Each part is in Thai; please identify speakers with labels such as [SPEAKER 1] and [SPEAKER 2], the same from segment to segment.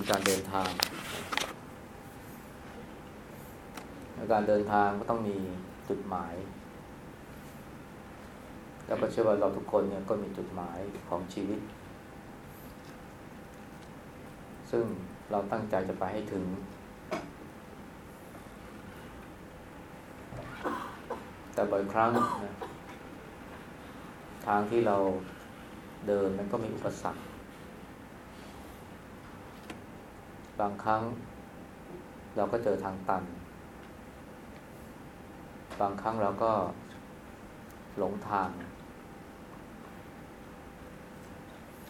[SPEAKER 1] อนการเดินทาง การเดินทางก็ต้องมีจุดหมาย แล้วก็เชื่อว่าเราทุกคนเนี่ยก็มีจุดหมายของชีวิต ซึ่งเราตั้งใจจะไปให้ถึง แต่บ่อยครั้งนะทางที่เราเดินมันก็มีอุปสรรค บางครั้ง เราก็เจอทางตัน บางครั้งเราก็หลงทาง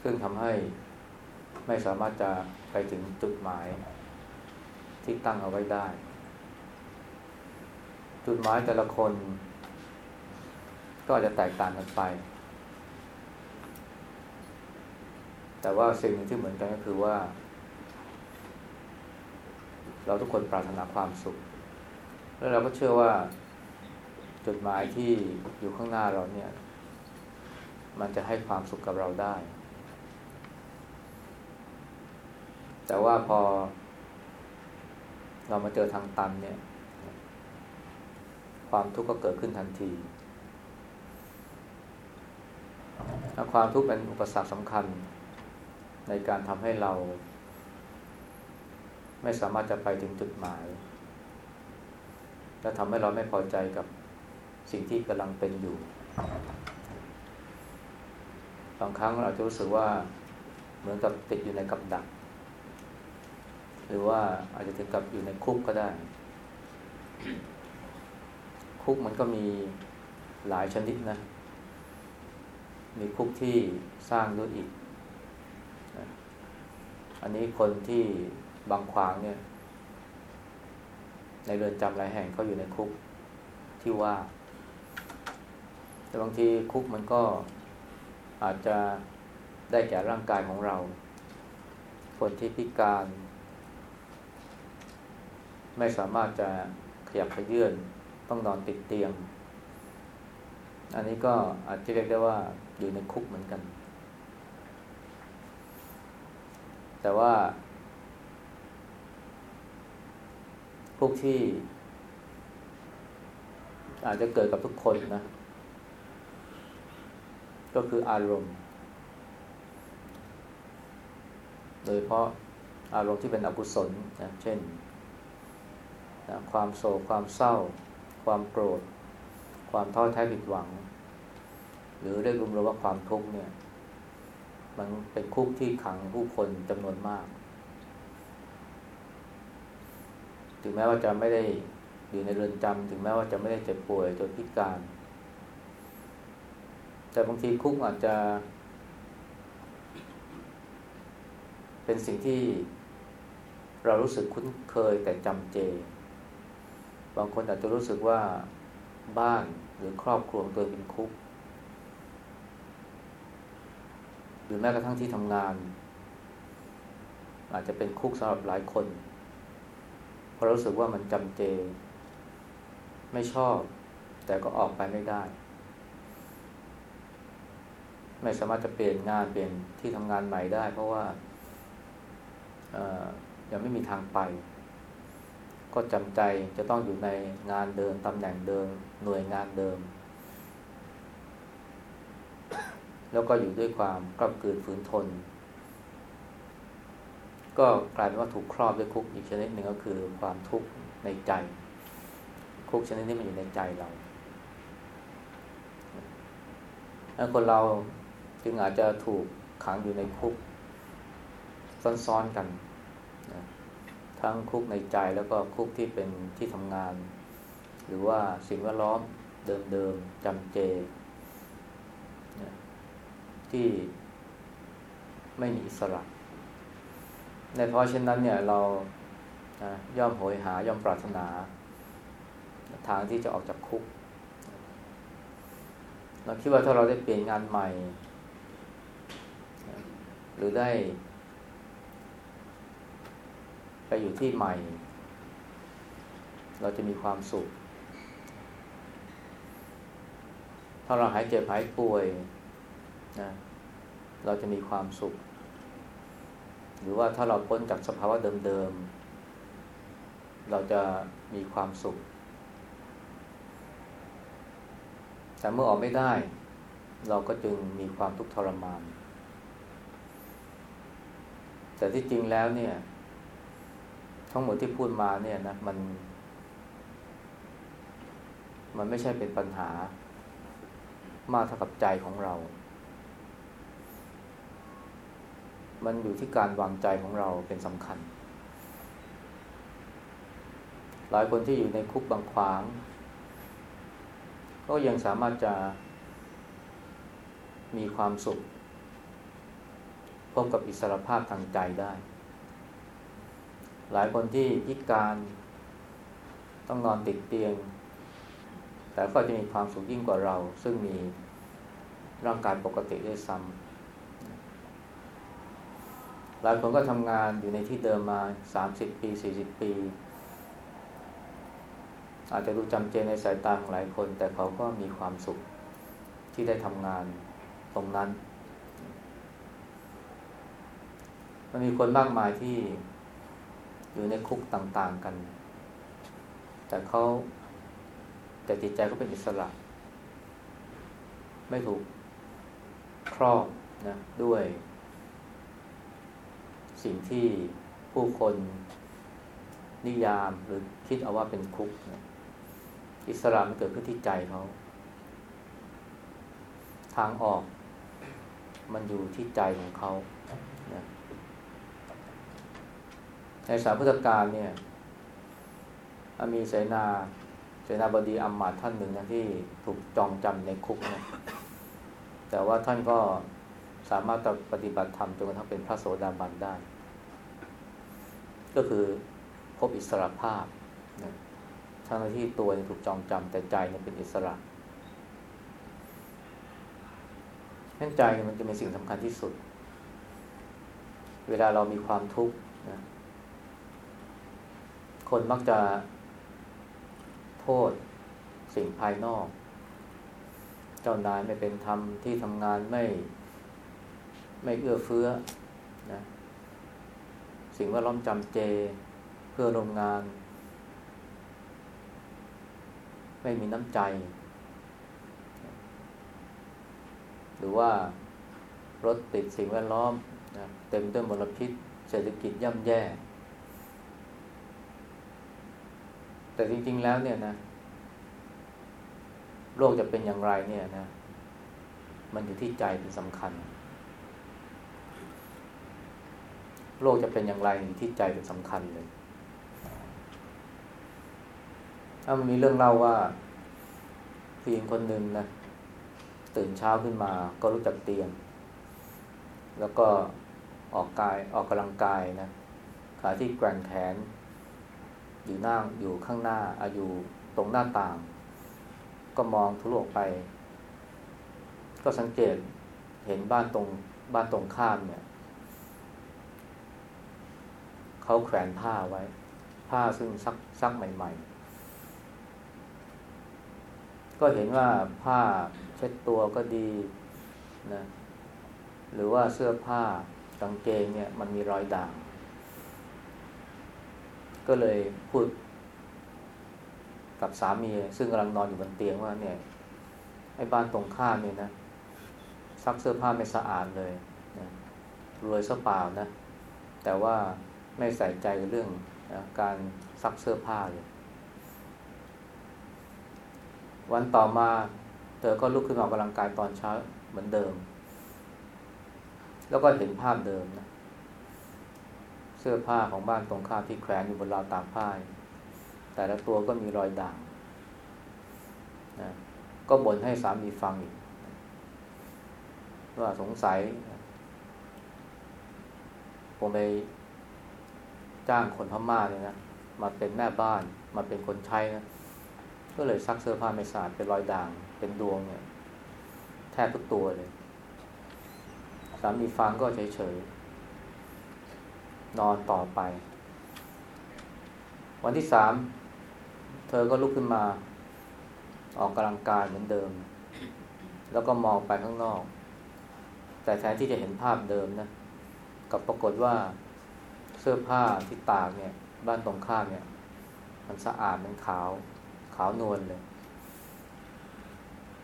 [SPEAKER 1] ซึ่งทำให้ไม่สามารถจะไปถึงจุดหมายที่ตั้งเอาไว้ได้ จุดหมายแต่ละคน ก็อาจจะแตกต่างกันไป แต่ว่าสิ่งที่เหมือนกันก็คือว่า เราทุกคนปรารถนาความสุข แล้วเราก็เชื่อว่าจดหมายที่อยู่ข้างหน้าเราเนี่ย มันจะให้ความสุขกับเราได้ แต่ว่าพอ เรามาเจอทางตันเนี่ย ความทุกข์ก็เกิดขึ้นทันทีความทุกข์เป็นอุปสรรคสำคัญในการทำให้เรา ไม่สามารถจะไปถึงจุดหมาย และทำให้เราไม่พอใจกับสิ่งที่กำลังเป็นอยู่ บางครั้งเราจะรู้สึกว่าเหมือนกับติดอยู่ในกับดัก หรือว่าอาจจะถึงกับอยู่ในคุกก็ได้ คุกมันก็มีหลายชนิดนะ มีคุกที่สร้างด้วยอิฐอันนี้คนที่ บางขวางเนี่ย ในเรือนจำหลายแห่งเขาอยู่ในคุกที่ว่า แต่บางทีคุกมันก็อาจจะได้แก่ร่างกายของเรา คนที่พิการ ไม่สามารถจะขยับขยื่นต้องนอนติดเตียง อันนี้ก็อาจจะเรียกได้ว่าอยู่ในคุกเหมือนกัน แต่ว่า พวกที่ อาจจะเกิดกับทุกคนนะ ก็คืออารมณ์ โดยเพราะอารมณ์ที่เป็นอกุศลนะเช่นนะความโศกความเศร้า ความโกรธ ความท้อแท้ผิดหวัง หรือเรียกรวมๆว่าความทุกข์เนี่ย มันเป็นคุกที่ขังผู้คนจำนวนมาก ถึงแม้ว่าจะไม่ได้อยู่ในเรือนจำถึงแม้ว่าจะไม่ได้เจ็บป่วยจนพิการ แต่บางทีคุกอาจจะ เป็นสิ่งที่เรารู้สึกคุ้นเคยแต่จำเจ บางคนอาจจะรู้สึกว่าบ้านหรือครอบครัวตัวเป็นคุก หรือแม้กระทั่งที่ทำงาน อาจจะเป็นคุกสำหรับหลายคน ราะรู้สึกว่ามันจำเจ ไม่ชอบ แต่ก็ออกไปไม่ได้ ไม่สามารถจะเปลี่ยนงานเปลี่ยนที่ทำงานใหม่ได้ เพราะว่ายังไม่มีทางไป ก็จำใจจะต้องอยู่ในงานเดิมตำแหน่งเดิม หน่วยงานเดิม แล้วก็อยู่ด้วยความกลับกืนฝืนทน ก็กลายเป็นว่าถูกครอบด้วยคุกอีกชนิดหนึ่งก็คือความทุกข์ในใจ คุกชนิดนี้มันอยู่ในใจเราแล้วคนเราจึงอาจจะถูกขังอยู่ในคุก ซ้อนๆกันนะทั้งคุกในใจแล้วก็คุกที่เป็นที่ทำงาน หรือว่าสิ่งแวดล้อมเดิมๆจำเจที่ไม่มีอิสระ ในเพราะเช่นนั้นเนี่ยเราย่อมโหยหาย่อมปรารถนา ทางที่จะออกจากคุก เราคิดว่าถ้าเราได้เปลี่ยนงานใหม่ หรือได้ ไปอยู่ที่ใหม่ เราจะมีความสุข ถ้าเราหายเจ็บหายป่วยนะเราจะมีความสุข หรือว่าถ้าเราพ้นจากสภาวะเดิมๆ เราจะมีความสุข แต่เมื่อออกไม่ได้ เราก็จึงมีความทุกข์ทรมาน แต่ที่จริงแล้วเนี่ย ทั้งหมดที่พูดมาเนี่ยนะมัน มันไม่ใช่เป็นปัญหามากเท่ากับใจของเรา มันอยู่ที่การวางใจของเราเป็นสำคัญ หลายคนที่อยู่ในคุกบางขวาง ก็ยังสามารถจะมีความสุขพบกับอิสรภาพทางใจได้ หลายคนที่พิการต้องนอนติดเตียง แต่ก็จะมีความสุขยิ่งกว่าเรา ซึ่งมีร่างกายปกติด้วยซ้ำ หลายคนก็ทำงานอยู่ในที่เดิมมาสามสิบปีสี่สิบปี อาจจะดูจำเจในสายตาของหลายคน แต่เขาก็มีความสุขที่ได้ทำงานตรงนั้น มันมีคนมากมายที่อยู่ในคุกต่างๆกัน แต่เขาแต่จิตใจก็เป็นอิสระ ไม่ถูกครอบนะด้วย สิ่งที่ผู้คนนิยามหรือคิดเอาว่าเป็นคุกนะอิสระมันเกิดขึ้นที่ใจเขาทางออกมันอยู่ที่ใจของเขานะในสาพุทธการเนี่ยมีเสนาเสนาบดีอัมมาท่านหนึ่งนะที่ถูกจองจำในคุกนะแต่ว่าท่านก็สามารถปฏิบัติธรรมจนกระทั่งเป็นพระโสดาบันได้ ก็คือพบอิสระภาพนะทั้งที่ตัวถูกจองจำแต่ใจเป็นอิสระนั่นใจมันจะเป็นสิ่งสำคัญที่สุด เวลาเรามีความทุกข์นะคนมักจะโทษสิ่งภายนอก เจ้านายไม่เป็นธรรมที่ทำงานไม่ไม่เอื้อเฟื้อ สิ่งแวดล้อมจำเจ เพื่อโรงงาน ไม่มีน้ำใจ หรือว่ารถติดสิ่งแวดล้อมนะเต็มด้วยมลพิษ เศรษฐกิจย่ำแย่ แต่จริง ๆ แล้วเนี่ยนะโลกจะเป็นอย่างไรเนี่ยนะ มันอยู่ที่ใจเป็นสำคัญ โลกจะเป็นอย่างไรที่ใจเป็นสำคัญเลยถ้ามันมีเรื่องเล่าว่าผู้หญิงคนหนึ่งนะตื่นเช้าขึ้นมาก็รู้จักเตียง แล้วก็ออกกายออกกำลังกายนะขาที่แกว่งแขน อยู่นั่งอยู่ข้างหน้าอาอยู่ตรงหน้าต่าง ก็มองทะลุออกไป ก็สังเกตเห็นบ้านตรงบ้านตรงข้ามเนี่ย เขาแขวนผ้าไว้ ผ้าซึ่งซักซักใหม่ ๆ ก็เห็นว่าผ้าเช็ดตัวก็ดีนะหรือว่าเสื้อผ้ากางเกงเนี่ย มันมีรอยด่าง ก็เลยพูดกับสามี ซึ่งกำลังนอนอยู่บนเตียงว่าเนี่ยไอ้บ้านตรงข้ามเนี่ยนะซักเสื้อผ้าไม่สะอาดเลยนะรวยซะเปล่านะ แต่ว่า ไม่ใส่ใจเรื่องนะการซักเสื้อผ้าเลยวันต่อมาเธอก็ลุกขึ้นออกกำลังกายตอนเช้าเหมือนเดิม แล้วก็เห็นภาพเดิมนะ เสื้อผ้าของบ้านตรงข้ามที่แขวนอยู่บนราวตากผ้าแต่ละตัวก็มีรอยด่างนะก็บ่นให้สามีฟังอีกว่าสงสัยผมไป จ้างคนพม่าเนี่ยนะมาเป็นแม่บ้านมาเป็นคนใช้นะก็เลยซักเสื้อผ้าไม่สะอาดเป็นรอยด่างเป็นดวงเนี่ยแทบทุกตัวเลย สามีฟังก็เฉยๆนอนต่อไป วันที่สามเธอก็ลุกขึ้นมา ออกกำลังกายเหมือนเดิม แล้วก็มองไปข้างนอก แต่แทนที่จะเห็นภาพเดิมนะกับปรากฏว่า เสื้อผ้าที่ตากเนี่ย บ้านตรงข้ามเนี่ย มันสะอาดมันขาว ขาวนวลเลย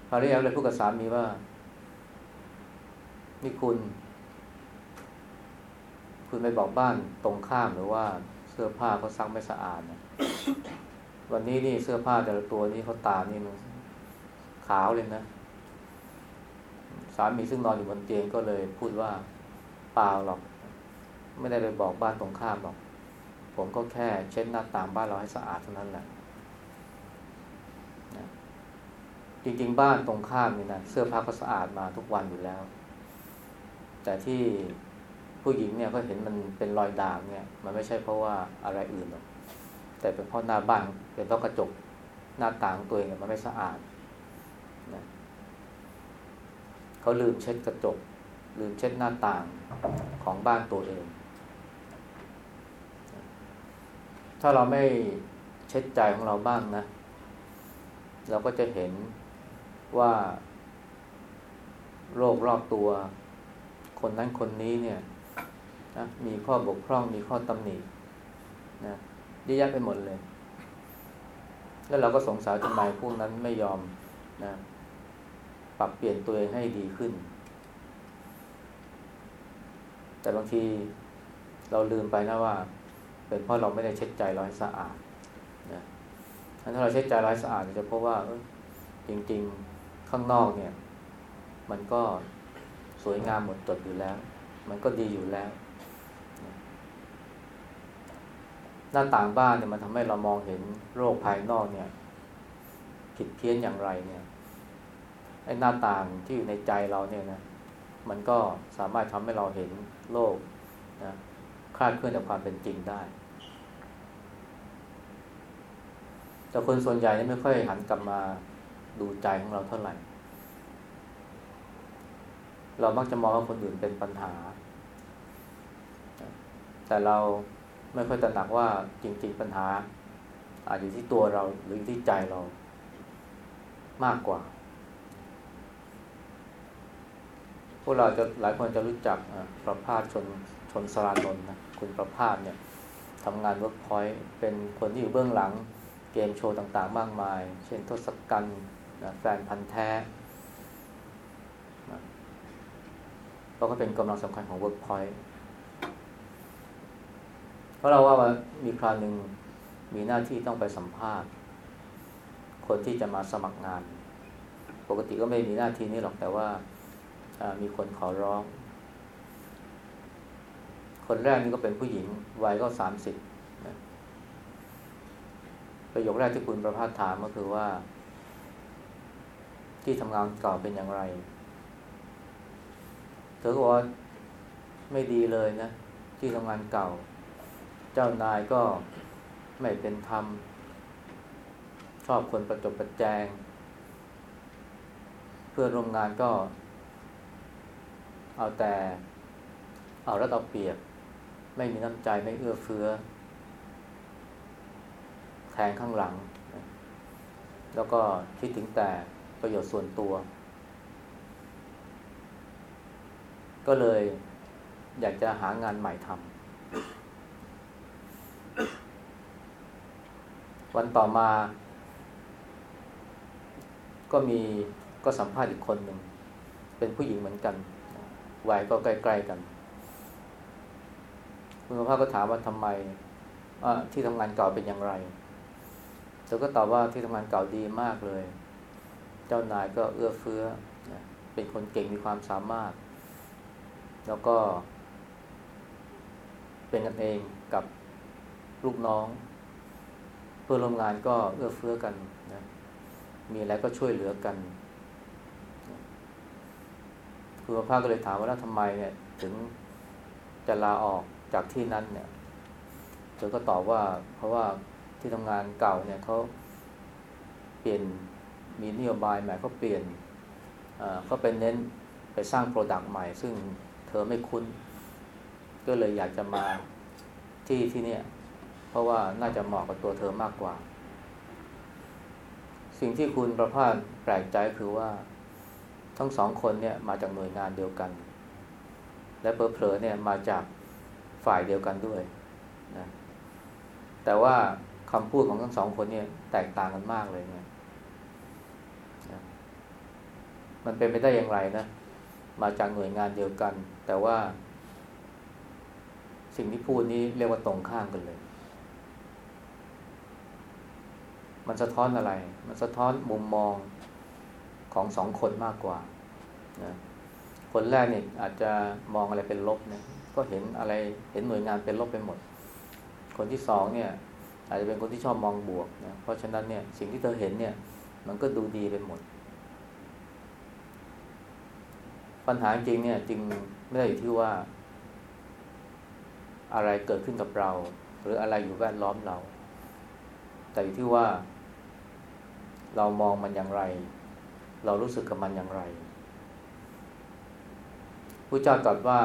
[SPEAKER 1] ภรรยาเลยพูดกับสามีว่า นี่คุณ คุณไปบอกบ้านตรงข้ามหรือว่าเสื้อผ้าเขาซักไม่สะอาดนะวันนี้นี่เสื้อผ้าแต่ละตัวนี่เขาตานี่มันขาวเลยนะ สามีซึ่งนอนอยู่บนเตียงก็เลยพูดว่าเปล่าหรอก ไม่ได้ไปบอกบ้านตรงข้ามหรอก ผมก็แค่เช็ดหน้าต่างบ้านเราให้สะอาดเท่านั้นแหละจริงๆ บ้านตรงข้ามนี่นะเสื้อผ้าก็สะอาดมาทุกวันอยู่แล้ว แต่ที่ผู้หญิงเนี่ยก็เห็นมันเป็นรอยด่างเนี่ย มันไม่ใช่เพราะว่าอะไรอื่นหรอกแต่เป็นเพราะหน้าบ้านเป็นเพราะกระจกหน้าต่างตัวเองมันไม่สะอาดนะเขาลืมเช็ดกระจกลืมเช็ดหน้าต่างของบ้านตัวเอง ถ้าเราไม่เช็ดใจของเราบ้างนะ เราก็จะเห็นว่า โรครอบตัว คนนั้นคนนี้เนี่ยนะมีข้อบกพร่องมีข้อตำหนินะเยอะแยะไปหมดเลย แล้วเราก็สงสัยทำไมพวกนั้นไม่ยอมนะปรับเปลี่ยนตัวเองให้ดีขึ้น แต่บางทีเราลืมไปนะว่า เป็นเพราะเราไม่ได้เช็ดใจเราให้สะอาดนะถ้าเราเช็ดใจเราให้สะอาดจะพบว่าจริง ๆข้างนอกเนี่ย มันก็สวยงามหมดจดอยู่แล้ว มันก็ดีอยู่แล้วหน้าต่างบ้านเนี่ยมันทำให้เรามองเห็นโรคภายนอกเนี่ย ผิดเพี้ยนอย่างไรเนี่ยไอ้หน้าต่างที่อยู่ในใจเราเนี่ยนะ มันก็สามารถทำให้เราเห็นโลกนะ คลาดเคลื่อนจากความเป็นจริงได้ แต่คนส่วนใหญ่นี่ไม่ค่อยหันกลับมาดูใจของเราเท่าไหร่ เรามักจะมองว่าคนอื่นเป็นปัญหา แต่เราไม่ค่อยตระหนักว่าจริง ๆ ปัญหา อาจอยู่ที่ตัวเราหรือที่ใจเรามากกว่า พวกเราจะหลายคนจะรู้จักประภาสชลศรานนท์นะคุณประภาสเนี่ยทำงานเวิร์กพอยต์เป็นคนที่อยู่เบื้องหลังเกมโชว์ต่างๆ มากมาย เช่นทศกัณฐ์นะแฟนพันธุ์แท้นะก็เป็นกำลังสำคัญของเวิร์กพอยต์ประภาสเล่าว่ามีคราวหนึ่งมีหน้าที่ต้องไปสัมภาษณ์ คนที่จะมาสมัครงาน ปกติก็ไม่มีหน้าที่นี้หรอกแต่ว่ามีคนขอร้อง คนแรกนี่ก็เป็นผู้หญิงวัยก็สามสิบประโยคแรกที่คุณประภาสถามก็คือว่า ที่ทำงานเก่าเป็นอย่างไร เธอก็บอกว่าไม่ดีเลยนะ ที่ทำงานเก่า เจ้านายก็ไม่เป็นธรรม ชอบคนประจบประแจง เพื่อนร่วมงานก็ เอาแต่เอารัดเอาเปรียบ ไม่มีน้ำใจไม่เอื้อเฟื้อ แทงข้างหลัง แล้วก็คิดถึงแต่ประโยชน์ส่วนตัว ก็เลยอยากจะหางานใหม่ทำวันต่อมา ก็มีก็สัมภาษณ์อีกคนหนึ่ง เป็นผู้หญิงเหมือนกันวัยก็ใกล้ ๆ กัน คุณพระก็ถามว่าทำไมที่ทำงานเก่าเป็นอย่างไรเธอก็ตอบว่าที่ทำงานเก่าดีมากเลย เจ้านายก็เอื้อเฟื้อเป็นคนเก่งมีความสามารถ แล้วก็ เป็นกันเองกับลูกน้อง เพื่อนร่วมงานก็เอื้อเฟื้อกันนะมีอะไรก็ช่วยเหลือกันคุณพระภาก็เลยถามว่าแล้วทำไมเนี่ย ถึงจะลาออก จากที่นั้นเนี่ยเธอก็ตอบว่าเพราะว่าที่ทำงานเก่าเนี่ยเขาเปลี่ยนมีนโยบายใหม่เขาเปลี่ยนเขาเป็นเน้นไปสร้าง product ใหม่ ซึ่งเธอไม่คุ้น ก็เลยอยากจะมาที่ที่เนี่ยเพราะว่าน่าจะเหมาะกับตัวเธอมากกว่า สิ่งที่คุณประภาสแปลกใจคือว่าทั้งสองคนเนี่ยมาจากหน่วยงานเดียวกัน และเผลอๆเนี่ยมาจาก ฝ่ายเดียวกันด้วยนะแต่ว่าคำพูดของทั้งสองคนเนี่ยแตกต่างกันมากเลยเนี่ยมันเป็นไปได้อย่างไรนะ มาจากหน่วยงานเดียวกัน แต่ว่า สิ่งที่พูดนี้เรียกว่าตรงข้ามกันเลย มันสะท้อนอะไร มันสะท้อนมุมมองของสองคนมากกว่านะคนแรกเนี่ยอาจจะมองอะไรเป็นลบนะ ก็เห็นอะไรเห็นหน่วยงานเป็นลบไปหมด คนที่สองเนี่ย อาจจะเป็นคนที่ชอบมองบวกนะเพราะฉะนั้นเนี่ยสิ่งที่เธอเห็นเนี่ย มันก็ดูดีไปหมด ปัญหาจริงเนี่ยจริงไม่ได้อยู่ที่ว่า อะไรเกิดขึ้นกับเรา หรืออะไรอยู่แวดล้อมเรา แต่อยู่ที่ว่า เรามองมันอย่างไร เรารู้สึกกับมันอย่างไรพระเจ้าตรัสว่า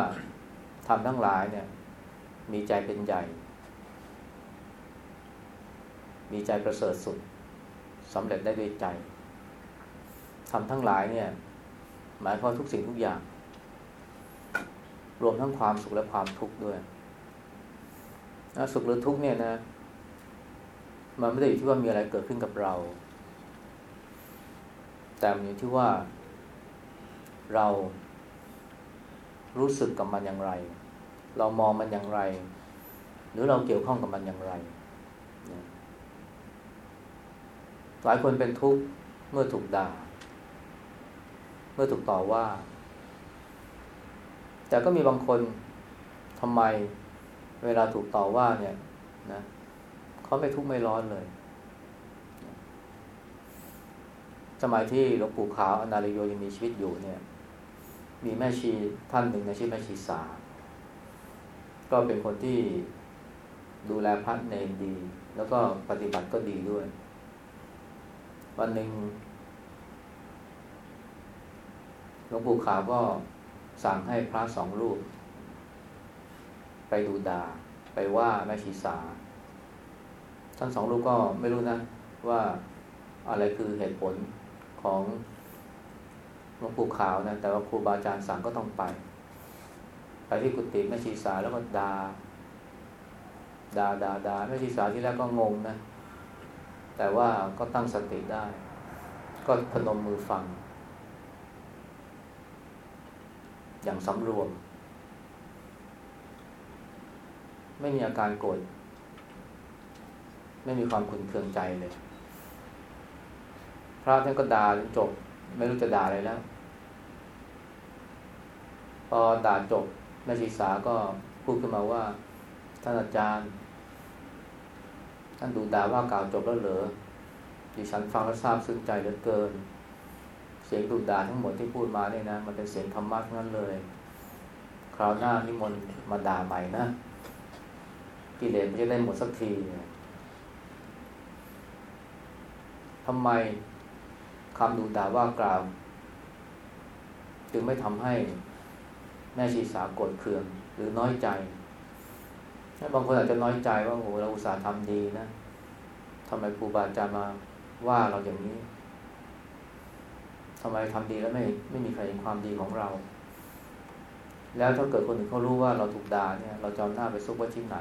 [SPEAKER 1] ทำทั้งหลายเนี่ย มีใจเป็นใหญ่ มีใจประเสริฐสุดสำเร็จได้ด้วยใจทำทั้งหลายเนี่ย หมายความทุกสิ่งทุกอย่าง รวมทั้งความสุขและความทุกข์ด้วยสุขหรือทุกข์เนี่ยนะ มันไม่ได้อยู่ที่ว่ามีอะไรเกิดขึ้นกับเรา แต่มันอยู่ที่ว่าเรารู้สึกกับมันอย่างไร เรามองมันอย่างไร หรือเราเกี่ยวข้องกับมันอย่างไร หลายคนเป็นทุกข์เมื่อถูกด่า เมื่อถูกต่อว่า แต่ก็มีบางคนทำไมเวลาถูกต่อว่าเนี่ยนะเขาไม่ทุกข์ไม่ร้อนเลยสมัยที่หลวงปู่ขาวอนาลโยยังมีชีวิตอยู่เนี่ย มีแม่ชีท่านหนึ่งในชื่อแม่ชีสา ก็เป็นคนที่ดูแลพระเนรดี แล้วก็ปฏิบัติก็ดีด้วย วันหนึ่งหลวงปู่ขาวก็สั่งให้พระสองรูป ไปดูดา ไปว่าแม่ชีสาท่านสองรูปก็ไม่รู้นะ ว่าอะไรคือเหตุผลของหลวงปู่ขาวนะแต่ว่าครูบาอาจารย์สั่งก็ต้องไป ไปที่กุฏิแม่ชีสาแล้วก็ดาดาดาด่าแม่ชีสาที่แรกก็งงนะ แต่ว่าก็ตั้งสติได้ ก็พนมมือฟัง อย่างสำรวม ไม่มีอาการโกรธไม่มีความขุนเคืองใจเลย พระท่านก็ด่าจบ ไม่รู้จะด่าอะไรแล้ว พอด่าจบ แม่ชีสาก็พูดขึ้นมาว่า ท่านอาจารย์ ท่านดูด่าว่ากล่าวจบแล้วเหรอดิฉันฟังแล้วทราบซึ้งใจเหลือเกิน เสียงดูด่าทั้งหมดที่พูดมาเนี่ยนะ มันเป็นเสียงธรรมะทั้งนั้นเลย คราวหน้านิมนต์มาด่าใหม่นะกิเลสมันจะได้หมดสักทีทำไมคำดูด่าว่ากล่าว จึงไม่ทำให้ แม่ชีสาโกรธเคืองหรือน้อยใจบางคนอาจจะน้อยใจว่าโอ้เราอุตส่าห์ทำดีนะทำไมครูบาอาจารย์มาว่าเราอย่างนี้ทำไมทำดีแล้วไม่ไม่มีใครเห็นความดีของเรา แล้วถ้าเกิดคนอื่นเขารู้ว่าเราถูกด่าเนี่ย เราจะหน้าไปซุกไว้ที่ไหน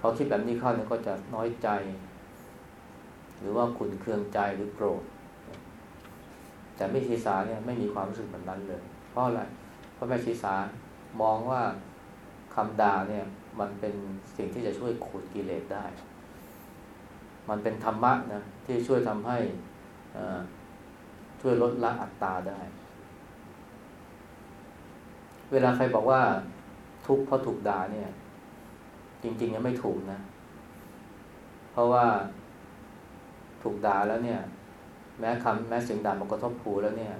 [SPEAKER 1] พอคิดแบบนี้เข้าเนี่ยก็จะน้อยใจ หรือว่าขุนเคืองใจหรือโกรธแต่ไม่ชีสาเนี่ยไม่มีความรู้สึกแบบนั้นเลย เพราะอะไรเพราะแม่ชีสามองว่าคำด่าเนี่ยมันเป็นสิ่งที่จะช่วยขูดกิเลสได้ มันเป็นธรรมะนะที่ช่วยทำให้ช่วยลดละอัตตาได้ เวลาใครบอกว่าทุกข์เพราะถูกด่าเนี่ย จริงๆยังไม่ถูกนะ เพราะว่าถูกด่าแล้วเนี่ย แม้คำแม้เสียงด่ามากระทบหูแล้วเนี่ย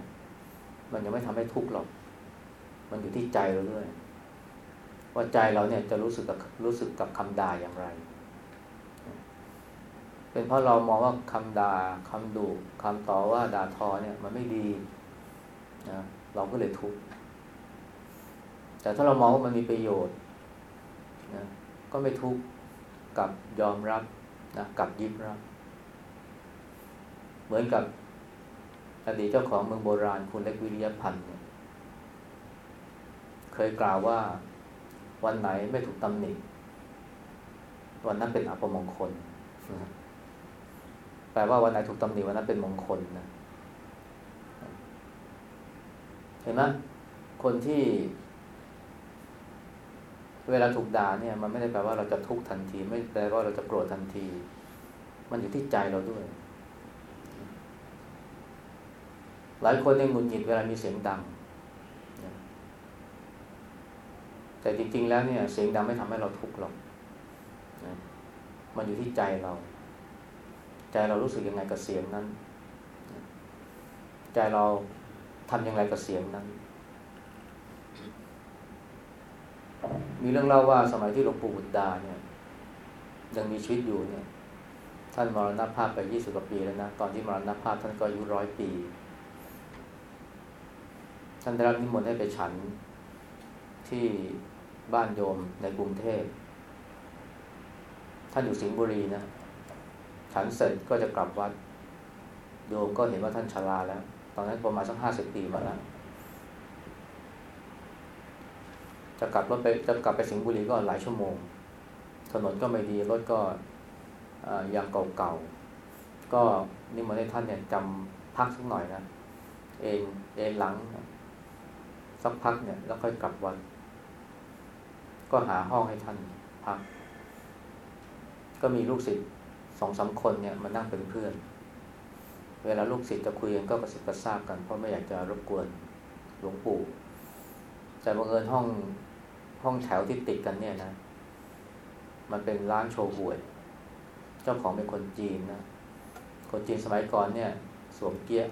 [SPEAKER 1] มันยังไม่ทำให้ทุกข์หรอก มันอยู่ที่ใจเราด้วย ว่าใจเราเนี่ยจะรู้สึกกับรู้สึกกับคำด่าอย่างไร เป็นเพราะเรามองว่าคำด่าคำดุคำต่อว่าด่าทอเนี่ยมันไม่ดีนะเราก็เลยทุกข์แต่ถ้าเรามองว่ามันมีประโยชน์นะก็ไม่ทุกข์กับยอมรับนะกับยิบรับ เหมือนกับ อดีตเจ้าของเมืองโบราณคุณเล็กวิริยพันธ์เคยกล่าวว่าวันไหนไม่ถูกตำหนิวันนั้นเป็นอัปมงคลแปลว่าวันไหนถูกตำหนิวันนั้นเป็นมงคลนะเห็นไหมคนที่ เวลาถูกด่าเนี่ย มันไม่ได้แปลว่าเราจะทุกข์ทันที ไม่แปลว่าเราจะโกรธทันที มันอยู่ที่ใจเราด้วย หลายคนเนี่ยหงุดหงิดเวลามีเสียงดัง แต่จริง ๆ แล้วเนี่ย เสียงดังไม่ทำให้เราทุกข์หรอกมันอยู่ที่ใจเรา ใจเรารู้สึกยังไงกับเสียงนั้น ใจเราทำยังไงกับเสียงนั้น มีเรื่องเล่าว่าสมัยที่หลวงปู่บุตรดาเนี่ย ยังมีชีวิตอยู่เนี่ย ท่านมรณภาพไปยี่สิบกว่าปีแล้วนะ ตอนที่มรณภาพท่านก็อายุร้อยปี ท่านได้รับนิมนต์ให้ไปฉันที่บ้านโยมในกรุงเทพ ท่านอยู่สิงห์บุรีนะ ฉันเสร็จก็จะกลับวัด โยมก็เห็นว่าท่านชราแล้ว ตอนนั้นประมาณสักห้าสิบปีมาแล้ว จะกลับรถไปจะกลับไปสิงห์บุรีก็หลายชั่วโมง ถนนก็ไม่ดี รถก็ยังเก่าๆ ก็นี่มาให้ท่านเนี่ยจำพักสักหน่อยนะ เองเองหลัง สักพักเนี่ย แล้วค่อยกลับวัด ก็หาห้องให้ท่านพัก ก็มีลูกศิษย์สองสาคนเนี่ยมานั่งเป็นเพื่อน เวลาลูกศิษย์จะคุยกันก็กระสิบกระซาบกันเพราะไม่อยากจะรบกวนหลวงปู่ แต่บังเอิญห้องห้องแถวที่ติดกันเนี่ยนะ มันเป็นร้านโชว์หวย เจ้าของเป็นคนจีนนะ คนจีนสมัยก่อนเนี่ย สวมเกีย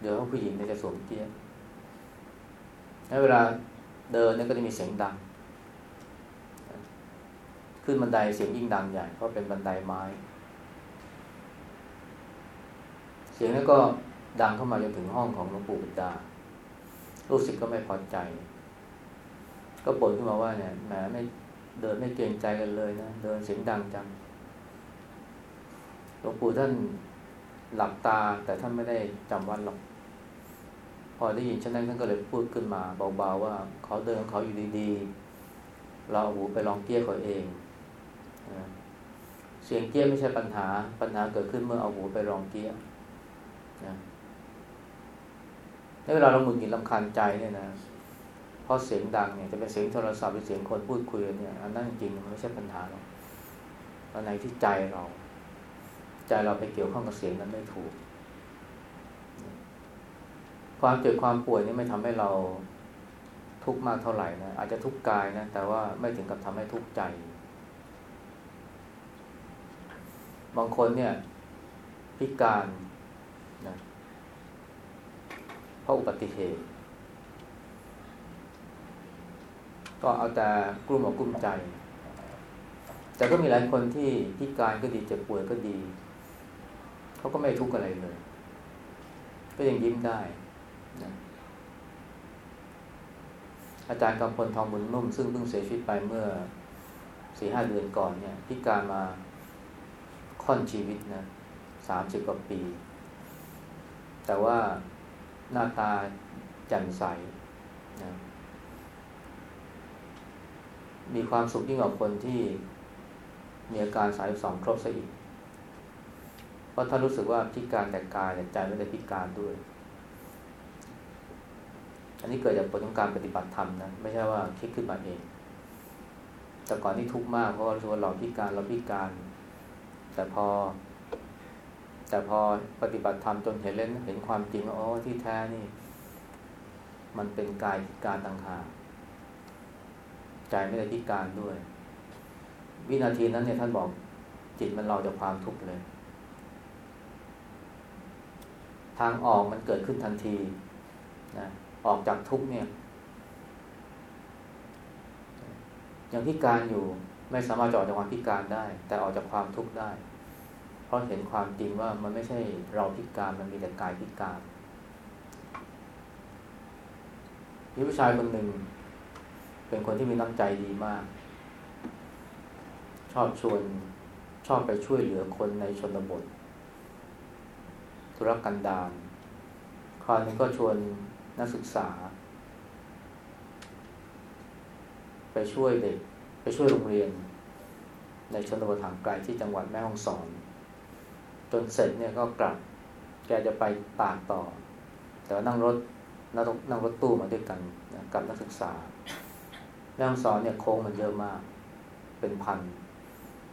[SPEAKER 1] เดี๋ยวผู้หญิงเนี่ยจะสวมเกีย แล้วเวลาเดินเนี่ยก็จะมีเสียงดัง ขึ้นบันไดเสียงยิ่งดังใหญ่เพราะเป็นบันไดไม้ เสียงนั้นก็ดังเข้ามาจนถึงห้องของหลวงปู่บุตดาลูกศิษย์ก็ไม่พอใจ ก็บ่นขึ้นมาว่าเนี่ยแหมไม่เดินไม่เกรงใจกันเลยนะเดินเสียงดังจังหลวงปู่ท่านหลับตาแต่ท่านไม่ได้จำวัดหรอก อได้ยินเช่นนั้นท่านก็เลยพูดขึ้นมาเบาๆว่าเขาเดินของเขาอยู่ดีๆ เราหูไปลองเกี้ยเขาเองเสียงเกี้ยไม่ใช่ปัญหาปัญหาเกิดขึ้นเมื่อเอาหูไปรองเกี้ยนะในเวลาเราหงุดหงิดลำคาญใจเนี่ยนะเพราะเสียงดังเนี่ยจะเป็นเสียงโทรศัพท์หรือเสียงคนพูดคุยเนี่ยอันนั้นจริงมันไม่ใช่ปัญหาหรอกอันไหนที่ใจเรา ใจเราไปเกี่ยวข้องกับเสียงนั้นไม่ถูก ความเจ็บความป่วยนี่ไม่ทำให้เราทุกข์มากเท่าไหร่นะอาจจะทุกข์กายนะแต่ว่าไม่ถึงกับทำให้ทุกข์ใจ บางคนเนี่ยพิการนะเพราะอุบัติเหตุ ก็เอาแต่กลุ้มอกกลุ้มใจ แต่ก็มีหลายคนที่พิการก็ดีเจ็บป่วยก็ดี เขาก็ไม่ทุกข์อะไรเลย ก็ยังยิ้มได้นะ อาจารย์กำพลทองบุญนุ่ม ซึ่งเพิ่งเสียชีวิตไปเมื่อสี่ห้าเดือนก่อนเนี่ยพิการมาค่อนชีวิตนะสามสิบกว่าปี แต่ว่าหน้าตาแจ่มใสนะมีความสุขยิ่งกว่าคนที่มีอาการสายสองครบซะอีก เพราะท่านรู้สึกว่าพิการแต่กายแต่ใจไม่ได้พิการด้วย อันนี้เกิดจากผลของการปฏิบัติธรรมนะ ไม่ใช่ว่าคิดขึ้นมาเอง แต่ก่อนที่ทุกข์มากเพราะว่าเราพิการเราพิการ แต่พอ แต่พอปฏิบัติธรรมจนเห็นเล่นเห็นความจริงว่าอ๋อที่แท้นี่ มันเป็นกายพิการต่างหากใจไม่ได้พิการด้วย วินาทีนั้นเนี่ยท่านบอกจิตมันเราจากความทุกข์เลย ทางออกมันเกิดขึ้นทันทีนะ ออกจากทุกเนี่ย ยังพิการอยู่ไม่สามารถจะออกจากความพิการได้ แต่ออกจากความทุกข์ได้ เพราะเห็นความจริงว่ามันไม่ใช่เราพิการมันมีแต่กายพิการมีผู้ชายคนหนึ่ง เป็นคนที่มีน้ำใจดีมาก ชอบชวนชอบไปช่วยเหลือคนในชนบทธุรกันดารคราวนี้ก็ชวน นักศึกษา ไปช่วยเด็ก ไปช่วยโรงเรียน ในชนบทห่างไกลที่จังหวัดแม่ฮ่องสอน จนเสร็จเนี่ยก็กลับ แกจะไปตากต่อ แต่ว่านั่งรถนั่งนั่งรถตู้มาด้วยกันนะกับนักศึกษาแม่ฮ่องสอนเนี่ยโค้งมันเยอะมาก เป็นพัน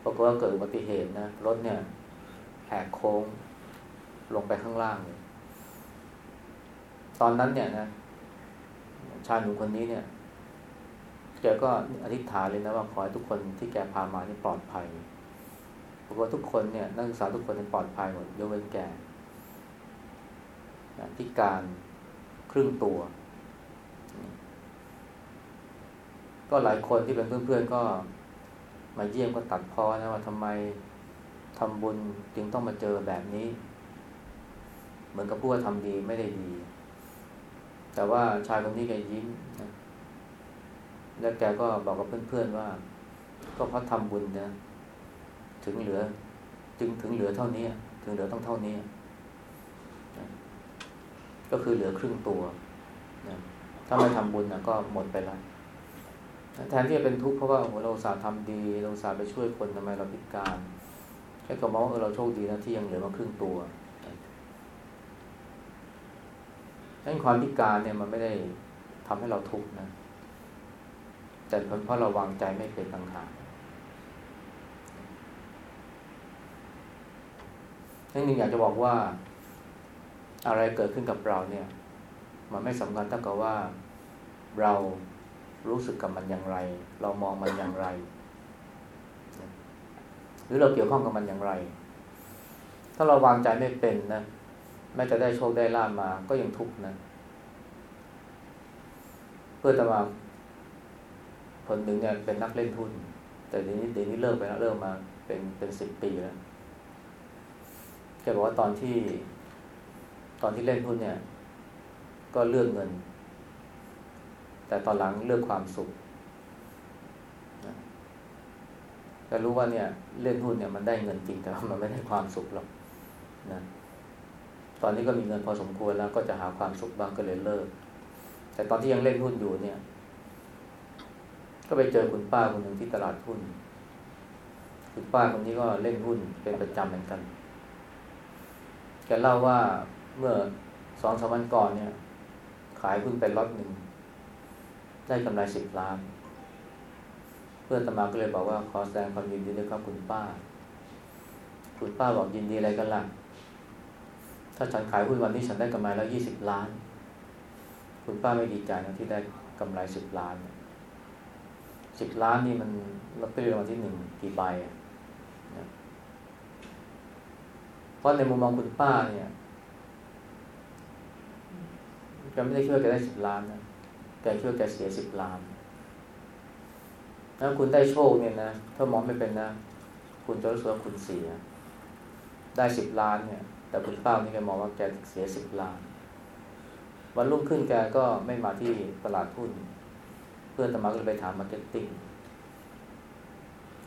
[SPEAKER 1] ปรากฏว่าเกิดอุบัติเหตุนะรถเนี่ยแหกโค้งลงไปข้างล่างเลย ตอนนั้นเนี่ยนะชายหนุ่มคนนี้เนี่ยแกก็อธิษฐานเลยนะว่าขอให้ทุกคนที่แกพามานี่ปลอดภัยปรากฏทุกคนเนี่ยนักศึกษาทุกคนปลอดภัยหมดยกเว้นแกพิการครึ่งตัว ก็หลายคนที่เป็นเพื่อนๆก็มาเยี่ยมก็ตัดพ้อนะว่าทำไมทำบุญจึงต้องมาเจอแบบนี้ เหมือนกับพูดว่าทำดีไม่ได้ดี แต่ว่าชายคนนี้แกยิ้มนะแล้วแกก็บอกกับเพื่อนๆว่า ก็เพราะทำบุญนะถึงเหลือ จึงถึงเหลือเท่านี้ ถึงเหลือต้องเท่านี้ก็คือเหลือครึ่งตัวนะถ้าไม่ทำบุญนะก็หมดไปแล้วแทนที่จะเป็นทุกข์เพราะว่าเราสาทำดีเราสาไปช่วยคนทำไมเราพิการแค่ก็มองว่าเราโชคดีนะที่ยังเหลือมาครึ่งตัวดัง นั้นความพิการเนี่ยมันไม่ได้ทำให้เราทุกข์นะ แต่เพราะเราวางใจไม่เป็นต่างหากนั่นนึงอยากจะบอกว่าอะไรเกิดขึ้นกับเราเนี่ย มันไม่สำคัญเท่ากับว่าเรารู้สึกกับมันอย่างไร เรามองมันอย่างไร หรือเราเกี่ยวข้องกับมันอย่างไร ถ้าเราวางใจไม่เป็นนะ แม้จะได้โชคได้ลาบมาก็ยังทุกข์นะ เพื่อจะมาคนหนึ่งเนี่ยเป็นนักเล่นทุน แต่เดี๋ยวนี้เดี๋ยวนี้เลิกไปแล้วเลิกมาเป็นเป็นสิบปีแล้วแกบอกว่าตอนที่ ตอนที่เล่นหุ้นเนี่ย ก็เลือกเงิน แต่ตอนหลังเลือกความสุขแต่รู้ว่าเนี่ย เล่นหุ้นเนี่ยมันได้เงินจริงแต่ว่ามันไม่ได้ความสุขหรอกนะ ตอนนี้ก็มีเงินพอสมควรแล้วก็จะหาความสุขบ้างก็เลยเลิก แต่ตอนที่ยังเล่นหุ้นอยู่เนี่ย ก็ไปเจอคุณป้าคนหนึ่งที่ตลาดหุ้น คุณป้าคนนี้ก็เล่นหุ้นเป็นประจำเหมือนกันแกเล่าว่าเมื่อสองสามวันก่อนเนี่ย ขายหุ้นไปล็อตหนึ่งได้กำไรสิบล้าน เพื่อนตมาก็เลยบอกว่าขอแสดงความยินดีด้วยครับคุณป้า คุณป้าบอกยินดีอะไรกันล่ะ ถ้าฉันขายหุ้นวันนี้ฉันได้กำไรแล้วยี่สิบล้าน คุณป้าไม่ดีใจนะที่ได้กำไรสิบล้านสิบล้านนี่มันลอตเตอรี่รางวัลที่หนึ่งกี่ใบอะเพราะในมุมมองคุณป้าเนี่ยแกไม่ได้ช่วยแกได้สิบล้านนะแกช่วยแกเสียสิบล้านถ้าคุณได้โชคเนี่ยนะถ้ามองไม่เป็นนะ คุณจะรู้สึกว่าคุณเสีย ได้สิบล้านเนี่ย แต่คุณป้านี่แกมองว่าแกเสียสิบล้าน วันรุ่งขึ้นแกก็ไม่มาที่ตลาดหุ้น เพื่อนอาตมาก็เลยไปถาม marketing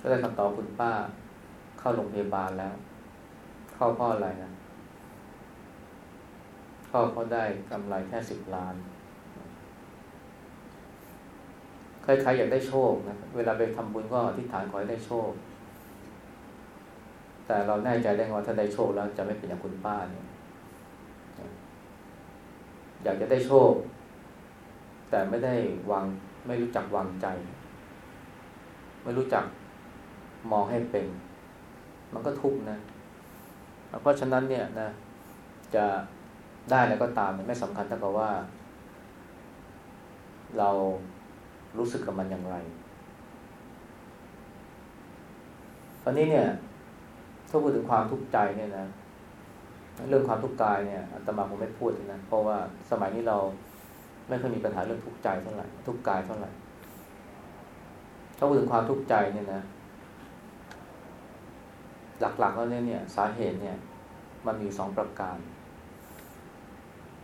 [SPEAKER 1] ก็ได้คำตอบคุณป้า เข้าโรงพยาบาลแล้ว เข้าเพราะอะไรนะเข้าเพราะได้กำไรแค่สิบล้านใครๆอยากได้โชคนะเวลาไปทำบุญก็อธิษฐานขอให้ได้โชค แต่เราแน่ใจได้ว่าถ้าได้โชคแล้วจะไม่เป็นอย่างคุณป้าเนี่ยอยากจะได้โชค แต่ไม่ได้วางไม่รู้จักวางใจ ไม่รู้จักมองให้เป็น มันก็ทุกข์นะ เพราะฉะนั้นเนี่ยนะ จะได้แล้วก็ตามไม่สำคัญเท่ากับว่า เรารู้สึกกับมันอย่างไรตอนนี้เนี่ย ถ้าพูดถึงความทุกข์ใจเนี่ยนะ เรื่องความทุกข์กายเนี่ยอัตมาคงไม่พูดนะเพราะว่าสมัยนี้เราไม่ค่อยมีปัญหาเรื่องทุกข์ใจเท่าไหร่ทุกข์กายเท่าไหร่ถ้าพูดถึงความทุกข์ใจเนี่ยนะ หลักๆแล้วเนี่ยสาเหตุเนี่ย มันมีสองประการ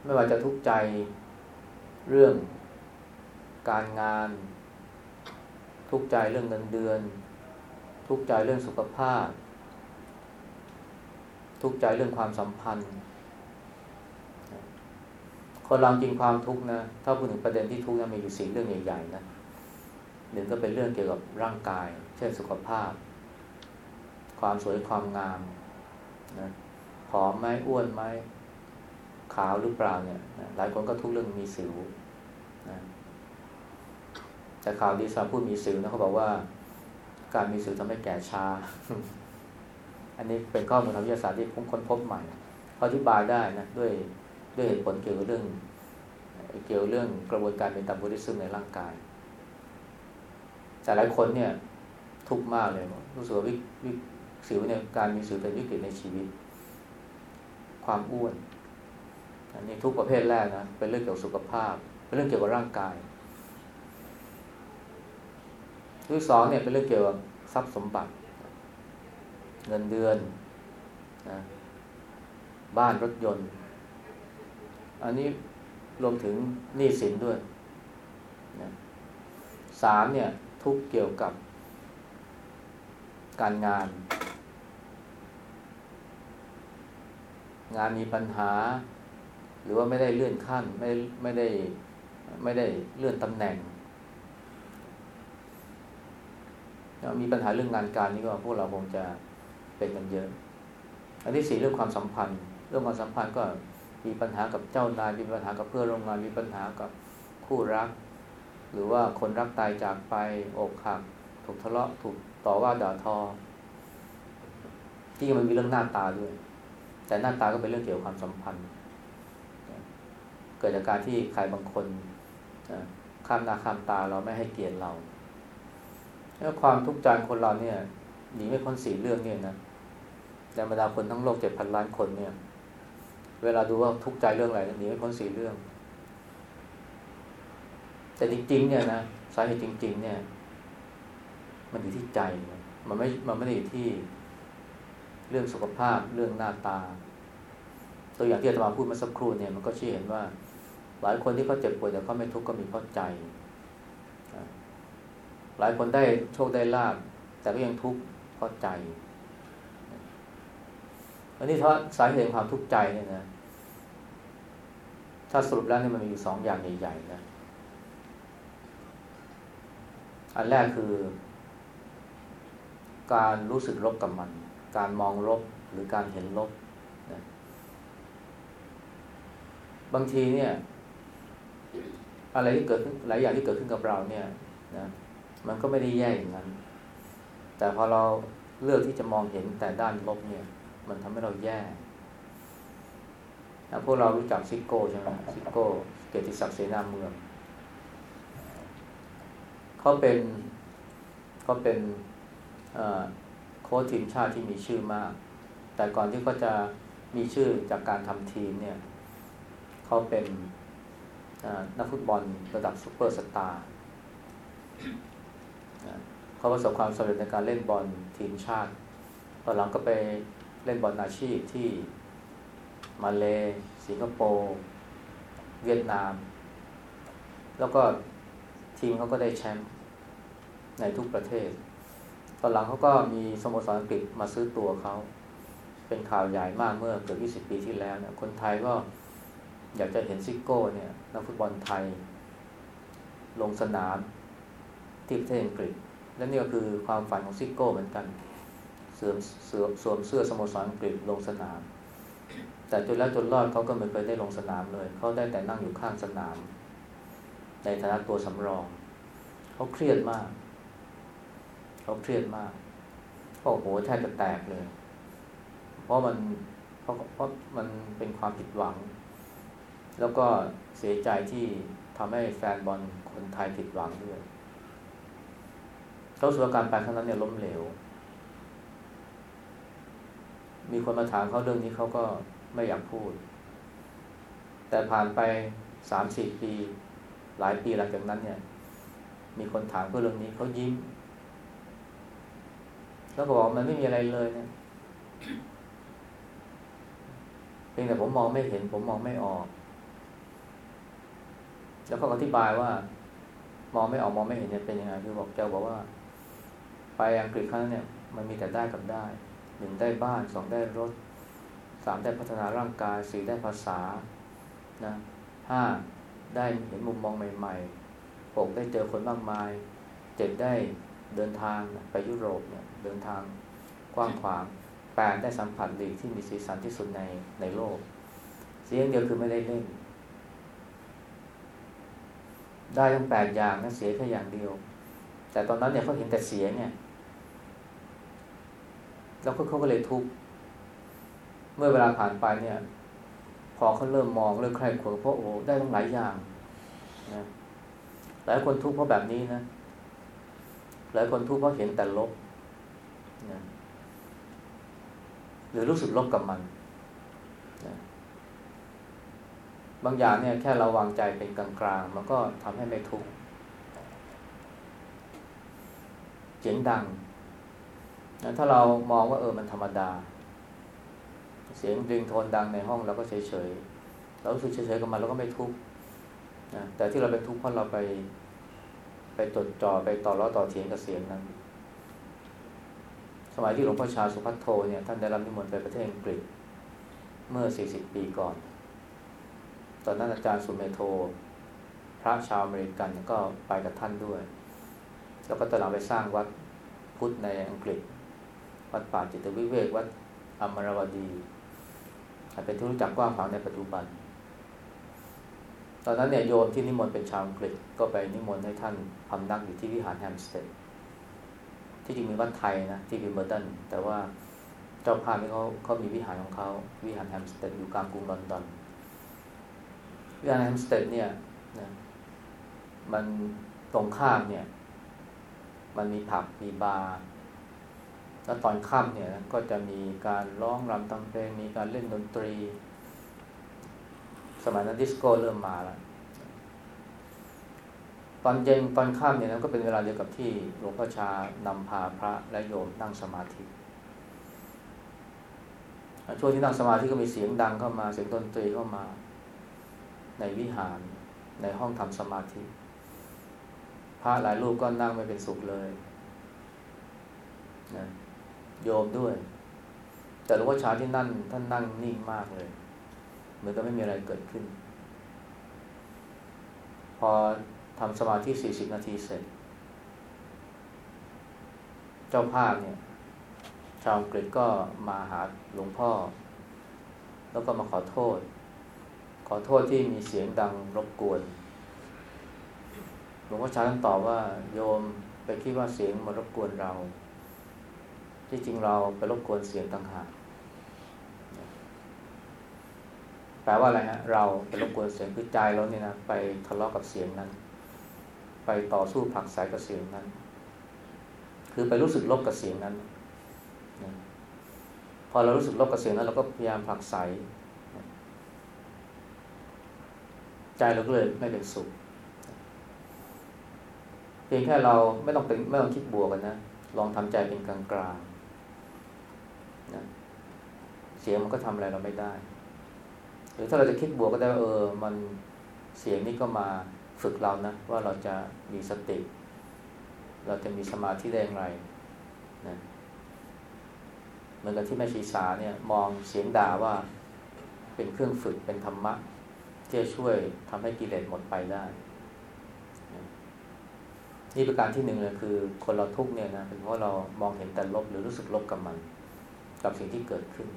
[SPEAKER 1] ไม่ว่าจะทุกข์ใจเรื่องการงาน ทุกข์ใจเรื่องเงินเดือน ทุกข์ใจเรื่องสุขภาพ ทุกข์ใจเรื่องความสัมพันธ์ คนเราจริงความทุกข์นะถ้าพูดถึงประเด็นที่ทุกข์นะมีอยู่สี่เรื่องใหญ่ๆนะหนึ่งก็เป็นเรื่องเกี่ยวกับร่างกาย เช่นสุขภาพ ความสวยความงามนะผอมไหมอ้วนไหมขาวหรือเปล่าเนี่ยนะหลายคนก็ทุกเรื่องมีสิวนะแต่ข่าวดีสำหรับผู้มีสิวนะเขาบอกว่า การมีสิวทำให้แก่ชา อันนี้เป็นข้อมูลทางวิทยาศาสตร์ที่ผมค้นพบใหม่เขาอธิบายได้นะด้วยด้วยเหตุผลเกี่ยวกับเรื่องเกี่ยวเรื่องกระบวนการเป็นตับบริซึมในร่างกาย แต่หลายคนเนี่ยทุกข์มากเลยรู้สึกว่าวิวิสิวเนี่ยการมีสิวเป็นวิกฤตในชีวิต ความอ้วน อันนี้ทุกประเภทแรกนะเป็นเรื่องเกี่ยวกับสุขภาพ เป็นเรื่องเกี่ยวกับร่างกายที่สองเนี่ยเป็นเรื่องเกี่ยวกับทรัพย์สมบัติ เงินเดือนนะบ้านรถยนต์ อันนี้รวมถึงหนี้สินด้วยนะสามเนี่ยทุกเกี่ยวกับการงาน งานมีปัญหา หรือว่าไม่ได้เลื่อนขั้น ไม่ไม่ได้ไม่ได้เลื่อนตำแหน่งมีปัญหาเรื่องงานการนี่ก็พวกเราคงจะ เป็นกันเยอะ อันที่สี่เรื่องความสัมพันธ์ เรื่องความสัมพันธ์ก็มีปัญหากับเจ้านายมีปัญหากับเพื่อนร่วมงานมีปัญหากับคู่รัก หรือว่าคนรักตายจากไปอกหักถูกทะเลาะถูกต่อว่าด่าทอ ที่มันมีเรื่องหน้าตาด้วย แต่หน้าตาก็เป็นเรื่องเกี่ยวกับความสัมพันธ์ เกิดจากการที่ใครบางคนข้ามหน้าข้ามตาเราไม่ให้เกียรติเราแล้วความทุกข์ใจคนเราเนี่ยหนีไม่พ้นสี่เรื่องเนี่ยนะ แต่บรรดาคนทั้งโลกเจ็ดพันล้านคนเนี่ย เวลาดูว่าทุกข์ใจเรื่องอะไรหนีไม่พ้นสี่เรื่อง แต่จริง ๆ เนี่ยนะสาเหตุจริง ๆ เนี่ย มันอยู่ที่ใจ มันไม่ มันไม่ได้อยู่ที่เรื่องสุขภาพเรื่องหน้าตา ตัวอย่างที่อาตมาพูดมาสักครู่เนี่ยมันก็ชี้เห็นว่า หลายคนที่เขาเจ็บป่วยแต่เขาไม่ทุกข์ก็มีเพราะใจ หลายคนได้โชคได้ลาบแต่ก็ยังทุกข์เพราะใจ อันนี้เพราะสาเหตุความทุกข์ใจเนี่ยนะถ้าสรุปแล้วเนี่ยมันมีอยู่สองอย่างใหญ่ๆนะอันแรกคือ การรู้สึกลบกับมัน การมองลบหรือการเห็นลบนะบางทีเนี่ย อะไรที่เกิดขึ้นหลายอย่างที่เกิดขึ้นกับเราเนี่ยนะมันก็ไม่ได้แย่อย่างนั้น แต่พอเราเลือกที่จะมองเห็นแต่ด้านลบเนี่ย มันทำให้เราแย่นะพวกเรารู้จักซิโก้ใช่ไหมซิโก้ เกียรติศักดิ์เสนาเมือง เขาเป็นเขาเป็นโค้ชทีมชาติที่มีชื่อมาก แต่ก่อนที่เขาจะมีชื่อจากการทำทีมเนี่ยเขาเป็นนักฟุตบอลระดับซูเปอร์สตาร์เขาประสบความสำเร็จในการเล่นบอลทีมชาติ ตอนหลังก็ไป เล่นบอลอาชีพที่มาเลสิงคโปร์เวียดนาม แล้วก็ทีมเขาก็ได้แชมป์ในทุกประเทศ ตอนหลังเขาก็มีสโมสรอังกฤษมาซื้อตัวเขา เป็นข่าวใหญ่มากเมื่อเกือบ20 ปีที่แล้วเนี่ยคนไทยก็อยากจะเห็นซิโก้เนี่ยนักฟุตบอลไทย ลงสนามที่ประเทศอังกฤษ และนี่ก็คือความฝันของซิโก้เหมือนกัน สื่อมสื่อมสวมเสื้อสโมสรอังกฤษลงสนาม แต่จนแล้วจนรอดเขาก็ไม่เคยได้ลงสนามเลย เขาได้แต่นั่งอยู่ข้างสนาม ในฐานะตัวสำรอง เขาเครียดมาก เขาเครียดมากโอ้โหแทบจะแตกเลย เพราะมันเพราะเพราะมันเป็นความผิดหวัง แล้วก็เสียใจที่ทำให้แฟนบอลคนไทยผิดหวังด้วยเขาสุรการไปครั้งนั้นเนี่ยล้มเหลว มีคนมาถามเขาเรื่องนี้เขาก็ไม่อยากพูด แต่ผ่านไปสามสี่ปี หลายปีหลังจากนั้นเนี่ย มีคนถามเพื่อเรื่องนี้เขายิ้มแล้วก็บอกมันไม่มีอะไรเลยเนี่ยเพียงแต่ผมมองไม่เห็น ผมมองไม่ออก แล้วเขาอธิบายว่า มองไม่ออกมองไม่เห็นเนี่ยเป็นยังไงคือบอกแกบอกว่า ไปอังกฤษครั้งนั้นเนี่ย มันมีแต่ได้กับได้ หนึ่งได้บ้านสองได้รถสามได้พัฒนาร่างกายสี่ได้ภาษานะห้าได้เห็นมุมมองใหม่ๆหกได้เจอคนมากมายเจ็ดได้เดินทางไปยุโรปเนี่ยเดินทางกว้างขวางแปดได้สัมผัสลีกที่มีสีสันที่สุดในในโลก เสียงเดียวคือไม่ได้เล่น ได้ทั้งแปดอย่างนะเสียแค่อย่างเดียว แต่ตอนนั้นเนี่ยเขาเห็นแต่เสียเนี่ย แล้วเขาก็เลยทุกข์เมื่อเวลาผ่านไปเนี่ย พอเขาเริ่มมองเริ่มใคร่ควรเพราะโอ้ได้ทั้งหลายอย่างนะหลายคนทุกข์เพราะแบบนี้นะหลายคนทุกข์เพราะเห็นแต่ลบนะหรือรู้สึกลบกับมันนะบางอย่างเนี่ยแค่เราวางใจเป็นกลางๆมันก็ทำให้ไม่ทุกข์เสียงดัง นะถ้าเรามองว่าเออมันธรรมดา เสียงดึงโทนดังในห้องเราก็เฉยๆเรารู้สึกเฉยๆกับมันเราก็ไม่ทุกข์นะแต่ที่เราเป็นทุกข์เพราะเราไป ไปจดจ่อไปต่อล้อต่อเถียงกับเสียงนั้น สมัยที่หลวงพ่อชาสุพัทโทเนี่ยท่านได้รับนิมนต์ไปประเทศอังกฤษ เมื่อ 40 ปีก่อน ตอนนั้นอาจารย์สุเมโท พระชาวอเมริกันก็ไปกับท่านด้วย แล้วก็ตอนหลังไปสร้างวัดพุทธในอังกฤษ วัดป่าจิตวิเวกวัดอมรวดีเป็นที่รู้จักกว้างขวางในปัจจุบัน ตอนนั้นเนี่ยโยมที่นิมนต์เป็นชาวอังกฤษก็ไปนิมนต์ให้ท่านพำนักอยู่ที่วิหารแฮมสเตดที่จริงมีวัดไทยนะที่วิมเบิลดันแต่ว่าเจ้าภาพนี่เขาเขามีวิหารของเขาวิหารแฮมสเตดอยู่กลางกรุงลอนดอนวิหารแฮมสเตดเนี่ยนะมันตรงข้ามเนี่ย มันมีผับมีบาร์ แล้วตอนค่ำเนี่ยก็จะมีการร้องรำทำเพลงมีการเล่นดนตรี สมัยนั้นดิสโก้เริ่มมาแล้วตอนเย็นตอนค่ำเนี่ยนะก็เป็นเวลาเดียวกับที่หลวงพ่อชานำพาพระและโยมนั่งสมาธิช่วงที่นั่งสมาธิก็มีเสียงดังเข้ามาเสียงดนตรีเข้ามา ในวิหารในห้องทำสมาธิ พระหลายรูปก็นั่งไม่เป็นสุขเลยนะ โยมด้วย แต่หลวงพ่อชาที่นั่นท่านนั่งนิ่งมากเลย เหมือนกับไม่มีอะไรเกิดขึ้น พอทำสมาธิสี่สิบนาทีเสร็จ เจ้าภาพเนี่ย ชาวอังกฤษก็มาหาหลวงพ่อ แล้วก็มาขอโทษ ขอโทษที่มีเสียงดังรบกวนหลวงพ่อชาท่านตอบว่าโยมไปคิดว่าเสียงมารบกวนเรา ที่จริงเราไปรบกวนเสียงต่างหากแปลว่าอะไรฮะเราไปรบกวนเสียงคือใจเราเนี่ยนะไปทะเลาะกับเสียงนั้น ไปต่อสู้ผลักไสกับเสียงนั้น คือไปรู้สึกลบกับเสียงนั้น พอเรารู้สึกลบกับเสียงนั้น เราก็พยายามผลักไสใจเราก็เลยไม่เป็นสุขเพียงแค่เราไม่ต้องเป็นไม่ต้องคิดบวกกันนะลองทำใจเป็นกลางกลาง นะเสียงมันก็ทำอะไรเราไม่ได้ หรือถ้าเราจะคิดบวกก็ได้ว่าเออ มันเสียงนี้ก็มาฝึกเรานะ ว่าเราจะมีสติ เราจะมีสมาธิได้อย่างไรนะเหมือนกับที่แม่ชีสาเนี่ย มองเสียงด่าว่าเป็นเครื่องฝึกเป็นธรรมะที่จะช่วยทำให้กิเลสหมดไปได้ นี่ประการที่หนึ่งเลยคือ คนเราทุกเนี่ยนะเป็นเพราะเรามองเห็นแต่ลบหรือรู้สึกลบกับมัน กับสิ่งที่เกิดขึ้น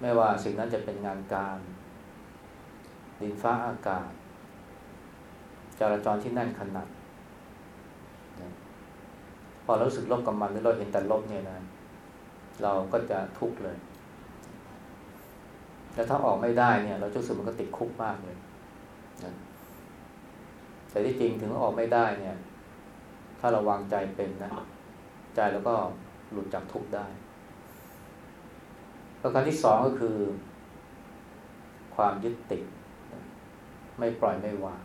[SPEAKER 1] ไม่ว่าสิ่งนั้นจะเป็นงานการ ดินฟ้าอากาศ จราจรที่แน่นขนาดพอเรารู้สึกลบกับมันหรือเราเห็นแต่ลบเนี่ยนะ เราก็จะทุกข์เลยแต่ถ้าออกไม่ได้เนี่ย เราจะรู้สึกมันก็ติดคุกมากเลยนะแต่ที่จริงถึงออกไม่ได้เนี่ย ถ้าเราวางใจเป็นนะ ใจแล้วก็หลุดจากทุกข์ได้ ประการที่สองก็คือ ความยึดติด ไม่ปล่อยไม่วาง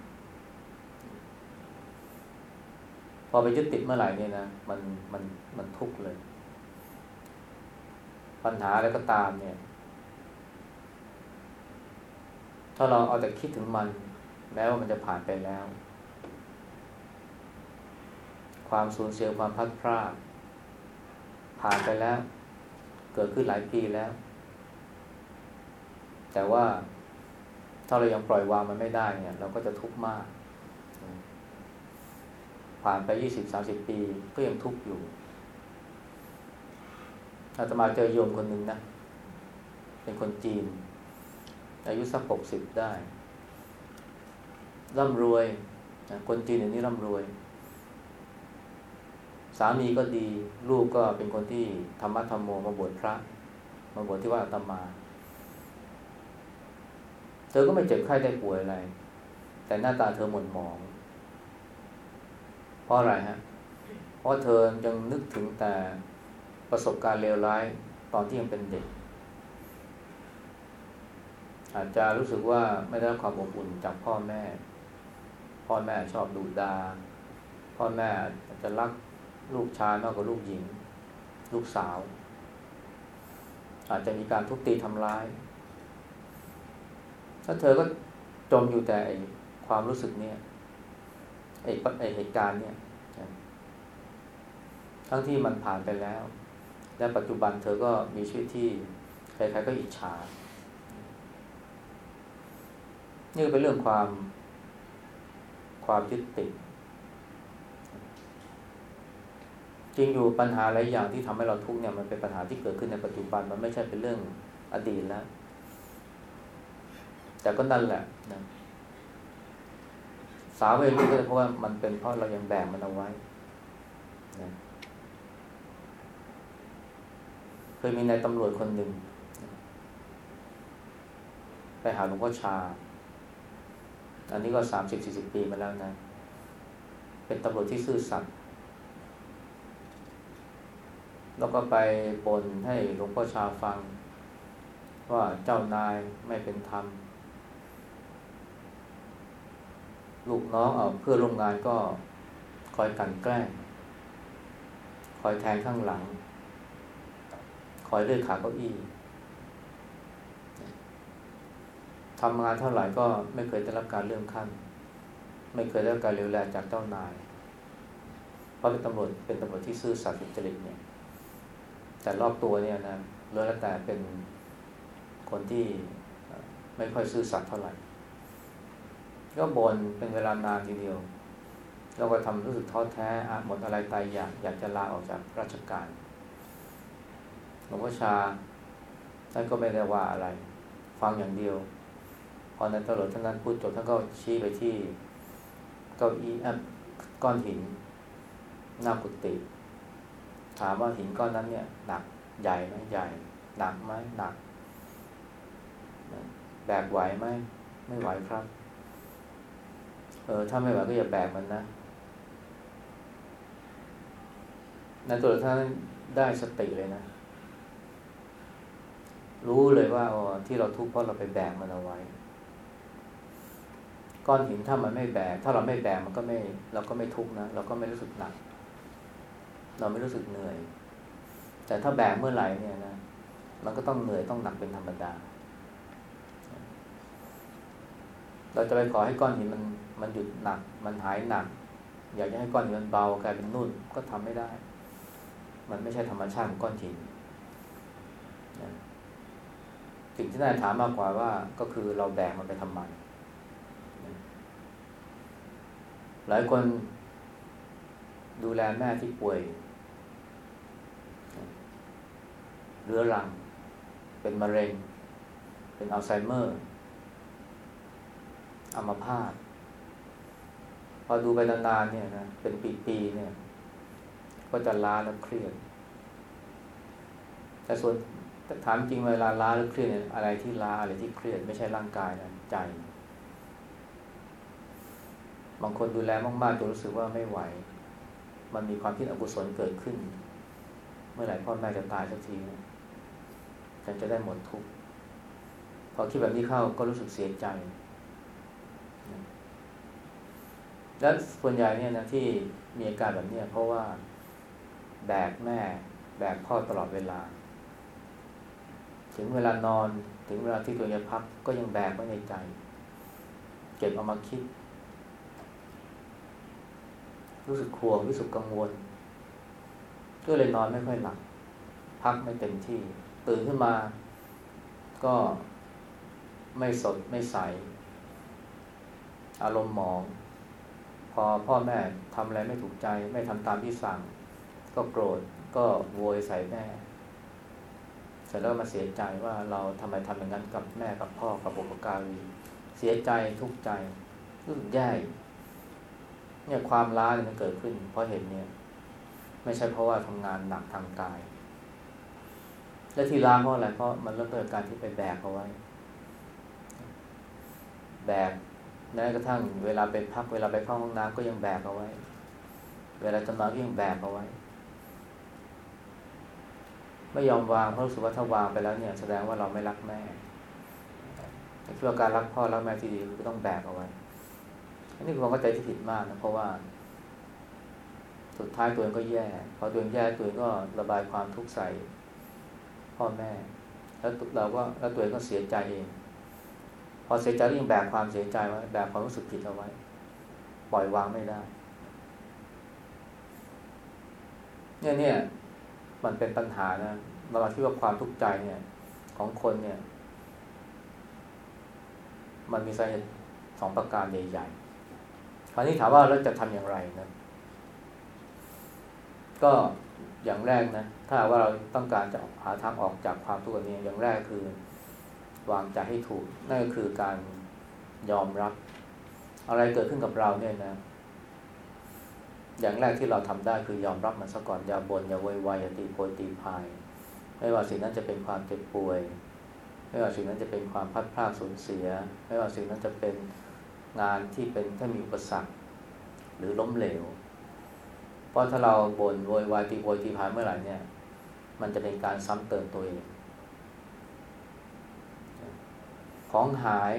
[SPEAKER 1] พอไปยึดติดเมื่อไหร่เนี่ยนะมันมันมันทุกข์เลย ปัญหาอะไรก็ตามเนี่ย ถ้าเราเอาแต่คิดถึงมันแม้ว่ามันจะผ่านไปแล้ว ความสูญเสียความพัดพลาดผ่านไปแล้ว เกิดขึ้นหลายปีแล้ว แต่ว่าถ้าเรายังปล่อยวางมันไม่ได้เนี่ย เราก็จะทุกข์มาก ผ่านไปยี่สิบสาสิบปีก็ยังทุกข์อยู่อาตมาเจอโยมคนหนึ่งนะ เป็นคนจีน อายุสักหกสิบได้ ร่ำรวยนะคนจีนอย่างนี้ร่ำรวย สามีก็ดี ลูกก็เป็นคนที่ธรรมะธรรมโมมาบวชพระ มาบวชที่วัดอาตมา เธอก็ไม่เจ็บไข้ได้ป่วยอะไร แต่หน้าตาเธอหม่นหมอง เพราะอะไรฮะ เพราะเธอยังนึกถึงแต่ประสบการณ์เลวร้ายตอนที่ยังเป็นเด็ก อาจจะรู้สึกว่าไม่ได้รับความอบอุ่นจากพ่อแม่ พ่อแม่ชอบดูดา พ่อแม่อาจจะรักลูกชายมากกว่าลูกหญิง ลูกสาว อาจจะมีการทุบตีทำร้าย ถ้าเธอก็จมอยู่แต่ความรู้สึกเนี่ยไอ้ไอเหตุการณ์เนี่ย ทั้งที่มันผ่านไปแล้ว และปัจจุบันเธอก็มีชีวิตที่ใครๆก็อิจฉา นี่เป็นเรื่องความความยึดติดจริงอยู่ปัญหาหลายอย่างที่ทำให้เราทุกข์เนี่ยมันเป็นปัญหาที่เกิดขึ้นในปัจจุบันมันไม่ใช่เป็นเรื่องอดีตแล้ว แต่ก็นั่นแหละนะสาวเองก็เพราะว่ามันเป็นเพราะเรายังแบกมันเอาไว้นะเคยมีนายตำรวจคนหนึ่ง ไปหาหลวงพ่อชา อันนี้ก็สามสิบสี่สิบปีมาแล้วนะ เป็นตำรวจที่ซื่อสัตย์แล้วก็ไปปนให้หลวงพ่อชาฟัง ว่าเจ้านายไม่เป็นธรรม ลูกน้องเอาเพื่อร่วมงานก็คอยกันแกล้ง คอยแทงข้างหลัง คอยเลื่อยขาเก้าอี้ทำงานเท่าไหร่ก็ไม่เคยได้รับการเลื่อนขั้น ไม่เคยได้รับการเรียวแรงจากเจ้านาย เพราะเป็นตำรวจเป็นตำรวจที่ซื่อสัตย์สุจริตเนี่ย แต่รอบตัวเนี่ยนะเลื่อนแต่เป็นคนที่ไม่ค่อยซื่อสัตย์เท่าไหร่ ก็บนเป็นเวลานานทีเดียว แล้วก็ทำรู้สึกท้อแท้หมดอะไรตายอยากอยากจะลาออกจากราชการหลวงพ่อชาท่านก็ไม่ได้ว่าอะไร ฟังอย่างเดียว พอในตำรวจท่านนั้นพูดจบท่านก็ชี้ไปที่เก้าอี้ก้อนหินหน้ากุฏิถามว่าหินก้อนนั้นเนี่ยหนักใหญ่ไหมใหญ่ หนักไหมหนักแบกไหวไหมไม่ไหวครับ ออถ้าไม่ไหวก็อย่าแบกมันนะในตัวท่านได้สติเลยนะ รู้เลยว่าอ๋อที่เราทุกข์เพราะเราไปแบกมันเอาไว้ ก้อนหินถ้ามันไม่แบก ถ้าเราไม่แบกมันก็ไม่ เราก็ไม่ทุกข์นะเราก็ไม่รู้สึกหนัก เราไม่รู้สึกเหนื่อย แต่ถ้าแบกเมื่อไหร่เนี่ยนะมันก็ต้องเหนื่อยต้องหนักเป็นธรรมดา เราจะไปขอให้ก้อนหินมัน มันหยุดหนัก มันหายหนัก อยากจะให้ก้อนหินมันเบากลายเป็นนุ่นก็ทำไม่ได้ มันไม่ใช่ธรรมชาติของก้อนหินสิ่งที่น่าถามมากกว่าว่าก็คือเราแบกมันไปทำไมหลายคนดูแลแม่ที่ป่วยเรื้อรัง เป็นมะเร็ง เป็นอัลไซเมอร์อัมพาต อดูไปนานๆเนี่ยนะเป็นปีๆเนี่ย ก็จะล้าและเครียด แต่ส่วนถามจริงเวลาล้าหรือเครียดเนี่ยอะไรที่ล้าอะไรที่เครียดไม่ใช่ร่างกายนะใจ บางคนดูแลมากๆจนรู้สึกว่าไม่ไหว มันมีความคิดอกุศลเกิดขึ้น เมื่อไหร่พ่อแม่จะตายสักทีฉันจะได้หมดทุกข์พอคิดแบบนี้เข้าก็รู้สึกเสียใจ และส่วนใหญ่เนี่ยนะที่มีอาการแบบนี้เพราะว่าแบกแม่แบกพ่อตลอดเวลา ถึงเวลานอนถึงเวลาที่ตัวจะพักก็ยังแบกไว้ในใจ เก็บเอามาคิด รู้สึกควงรู้สึกกังวล ก็เลยนอนไม่ค่อยหลับพักไม่เต็มที่ ตื่นขึ้นมา ก็ไม่สดไม่ใส อารมณ์หมอง พอพ่อแม่ทำอะไรไม่ถูกใจ ไม่ทำตามที่สั่ง ก็โกรธก็โวยใส่แม่ เสร็จแล้วมาเสียใจว่าเราทำไมทำอย่างนั้นกับแม่กับพ่อกับบุปการีเสียใจทุกข์ใจรู้สึกแย่เนี่ยความล้ายมันเกิดขึ้น เพราะเห็นเนี่ย ไม่ใช่เพราะว่าทำงานหนักทางกาย และที่ล้าเพราะอะไรเพราะมันเริ่มต้นจากการที่ไปแบกเอาไว้ แบก แม้กระทั่งเวลาไปพักเวลาไปเข้าห้องน้ำก็ยังแบกเอาไว้ เวลาจะนอนก็ยังแบกเอาไว้ ไม่ยอมวางเพราะรู้สึกว่าถ้าวางไปแล้วเนี่ย แสดงว่าเราไม่รักแม่คิดว่าการรักพ่อรักแม่ที่ดีคือต้องแบกเอาไว้ อันนี้คือความเข้าใจที่ผิดมากนะเพราะว่า สุดท้ายตัวเองก็แย่พอตัวเองแย่ตัวเองก็ระบายความทุกข์ใส่พ่อแม่ แล้วเราก็แล้วตัวเองก็เสียใจเอง อเสียใจก็ยังแบกความเสียใจไว้แบกความรู้สึกผิดเอาไว้ ปล่อยวางไม่ได้ เนี่ยเนี่ยมันเป็นปัญหานะเราคิดว่าความทุกข์ใจเนี่ย ของคนเนี่ย มันมีสาเหตุสองประการใหญ่ๆคราวนี้ถามว่าเราจะทำอย่างไรนะก็อย่างแรกนะ ถ้าว่าเราต้องการจะหาทางออกจากความทุกข์นี้อย่างแรกคือ วางใจให้ถูก นั่นก็คือการยอมรับ อะไรเกิดขึ้นกับเราเนี่ยนะ อย่างแรกที่เราทำได้คือยอมรับมันซะก่อนอย่าบน่นอย่าโวยวายอย่าตีโพยตีพายไม่ว่าสิ่งนั้นจะเป็นความเจ็บป่วย ไม่ว่าสิ่งนั้นจะเป็นความพัดพลาดสูญเสีย ไม่ว่าสิ่งนั้นจะเป็นงานที่เป็นถ้ามีอุปสรรค หรือล้มเหลว เพราะถ้าเราบน่นโวยวายตีโพยตีพายเมื่อไหร่เนี่ย มันจะเป็นการซ้ำเติมตัวเอง ของหาย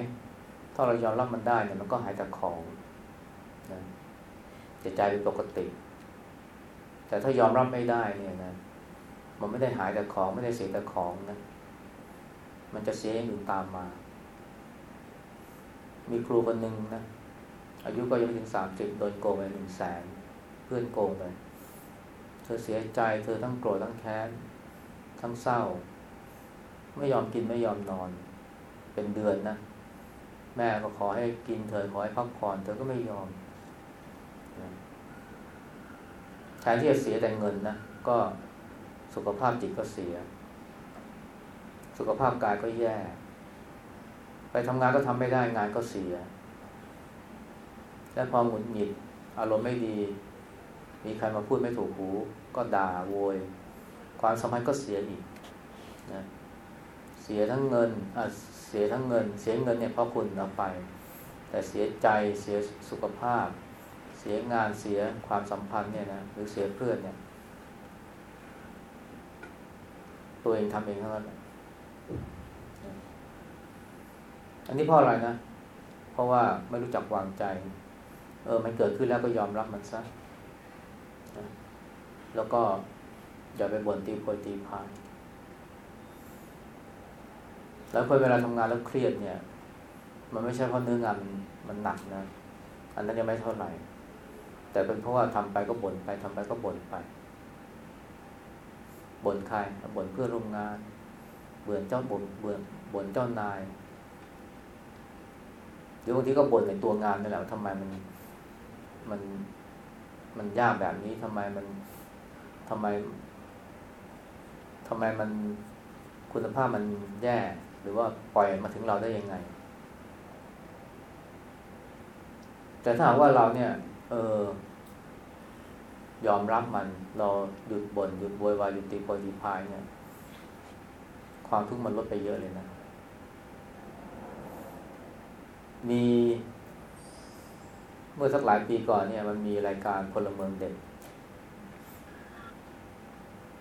[SPEAKER 1] ถ้าเรายอมรับมันได้เนี่ยมันก็หายจากของนะจะใจเป็นปกติ แต่ถ้ายอมรับไม่ได้เนี่ยนะมันไม่ได้หายแต่ของไม่ได้เสียแต่ของนะมันจะเสียอย่างอื่นตามมา มีครูคนหนึ่งนะอายุก็ยังไม่ถึงสามสิบโดนโกงไปหนึ่งแสนเพื่อนโกงไปเธอเสียใจ เธอทั้งโกรธทั้งแค้น ทั้งเศร้า ไม่ยอมกินไม่ยอมนอน เป็นเดือนนะแม่ก็ขอให้กินเธอขอให้พักผ่อนเธอก็ไม่ยอมแทนที่จะเสียแต่เงินนะก็สุขภาพจิตก็เสีย สุขภาพกายก็แย่ ไปทำงานก็ทำไม่ได้งานก็เสีย และพอหงุดหงิด อารมณ์ไม่ดี มีใครมาพูดไม่ถูกหู ก็ด่าโวย ความสัมพันธ์ก็เสียอีกนะ เสียทั้งเงินเสียทั้งเงิน เสียเงินเนี่ยเพราะคุณเอาไป แต่เสียใจเสียสุขภาพ เสียงานเสียความสัมพันธ์เนี่ยนะหรือเสียเพื่อนเนี่ย ตัวเองทำเองเท่านั้นอันนี้เพราะอะไรนะ เพราะว่าไม่รู้จักวางใจ เออ มันเกิดขึ้นแล้วก็ยอมรับมันซะ แล้วก็อย่าไปบ่นตีโพยตีพาย แล้วพอเวลาทำงานแล้วเครียดเนี่ย มันไม่ใช่เพราะเนื้องานมันหนักนะ อันนั้นยังไม่เท่าไหร่ แต่เป็นเพราะว่าทำไปก็บ่นไปทำไปก็บ่นไปบ่นใครบ่นเพื่อนร่วมงานเบื่อเจ้าบ่นเบื่อบ่นเจ้านายหรือบางทีก็บ่นในตัวงานนี่แหละทำไมมันมันมันยากแบบนี้ทำไมมันทำไมทำไมมันคุณภาพมันแย่ หรือว่าปล่อยมาถึงเราได้ยังไง แต่ถ้าหากว่าเราเนี่ย เออยอมรับมันเราหยุดบน่นหยุดโวยวายหยุดตีโพยตีพายเนี่ย ความทุกข์มันลดไปเยอะเลยนะ มีเมื่อสักหลายปีก่อนเนี่ย มันมีรายการพลเมืองเด็ก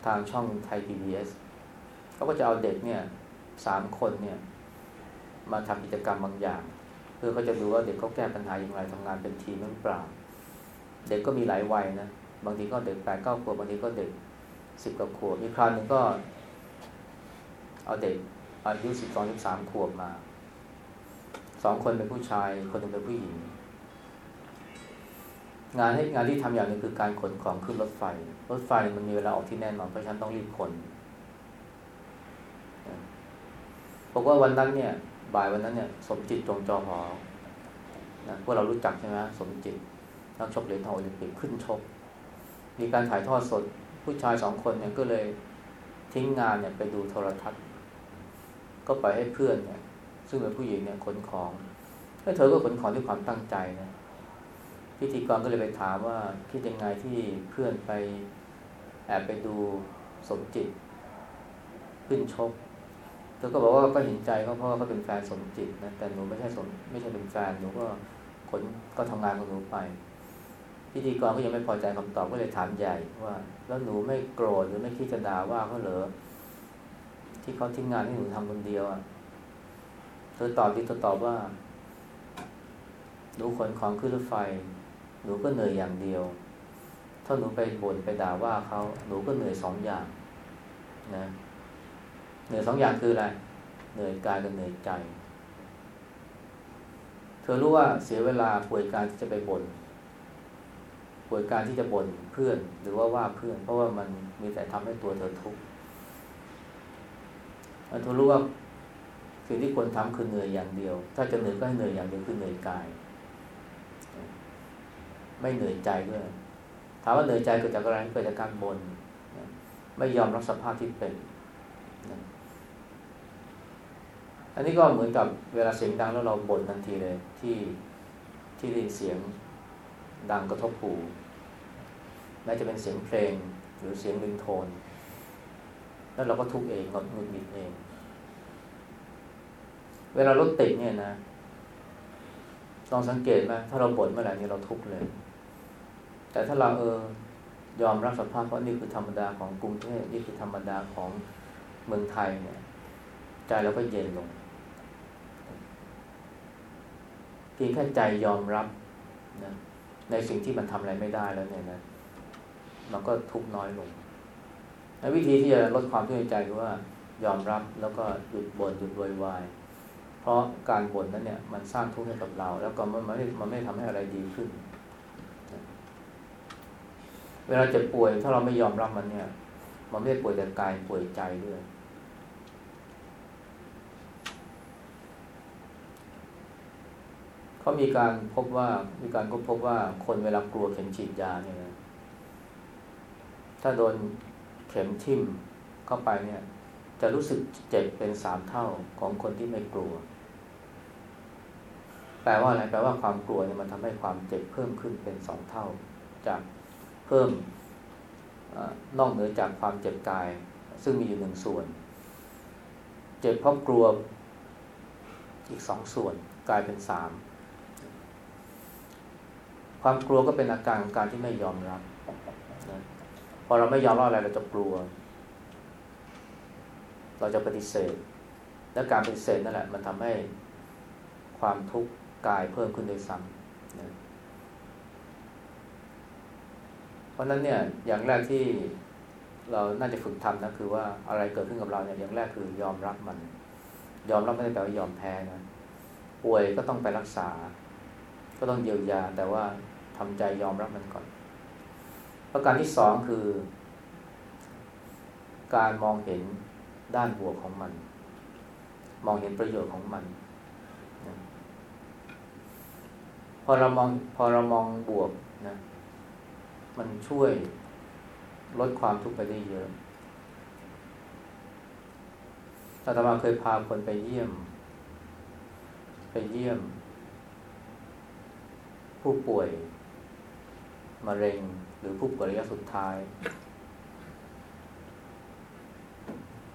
[SPEAKER 1] ทางช่องไทยพีบีเอสเขาก็จะเอาเด็กเนี่ย สามคนเนี่ย มาทำกิจกรรมบางอย่าง เพื่อเขาจะดูว่าเด็กเขาแก้ปัญหาอย่างไรทำงานเป็นทีมหรือเปล่า เด็กก็มีหลายวัยนะบางทีก็เด็กแปดเก้าขวบบางทีก็เด็กสิบกว่าขวบมีคราวหนึ่งก็ เอาเด็กอายุสิบสองสิบสามขวบมาสองคนเป็นผู้ชาย คนหนึ่งเป็นผู้หญิง งานให้งานที่ทำอย่างนึ่งคือการขนของขึ้นรถไฟ รถไฟมันมีเวลาออกที่แน่นอนเพราะฉะนั้นต้องรีบขน บอกว่าวันนั้นเนี่ย บ่ายวันนั้นเนี่ย สมจิตจงจอหอนะพวกเรารู้จักใช่ไหมสมจิตนักชกเหรียญทองโอลิมปิกขึ้นชก มีการถ่ายทอดสดผู้ชายสองคนเนี่ยก็เลยทิ้งงานเนี่ยไปดูโทรทัศน์ ก็ไปให้เพื่อนเนี่ย ซึ่งเป็นผู้หญิงเนี่ยขนของแล้วเธอก็ขนของด้วยความตั้งใจนะพิธีกรก็เลยไปถามว่าคิดยังไงที่เพื่อนไปแอบไปดูสมจิต ขึ้นชก ธอก็บอกว่าก็เห็นใจเขาเพราะว่าเขาเป็นแฟนสมจิตนะแต่หนูไม่ใช่สมไม่ใช่เป็นแฟนหนูก็ขนก็ทำงานของหนูไป พิธีกรก็ยังไม่พอใจคำตอบก็เลยถามใหญ่ว่า แล้วหนูไม่โกรธหรือไม่คิดจะด่าว่าเขาเหรอที่เขาทิ้งงานให้หนูทำคนเดียวอะเธอตอบที่เธอตอบว่า หนูขนของขึ้นรถไฟ หนูก็เหนื่อยอย่างเดียว ถ้าหนูไปบ่นไปด่าว่าเขาหนูก็เหนื่อยสองอย่าง นะเหนื่อยสองอย่างคืออะไร เหนื่อยกายกับเหนื่อยใจ เธอรู้ว่าเสียเวลาป่วยการที่จะไปบน่นป่วยการที่จะบ่นเพื่อน หรือว่าว่าเพื่อน เพราะว่ามันมีแต่ทำให้ตัวเธอทุกข์เธอรู้ว่าสิ่งที่ควรทำคือเหนื่อยอย่างเดียว ถ้าจะเหนื่อยก็ให้เหนื่อยอย่างเดียวคือเหนื่อยกาย ไม่เหนื่อยใจด้วยถามว่าเหนื่อยใจเกิดจากอะไรเกิดจากการบน่นไม่ยอมรับสภาพที่เป็น อันนี้ก็เหมือนกับเวลาเสียงดังแล้วเราบ่นทันทีเลยที่ที่ได้เสียงดังกระทบหูแม้จะเป็นเสียงเพลงหรือเสียงริงโทน แล้วเราก็ทุกเองงดงุดหงิดเอง เวลารถติดเนี่ยนะลองสังเกตไหมถ้าเราบ่นเมื่อไหร่นี่เราทุกเลย แต่ถ้าเราเออยอมรับสภาพว่านี่คือธรรมดาของกรุงเทพนี่คือธรรมดาของเมืองไทยเนี่ย ใจเราก็เย็นลง เพียงแค่ใจยอมรับนะในสิ่งที่มันทำอะไรไม่ได้แล้วเนี่ยนะมันก็ทุกน้อยลงในวิธีที่จะลดความทุกข์ในใจคือว่ายอมรับแล้วก็หยุดบน่นหยุดวอยวายเพราะการบ่นนั้นเนี่ยมันสร้างทุกข์ให้กับเรา แล้วก็มันไม่มันไม่ทำให้อะไรดีขึ้น เวลาเจ็บป่วยถ้าเราไม่ยอมรับมันเนี่ย มันไม่ได้ป่วยแต่กายป่วยใจด้วย เขามีการพบว่ามีการก็พบว่าคนเวลากลัวเข็มฉีดยาเนี่ยถ้าโดนเข็มทิ่มเข้าไปเนี่ย จะรู้สึกเจ็บเป็นสามเท่าของคนที่ไม่กลัว แปลว่าอะไรแปลว่าความกลัวเนี่ยมันทำให้ความเจ็บเพิ่มขึ้นเป็นสองเท่า จากเพิ่มนอกเหนือจากความเจ็บกาย ซึ่งมีอยู่หนึ่งส่วน เจ็บเพราะกลัวอีกสองส่วนกลายเป็นสาม ความกลัวก็เป็นอาการของการที่ไม่ยอมรับนะพอเราไม่ยอมรับอะไรเราจะกลัว เราจะปฏิเสธ และการปฏิเสธนั่นแหละ มันทำให้ความทุกข์กายเพิ่มขึ้นโดยซ้ำนะเพราะนั้นเนี่ยอย่างแรกที่เราน่าจะฝึกทำนะคือว่าอะไรเกิดขึ้นกับเราเนี่ยอย่างแรกคือยอมรับมัน ยอมรับไม่ได้แปลว่ายอมแพ้นะป่วยก็ต้องไปรักษา ก็ต้องเยียวยา แต่ว่า ทำใจยอมรับมันก่อน ประการที่สองคือ การมองเห็นด้านบวกของมัน มองเห็นประโยชน์ของมันพอเรามองพอเรามองบวกนะมันช่วยลดความทุกข์ไปได้เยอะอาตมาเคยพาคนไปเยี่ยม ไปเยี่ยม ผู้ป่วย มะเร็งหรือผู้ป่วยระยะสุดท้าย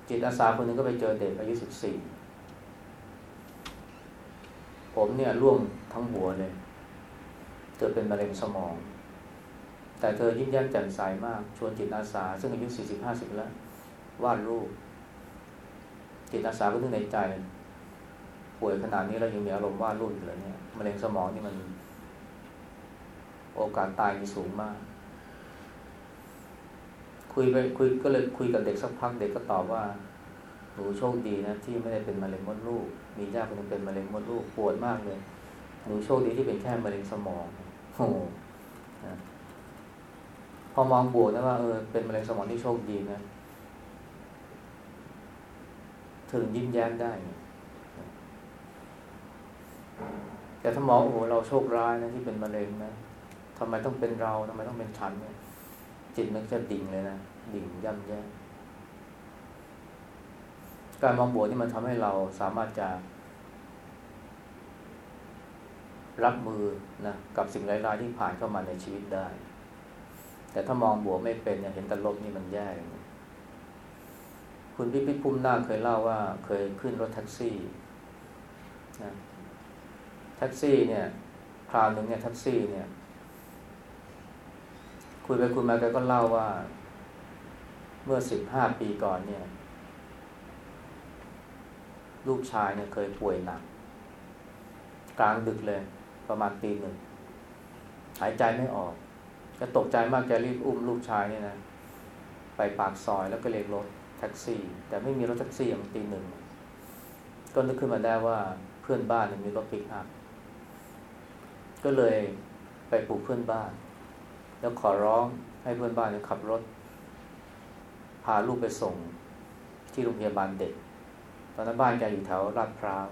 [SPEAKER 1] จิตอาสาคนหนึ่งก็ไปเจอเด็กอายุสิบสี่ผมเนี่ยร่วงทั้งหัวเลยเจอเป็นมะเร็งสมอง แต่เธอยิ้มแย้มแจ่มใสมาก ชวนจิตอาสา ซึ่งอายุสี่สิบห้าสิบแล้ววาดรูป จิตอาสาก็นึกในใจ ป่วยขนาดนี้เรายังมีอารมณ์วาดรูปอยู่เลยเนี่ยมะเร็งสมองนี่มัน โอกาสตายมีสูงมาก คุยไปคุยก็เลยคุยกับเด็กสักพักเด็กก็ตอบว่าหนูโชคดีนะที่ไม่ได้เป็นมะเร็งมดลูก มีญาติคนนึงเป็นมะเร็งมดลูกปวดมากเลย หนูโชคดีที่เป็นแค่มะเร็งสมองโอ้พอมองบวกนะว่าเออเป็นมะเร็งสมองที่โชคดีนะถึงยิ้มแย้มได้ แต่ถ้ามองโอ้โหเราโชคร้ายนะที่เป็นมะเร็งนะ ทำไมต้องเป็นเราทำไมต้องเป็นฉันเนี่ยจิตมันจะดิ่งเลยนะดิ่งย่ำแย่การมองบวกนี่มันทำให้เราสามารถจะรับมือนะกับสิ่งร้ายๆที่ผ่านเข้ามาในชีวิตได้ แต่ถ้ามองบวกไม่เป็นเนี่ยเห็นแต่ลบนี่มันแย่คุณพิพิธพุ่มนาเคยเล่าว่า เคยขึ้นรถแท็กซี่นะแท็กซี่เนี่ยคราวหนึ่งเนี่ยแท็กซี่เนี่ย คุยไปคุยมาแกก็เล่าว่า เมื่อสิบห้าปีก่อนเนี่ย ลูกชายเนี่ยเคยป่วยหนัก กลางดึกเลย ประมาณตีหนึ่ง หายใจไม่ออกแกตกใจมากแกรีบอุ้มลูกชายเนี่ยนะ ไปปากซอยแล้วก็เรียกรถแท็กซี่ แต่ไม่มีรถแท็กซี่อย่างตีหนึ่งก็นึกขึ้นมาได้ว่าเพื่อนบ้านเนี่ยมีรถปิกอัพก็เลยไปปลุกเพื่อนบ้าน แล้วขอร้องให้เพื่อนบ้านขับรถ พาลูกไปส่งที่โรงพยาบาลเด็ก ตอนนั้นบ้านแกอยู่แถวลาดพร้าว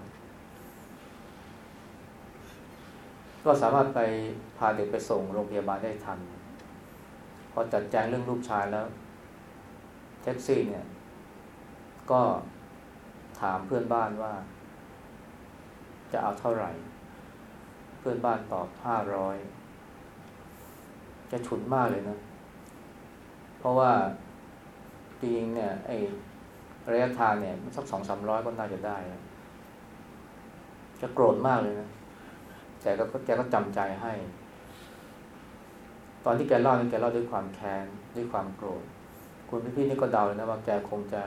[SPEAKER 1] ก็สามารถไปพาเด็กไปส่งโรงพยาบาลได้ทัน พอจัดแจงเรื่องลูกชายแล้วแท็กซี่เนี่ย ก็ถามเพื่อนบ้านว่า จะเอาเท่าไหร่ เพื่อนบ้านตอบห้าร้อย จะฉุนมากเลยนะ เพราะว่าจริงเนี่ย ไอระยะทางเนี่ยสักสองสามร้อยก็น่าจะได้แล้วจะโกรธมากเลยนะแต่ก็แกก็จำใจให้ ตอนที่แกเล่านี่แกเล่าด้วยความแค้นด้วยความโกรธคุณพี่ๆนี่ก็เดาเลยนะว่าแกคงจะ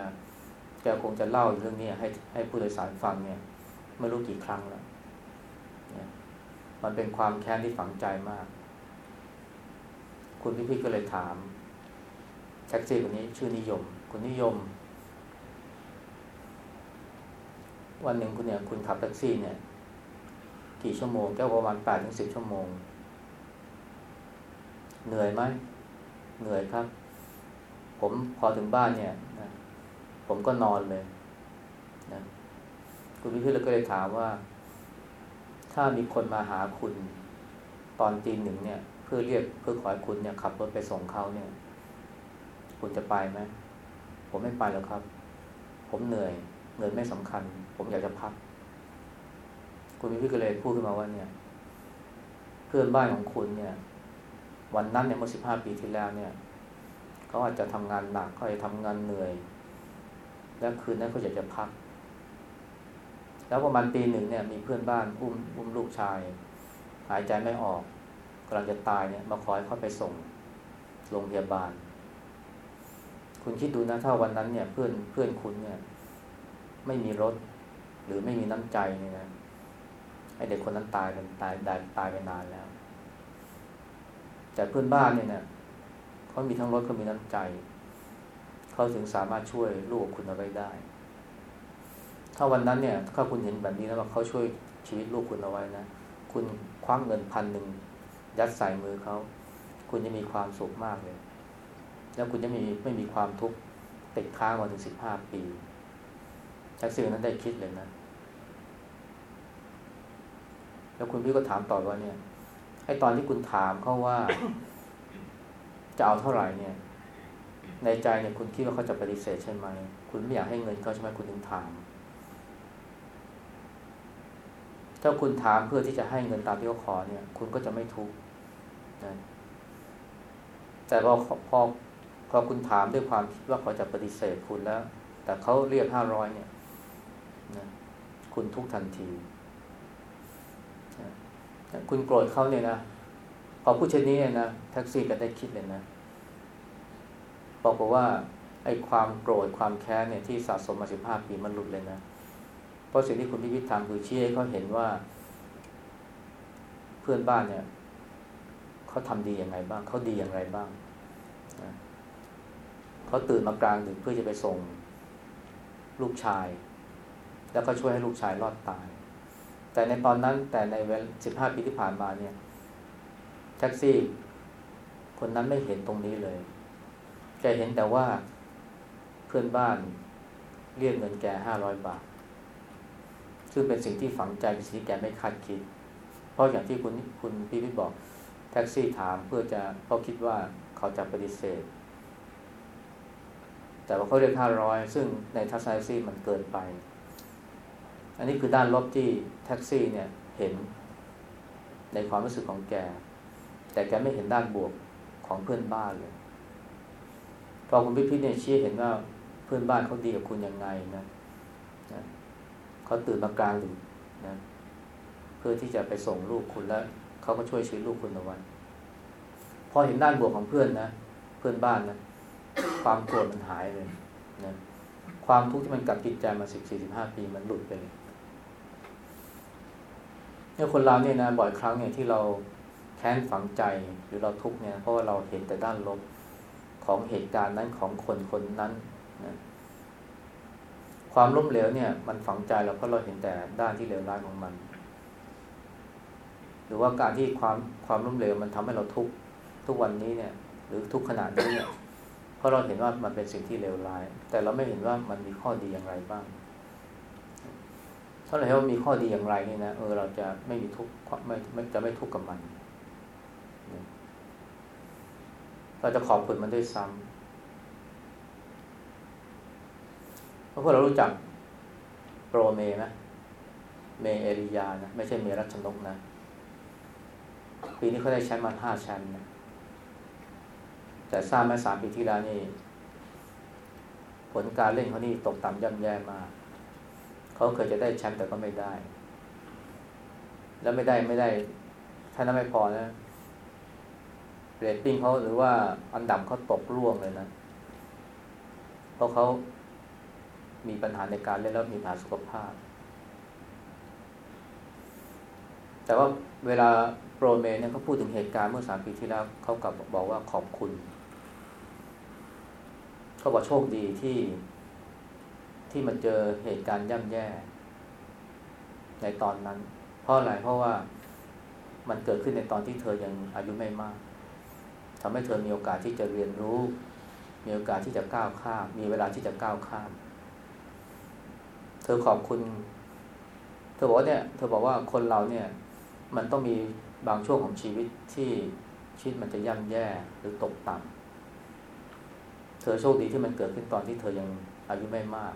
[SPEAKER 1] แกคงจะเล่าเรื่องนี้ให้ให้ผู้โดยสารฟังเนี่ยไม่รู้กี่ครั้งแล้วมันเป็นความแค้นที่ฝังใจมาก คุณพี่ๆก็เลยถามแท็กซี่คนนี้ชื่อนิยม คุณนิยม วันหนึ่งคุณเนี่ยคุณขับแท็กซี่เนี่ย กี่ชั่วโมงแก้วประมาณแปดถึงสิบชั่วโมง เหนื่อยไหมเหนื่อยครับ ผมพอถึงบ้านเนี่ยนะผมก็นอนเลยนะคุณพี่พี่เลยก็เลยถามว่า ถ้ามีคนมาหาคุณตอนตีหนึ่งเนี่ย พื่อเรียกเพื่อขอให้คุณเนี่ยขับรถไปส่งเขาเนี่ย คุณจะไปไหมผมไม่ไปแล้วครับ ผมเหนื่อยเหนื่อยไม่สำคัญ ผมอยากจะพัก คุณพี่พี่ก็เลยพูดขึ้นมาว่าเนี่ย เพื่อนบ้านของคุณเนี่ย วันนั้นเนี่ยเมื่อสิบห้าปีที่แล้วเนี่ยเขาอาจจะทำงานหนักเขาอาจจะทำงานเหนื่อย แล้วคืนนั้นเขาอยากจะพัก แล้วประมาณปีหนึ่งเนี่ย มีเพื่อนบ้านอุ้มอุ้มลูกชาย หายใจไม่ออก กำลังจะตายเนี่ยมาขอให้เขาไปส่งโรงพยาบาล คุณคิดดูนะถ้าวันนั้นเนี่ยเพื่อนเพื่อนคุณเนี่ย ไม่มีรถ หรือไม่มีน้ำใจเนี่ยนะไอเด็กคนนั้นตายกันตายตายตายไปนานแล้ว แต่เพื่อนบ้านเนี่ยนะเขามีทั้งรถเขามีน้ำใจเขาถึงสามารถช่วยลูกคุณเอาไว้ได้ ถ้าวันนั้นเนี่ย ถ้าคุณเห็นแบบนี้แล้วว่าเขาช่วยชีวิตลูกคุณเอาไว้นะคุณคว้างเงินพันหนึ่ง ยัดใส่มือเขา คุณจะมีความสุขมากเลย แล้วคุณจะมีไม่มีความทุกข์ติดค้างมาถึงสิบห้าปีแท็กซี่นั้นได้คิดเลยนะ แล้วคุณพี่ก็ถามต่อว่าเนี่ยไอตอนที่คุณถามเขาว่า จะเอาเท่าไหร่เนี่ย ในใจเนี่ยคุณคิดว่าเขาจะปฏิเสธใช่ไหม คุณไม่อยากให้เงินเขาใช่ไหมคุณถึงถามถ้าคุณถามเพื่อที่จะให้เงินตามที่เขาขอเนี่ย คุณก็จะไม่ทุกข์ นะแต่พอพอพอคุณถามด้วยความคิดว่าเขาจะปฏิเสธคุณแล้ว แต่เขาเรียกห้าร้อยเนี่ยนะคุณทุกทันทีนะคุณโกรธเขาเนี่ยนะพอพูดเช่นนี้นะแท็กซี่ก็ได้คิดเลยนะบอกว่าไอ้ความโกรธความแค้นเนี่ยที่สะสมมาสิบห้าปีมันหลุดเลยนะ เพราะสิ่งที่คุณพิพิธทำคือชี้ให้เขาเห็นว่า เพื่อนบ้านเนี่ย เขาทำดียังไงบ้าง เขาดีอย่างไรบ้างนะเขาตื่นมากลางดึกเพื่อจะไปส่งลูกชาย แล้วก็ช่วยให้ลูกชายรอดตาย แต่ในตอนนั้นแต่ในเวลสิบห้าปีที่ผ่านมาเนี่ย แท็กซี่ คนนั้นไม่เห็นตรงนี้เลยแกเห็นแต่ว่าเพื่อนบ้านเรียกเงินแกห้าร้อยบาท ซึ่งเป็นสิ่งที่ฝังใจเป็นสิ่งที่แกไม่คาดคิด เพราะอย่างที่คุณคุณพี่พี่บอก แท็กซี่ถามเพื่อจะเพราคิดว่าเขาจะปฏิเสธแแต่ว่าเขาเรียกห้าร้อยซึ่งในทัศนคติมันเกินไป อันนี้คือด้านลบที่แท็กซี่เนี่ยเห็นในความรู้สึกของแก แต่แกไม่เห็นด้านบวกของเพื่อนบ้านเลยพอคุณพิพิธเนี่ยชี้เห็นว่าเพื่อนบ้านเขาดีกับคุณยังไงนะนะเขาตื่นมากลางดึกนะเพื่อที่จะไปส่งลูกคุณแล้ว เขาก็ช่วยชีวิตลูกคุณเอาไว้พอเห็นด้านบวกของเพื่อนนะ เพื่อนบ้านนะ ความโกรธมันหายเลยนะความทุกข์ที่มันกัดจิตใจมาสิบสี่สิบห้าปีมันหลุดไปเลยเนี่ยคนเราเนี่ยนะบ่อยครั้งเนี่ยที่เราแค้นฝังใจหรือเราทุกข์เนี่ย เพราะว่าเราเห็นแต่ด้านลบของเหตุการณ์นั้นของคนคนนั้นนะความล้มเหลวเนี่ย มันฝังใจเราเพราะเราเห็นแต่ด้านที่เลวร้ายของมัน หรือว่าการที่ความความล้มเหลวมันทำให้เราทุกข์ทุกวันนี้เนี่ย หรือทุกขณะนี้เนี่ยเพราะเราเห็นว่ามันเป็นสิ่งที่เลวร้าย แต่เราไม่เห็นว่ามันมีข้อดีอย่างไรบ้าง ถ้าเราเห็นว่ามีข้อดีอย่างไรนี่นะเออเราจะไม่มีทุกข์ไม่ไม่จะไม่ทุกข์กับมัน เราจะขอบคุณมันด้วยซ้ำเพราะพวกเรารู้จักโปรเมไหมเมเอริยานะไม่ใช่เมรัชนกนะ ปีนี้เขาได้แชมป์มาห้าแชมป์นะแต่ทราบไหมสามปีที่แล้วนี่ผลการเล่นเขานี่ตกต่ำย่ำแย่มากเขาเคยจะได้แชมป์แต่ก็ไม่ได้ แล้วไม่ได้ไม่ได้ ถ้านั้นไม่พอนะเรตติ้งเขาหรือว่าอันดับเขาตกร่วงเลยนะ เพราะเขามีปัญหาในการเล่นแล้วมีปัญหาสุขภาพ แต่ว่าเวลา โปรเมเนี่ยเขาพูดถึงเหตุการณ์เมื่อสามปีที่แล้วเขากลับบอกว่าขอบคุณเขาบอกโชคดีที่ที่มันเจอเหตุการณ์ย่ำแย่ ในตอนนั้น เพราะอะไรเพราะว่ามันเกิดขึ้นในตอนที่เธอยังอายุไม่มากทำให้เธอมีโอกาสที่จะเรียนรู้ มีโอกาสที่จะก้าวข้าม มีเวลาที่จะก้าวข้าม เธอขอบคุณ เธอบอกว่าเนี่ย เธอบอกว่าคนเราเนี่ย มันต้องมี บางช่วงของชีวิตที่ชีวิตมันจะย่ำแย่หรือตกต่ำเธอโชคดีที่มันเกิดขึ้นตอนที่เธอยังอายุไม่มาก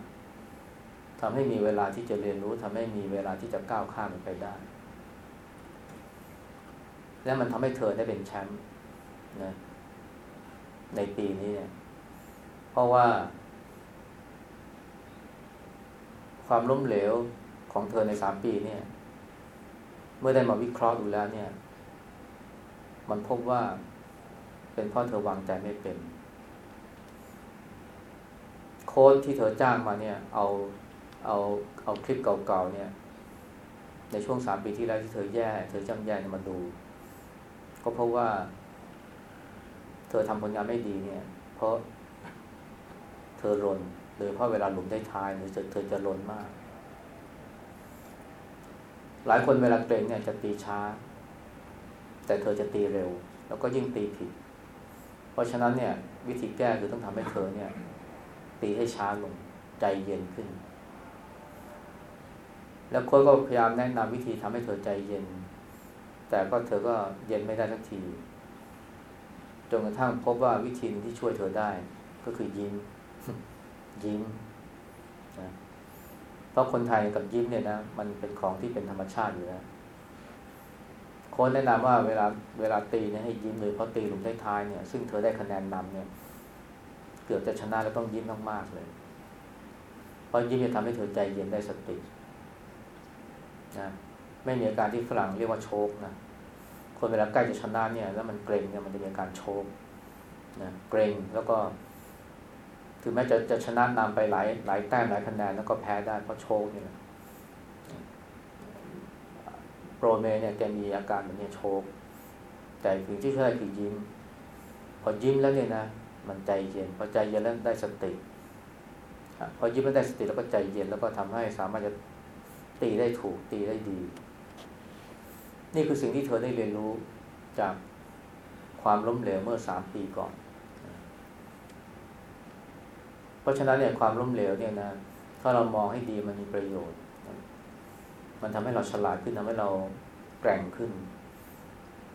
[SPEAKER 1] ทำให้มีเวลาที่จะเรียนรู้ทำให้มีเวลาที่จะก้าวข้ามมันไปได้ และมันทำให้เธอได้เป็นแชมป์นะในปีนี้เนี่ยเพราะว่า ความล้มเหลวของเธอในสามปีเนี่ย มื่อได้มาวิเคราะห์ดูแล้วเนี่ย มันพบว่าเป็นเพราะเธอวางใจไม่เป็น โค้ดที่เธอจ้างมาเนี่ย เอาเอาเอาคลิปเก่าๆเนี่ย ในช่วงสามปีที่แล้วที่เธอแย่ เธอจำแย่มาดู ก็เพราะว่า เธอทำผลงานไม่ดีเนี่ย เพราะเธอรนโดยเพราะเวลาหลุมได้ทายเนี่ยเธอจะรนมาก หลายคนเวลาเกรงเนี่ยจะตีช้า แต่เธอจะตีเร็ว แล้วก็ยิ่งตีผิด เพราะฉะนั้นเนี่ย วิธีแก้คือต้องทำให้เธอเนี่ย ตีให้ช้าลงใจเย็นขึ้น แล้วโค้ชก็พยายามแนะนำวิธีทำให้เธอใจเย็น แต่ก็เธอก็เย็นไม่ได้สักทีจนกระทั่งพบว่าวิธีที่ช่วยเธอได้ ก็คือยิ้มยิ้ม เพราะคนไทยกับยิ้มเนี่ยนะมันเป็นของที่เป็นธรรมชาติอยู่แล้วโค้ชแนะนำว่าเวลาเวลาตีเนี่ยให้ยิ้มเลยเพราะตีหลุมท้ายเนี่ยซึ่งเธอได้คะแนนนำเนี่ย เกือบจะชนะแล้วต้องยิ้มมากๆเลย เพราะยิ้มจะทำให้เธอใจเย็นได้สตินะไม่มีอาการที่ฝรั่งเรียกว่าโชกนะคนเวลาใกล้จะชนะเนี่ย แล้วมันเกรงเนี่ยมันจะมีอาการโชกนะเกรงแล้วก็ ถึงแม้จะจะชนะนำไปหลายหลายแต้มหลายคะแนนแล้วก็แพ้ได้เพราะโชกเนี่ยโปรเมเนี่ยแกมีอาการแบบนี้โชกแต่ถึงที่ช่วยคือยิ้ม พอยิ้มแล้วเนี่ยนะมันใจเย็น พอใจเย็นแล้วได้สติ พอยิ้มแล้วได้สติแล้วก็ใจเย็นแล้วก็ทำให้สามารถจะตีได้ถูกตีได้ดี นี่คือสิ่งที่เธอได้เรียนรู้จากความล้มเหลวเมื่อสามปีก่อน เพราะฉะนั้นเนี่ยความล้มเหลวเนี่ยนะถ้าเรามองให้ดีมันมีประโยชน์ มันทำให้เราฉลาดขึ้นทำให้เราแกร่งขึ้น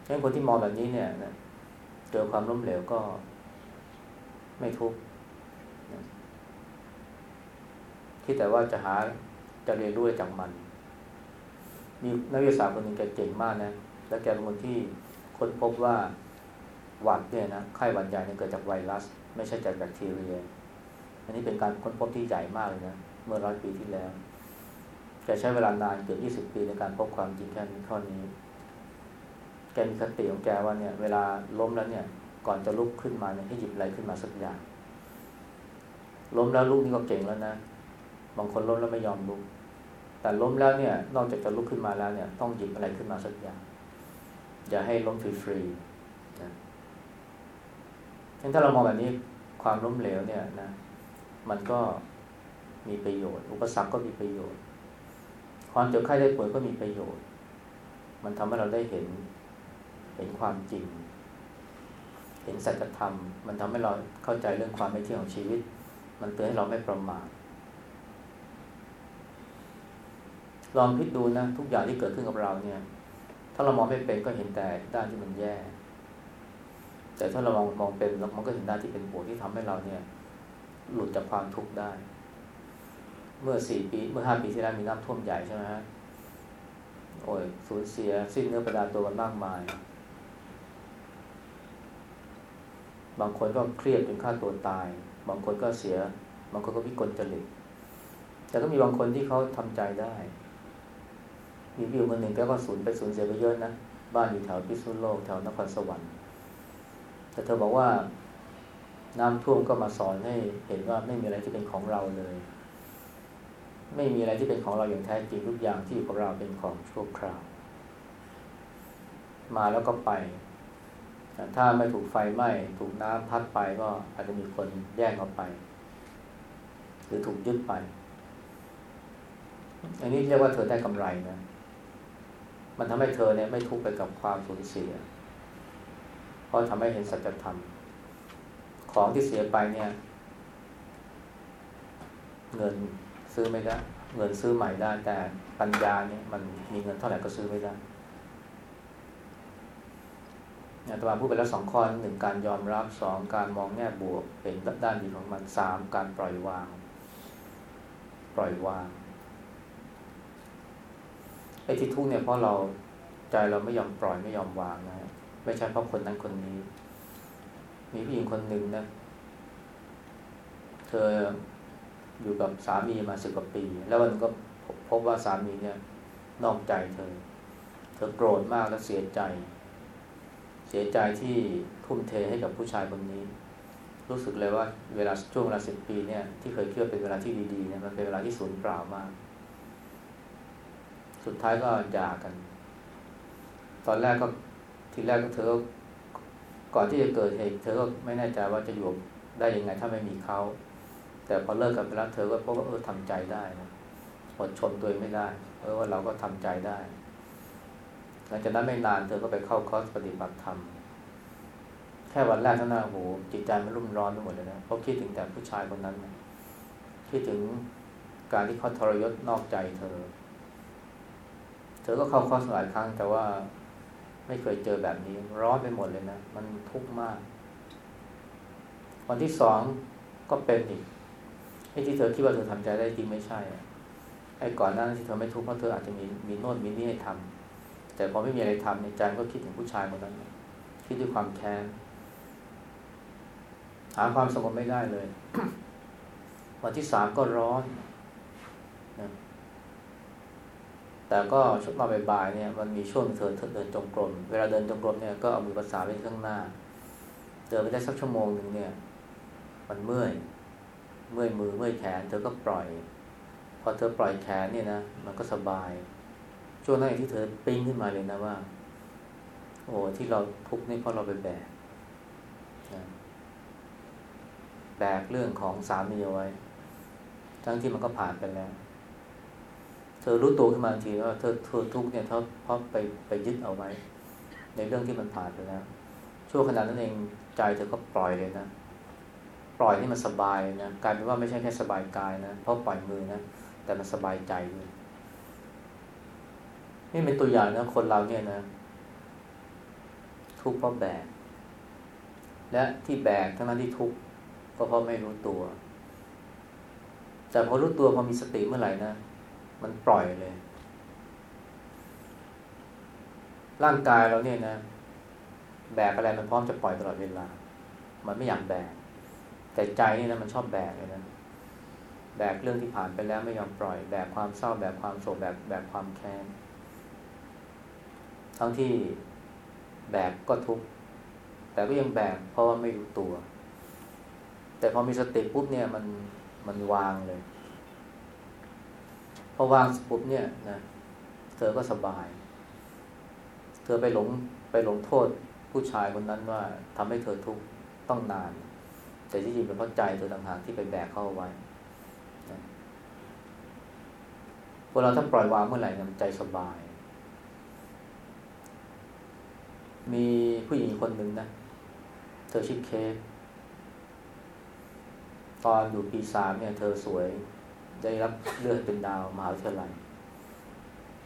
[SPEAKER 1] ฉะนั้นคนที่มองแบบนี้เนี่ยนะเจอความล้มเหลวก็ไม่ทุกข์คิดแต่ว่าจะหาจะเรียนรู้จากมัน มีนักวิทยาศาสตร์คนหนึ่งแกเก่งมากนะ แล้วแกเป็นคนที่ค้นพบว่าหวัดเนี่ยนะไข้หวัดใหญ่เนี่ยเกิดจากไวรัส ไม่ใช่จากแบคทีเรีย อันนี้เป็นการค้นพบที่ใหญ่มากเลยนะ เมื่อร้อยปีที่แล้วแกใช้เวลานานเกือบยี่สิบปีในการพบความจริงแค่นี้ข้อนี้ แกมีคติของแกว่าเนี่ย เวลาล้มแล้วเนี่ย ก่อนจะลุกขึ้นมาเนี่ยให้หยิบอะไรขึ้นมาสักอย่าง ล้มแล้วลุกนี่ก็เก่งแล้วนะ บางคนล้มแล้วไม่ยอมลุก แต่ล้มแล้วเนี่ย นอกจากจะลุกขึ้นมาแล้วเนี่ย ต้องหยิบอะไรขึ้นมาสักอย่าง อย่าให้ล้มฟรีๆนะถ้าเรามองแบบนี้ความล้มเหลวเนี่ยนะ มันก็มีประโยชน์ อุปสรรคก็มีประโยชน์ ความเจ็บไข้ได้ป่วยก็มีประโยชน์ มันทำให้เราได้เห็นเห็นความจริง เห็นสัจธรรม มันทำให้เราเข้าใจเรื่องความไม่เที่ยงของชีวิต มันเตือนให้เราไม่ประมาทลองคิดดูนะทุกอย่างที่เกิดขึ้นกับเราเนี่ย ถ้าเรามองไม่เป็นก็เห็นแต่ด้านที่มันแย่ แต่ถ้าเรามองมองเป็นมันก็เห็นด้านที่เป็นบวกที่ทำให้เราเนี่ย หลุดจากความทุกข์ได้ เมื่อสี่ปี เมื่อห้าปีที่แล้วมีน้ำท่วมใหญ่ใช่ไหมฮะโอ้ยสูญเสียสิ้นเนื้อประดาตัวกันมากมาย บางคนก็เครียดจนฆ่าตัวตาย บางคนก็เสีย บางคนก็วิกลจริตแต่ก็มีบางคนที่เขาทำใจได้ มีวิวคนหนึ่งแกก็สูญไปสูญเสียไปเยอะนะ บ้านอยู่แถวพิษณุโลกแถวนครสวรรค์ แต่เธอบอกว่า น้ำท่วมก็มาสอนให้เห็นว่าไม่มีอะไรที่เป็นของเราเลย ไม่มีอะไรที่เป็นของเราอย่างแท้จริงทุกอย่างที่อยู่กับเราเป็นของชั่วคราว มาแล้วก็ไป ถ้าไม่ถูกไฟไหม้ถูกน้ำพัดไปก็อาจจะมีคนแย่งเอาไป หรือถูกยึดไป อันนี้เรียกว่าเธอได้กำไรนะ มันทำให้เธอเนี่ยไม่ทุกข์ไปกับความสูญเสีย เพราะทำให้เห็นสัจธรรม ของที่เสียไปเนี่ย เงินซื้อไม่ได้ เงินซื้อใหม่ได้แต่ปัญญาเนี่ยมันมีเงินเท่าไหร่ก็ซื้อไม่ได้อาตมาพูดไปแล้วสองข้อหนึ่งการยอมรับสองการมองแง่บวกเป็นด้านดีของมันสามการปล่อยวาง ปล่อยวางไอ้ที่ทุกเนี่ยเพราะเราใจเราไม่ยอมปล่อยไม่ยอมวางนะไม่ใช่เพราะคนนั้นคนนี้ มีผู้หญิงคนหนึ่งนะ เธออยู่กับสามีมาสิบกว่าปี แล้ววันก็พบว่าสามีเนี่ยนอกใจเธอ เธอโกรธมากและเสียใจ เสียใจที่ทุ่มเทให้กับผู้ชายคนนี้ รู้สึกเลยว่าเวลาช่วงเวลาสิบปีเนี่ยที่เคยเชื่อเป็นเวลาที่ดีๆเนี่ยมันเป็นเวลาที่สูญเปล่ามาก สุดท้ายก็หย่ากัน ตอนแรกก็ทีแรกก็เธอ ก่อนที่จะเกิดเหตุเธอก็ไม่แน่ใจว่าจะอยู่ได้ยังไงถ้าไม่มีเขา แต่พอเลิกกันไปแล้วเธอก็พบว่าเออทำใจได้นะอดชมตัวเองไม่ได้ เออว่าเราก็ทำใจได้ หลังจากนั้นไม่นานเธอก็ไปเข้าคอร์สปฏิบัติธรรม แค่วันแรกเท่านั้นโหจิตใจมันรุ่มร้อนไปหมดเลยนะ เพราะคิดถึงแต่ผู้ชายคนนั้นนะคิดถึงการที่เขาทรยศนอกใจเธอ เธอก็เข้าคอร์สหลายครั้งแต่ว่า ไม่เคยเจอแบบนี้ ร้อนไปหมดเลยนะ มันทุกข์มาก วันที่สองก็เป็นอีกไอ้ที่เธอคิดว่าเธอทำใจได้จริงไม่ใช่ไอ้ก่อนหน้านั้นที่เธอไม่ทุกข์เพราะเธออาจจะมีมีโน่นมีนี่ให้ทำแต่พอไม่มีอะไรทำในใจก็คิดถึงผู้ชายคนนั้นคิดด้วยความแค้นหาความสงบไม่ได้เลย วันที่สามก็ร้อนนะ แต่ก็ชุดมาบ่ายๆเนี่ยมันมีช่วงเธอเดินจงกรม เวลาเดินจงกรมเนี่ยก็เอามือประสานไว้ข้างหน้า เดินไปได้สักชั่วโมงหนึ่งเนี่ย มันเมื่อยเมื่อยมือเมื่อยแขน เธอก็ปล่อย พอเธอปล่อยแขนเนี่ยนะมันก็สบาย ช่วงนั้นที่เธอปิ้งขึ้นมาเลยนะว่า โอ้ที่เราทุกข์นี่เพราะเราไปแบกแบกเรื่องของสามีเอาไว้ ทั้งที่มันก็ผ่านไปแล้ว เธอรู้ตัวขึ้นมาทีว่าเธอเธอทุกข์เนี่ยเพราะเพราะไปไปยึดเอาไว้ ในเรื่องที่มันผ่านไปแล้วช่วงขณะนั้นเองใจเธอก็ปล่อยเลยนะ ปล่อยนี่มันสบายนะกลายเป็นว่าไม่ใช่แค่สบายกายนะเพราะปล่อยมือนะแต่มันสบายใจด้วยนี่เป็นตัวอย่างนะคนเราเนี่ยนะ ทุกข์เพราะแบกและที่แบกทั้งนั้นที่ทุกข์ก็เพราะไม่รู้ตัว แต่พอรู้ตัวพอมีสติเมื่อไหร่นะ มันปล่อยเลย ร่างกายเราเนี่ยนะ แบกอะไรมันพร้อมจะปล่อยตลอดเวลา มันไม่อยากแบก แต่ใจนี่นะมันชอบแบกเลยนะแบกเรื่องที่ผ่านไปแล้วไม่ยอมปล่อย แบกความเศร้าแบกความโศกแบกแบกความแค้นทั้งที่แบกก็ทุกข์แต่ก็ยังแบกเพราะว่าไม่รู้ตัว แต่พอมีสติปุ๊บเนี่ยมันมันวางเลย พอวางปุ๊บเนี่ยนะเธอก็สบาย เธอไปหลงไปหลงโทษผู้ชายคนนั้นว่าทำให้เธอทุกข์ต้องนาน แต่ที่จริงเป็นเพราะใจเธอต่างหากที่ไปแบกเข้าไว้นะพวกเราถ้าปล่อยวางเมื่อไหร่เนี่ยใจสบาย มีผู้หญิงคนหนึ่งนะ เธอชื่อเคสตอนอยู่ปีสามเนี่ย เธอสวย ได้รับเลือกเป็นดาวมหาวิทยาลัย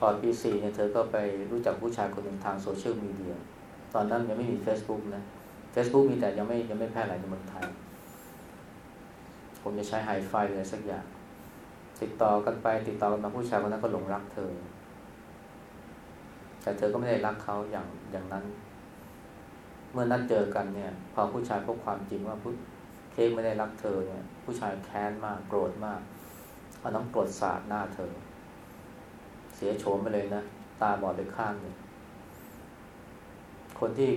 [SPEAKER 1] ตอนปีสี่เนี่ยเธอก็ไปรู้จักผู้ชายคนหนึ่งทางโซเชียลมีเดีย ตอนนั้นยังไม่มี Facebook นะ Facebook มีแต่ยังไม่ยังไม่แพร่หลายในเมืองไทย ผมจะใช้ไฮไฟอะไรสักอย่าง ติดต่อกันไปติดต่อกันมาผู้ชายคนนั้นก็หลงรักเธอ แต่เธอก็ไม่ได้รักเขาอย่างอย่างนั้น เมื่อนัดเจอกันเนี่ย พอผู้ชายพบความจริงว่าผู้เค้กไม่ได้รักเธอเนี่ย ผู้ชายแค้นมากโกรธมาก เอาน้ำกรดสาดหน้าเธอ เสียโฉมไปเลยนะ ตาบอดไปข้างหนึ่งคนที่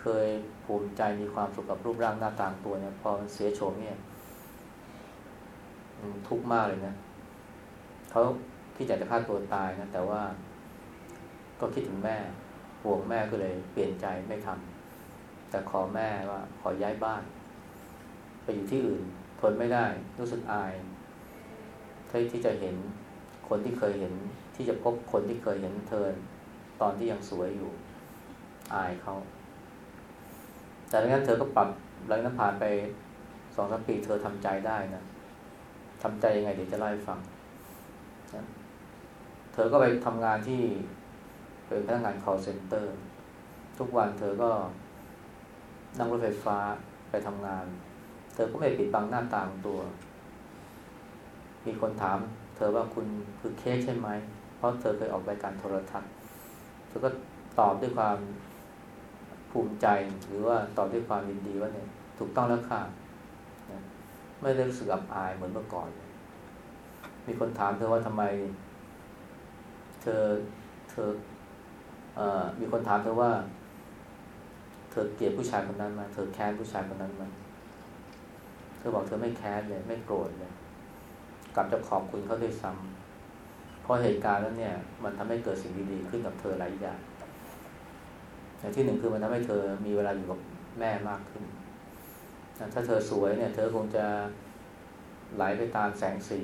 [SPEAKER 1] เคยภูมิใจมีความสุขกับรูปร่างหน้าตางตัวเนี่ย พอมันเสียโฉมเนี่ยทุกข์มากเลยนะเขาที่อยากจะฆ่าตัวตายนะ แต่ว่าก็คิดถึงแม่ห่วงแม่ก็เลย เปลี่ยนใจไม่ทำแต่ขอแม่ว่าขอย้ายบ้าน ไปอยู่ที่อื่น ทนไม่ได้รู้สึกอาย ที่ที่จะเห็นคนที่เคยเห็น ที่จะพบคนที่เคยเห็นเธอตอนที่ยังสวยอยู่ อายเขาแต่ดังนั้นเธอก็ปรับหลังนั้นผ่านไปสองสามปี เธอทำใจได้นะทำใจยังไงเดี๋ยวจะเล่าให้ฟังนะเธอก็ไปทำงานที่เป็นพนักงาน call center ทุกวันเธอก็นั่งรถไฟฟ้าไปทำงาน เธอก็ไม่ปิดบังหน้าตาของตัว มีคนถามเธอว่าคุณคือเค้กใช่ไหม เพราะเธอเคยออกรายการโทรทัศน์เธอก็ตอบด้วยความภูมิใจหรือว่าตอบด้วยความยินดีว่าเนี่ยถูกต้องแล้วค่ะไม่ได้รู้สึกอับอายเหมือนเมื่อก่อน มีคนถามเธอว่าทำไม เธอเธอเออมีคนถามเธอว่า เธอเกลียดผู้ชายคนนั้นมา เธอแค้นผู้ชายคนนั้นมา เธอบอกเธอไม่แค้นเลย ไม่โกรธเลย กลับจะขอบคุณเขาด้วยซ้ำเพราะเหตุการณ์นั้นเนี่ย มันทำให้เกิดสิ่งดีๆขึ้นกับเธอหลายอย่างอย่างที่หนึ่งคือมันทำให้เธอมีเวลาอยู่กับแม่มากขึ้น ถ้าเธอสวยเนี่ย เธอคงจะไหลไปตามแสงสี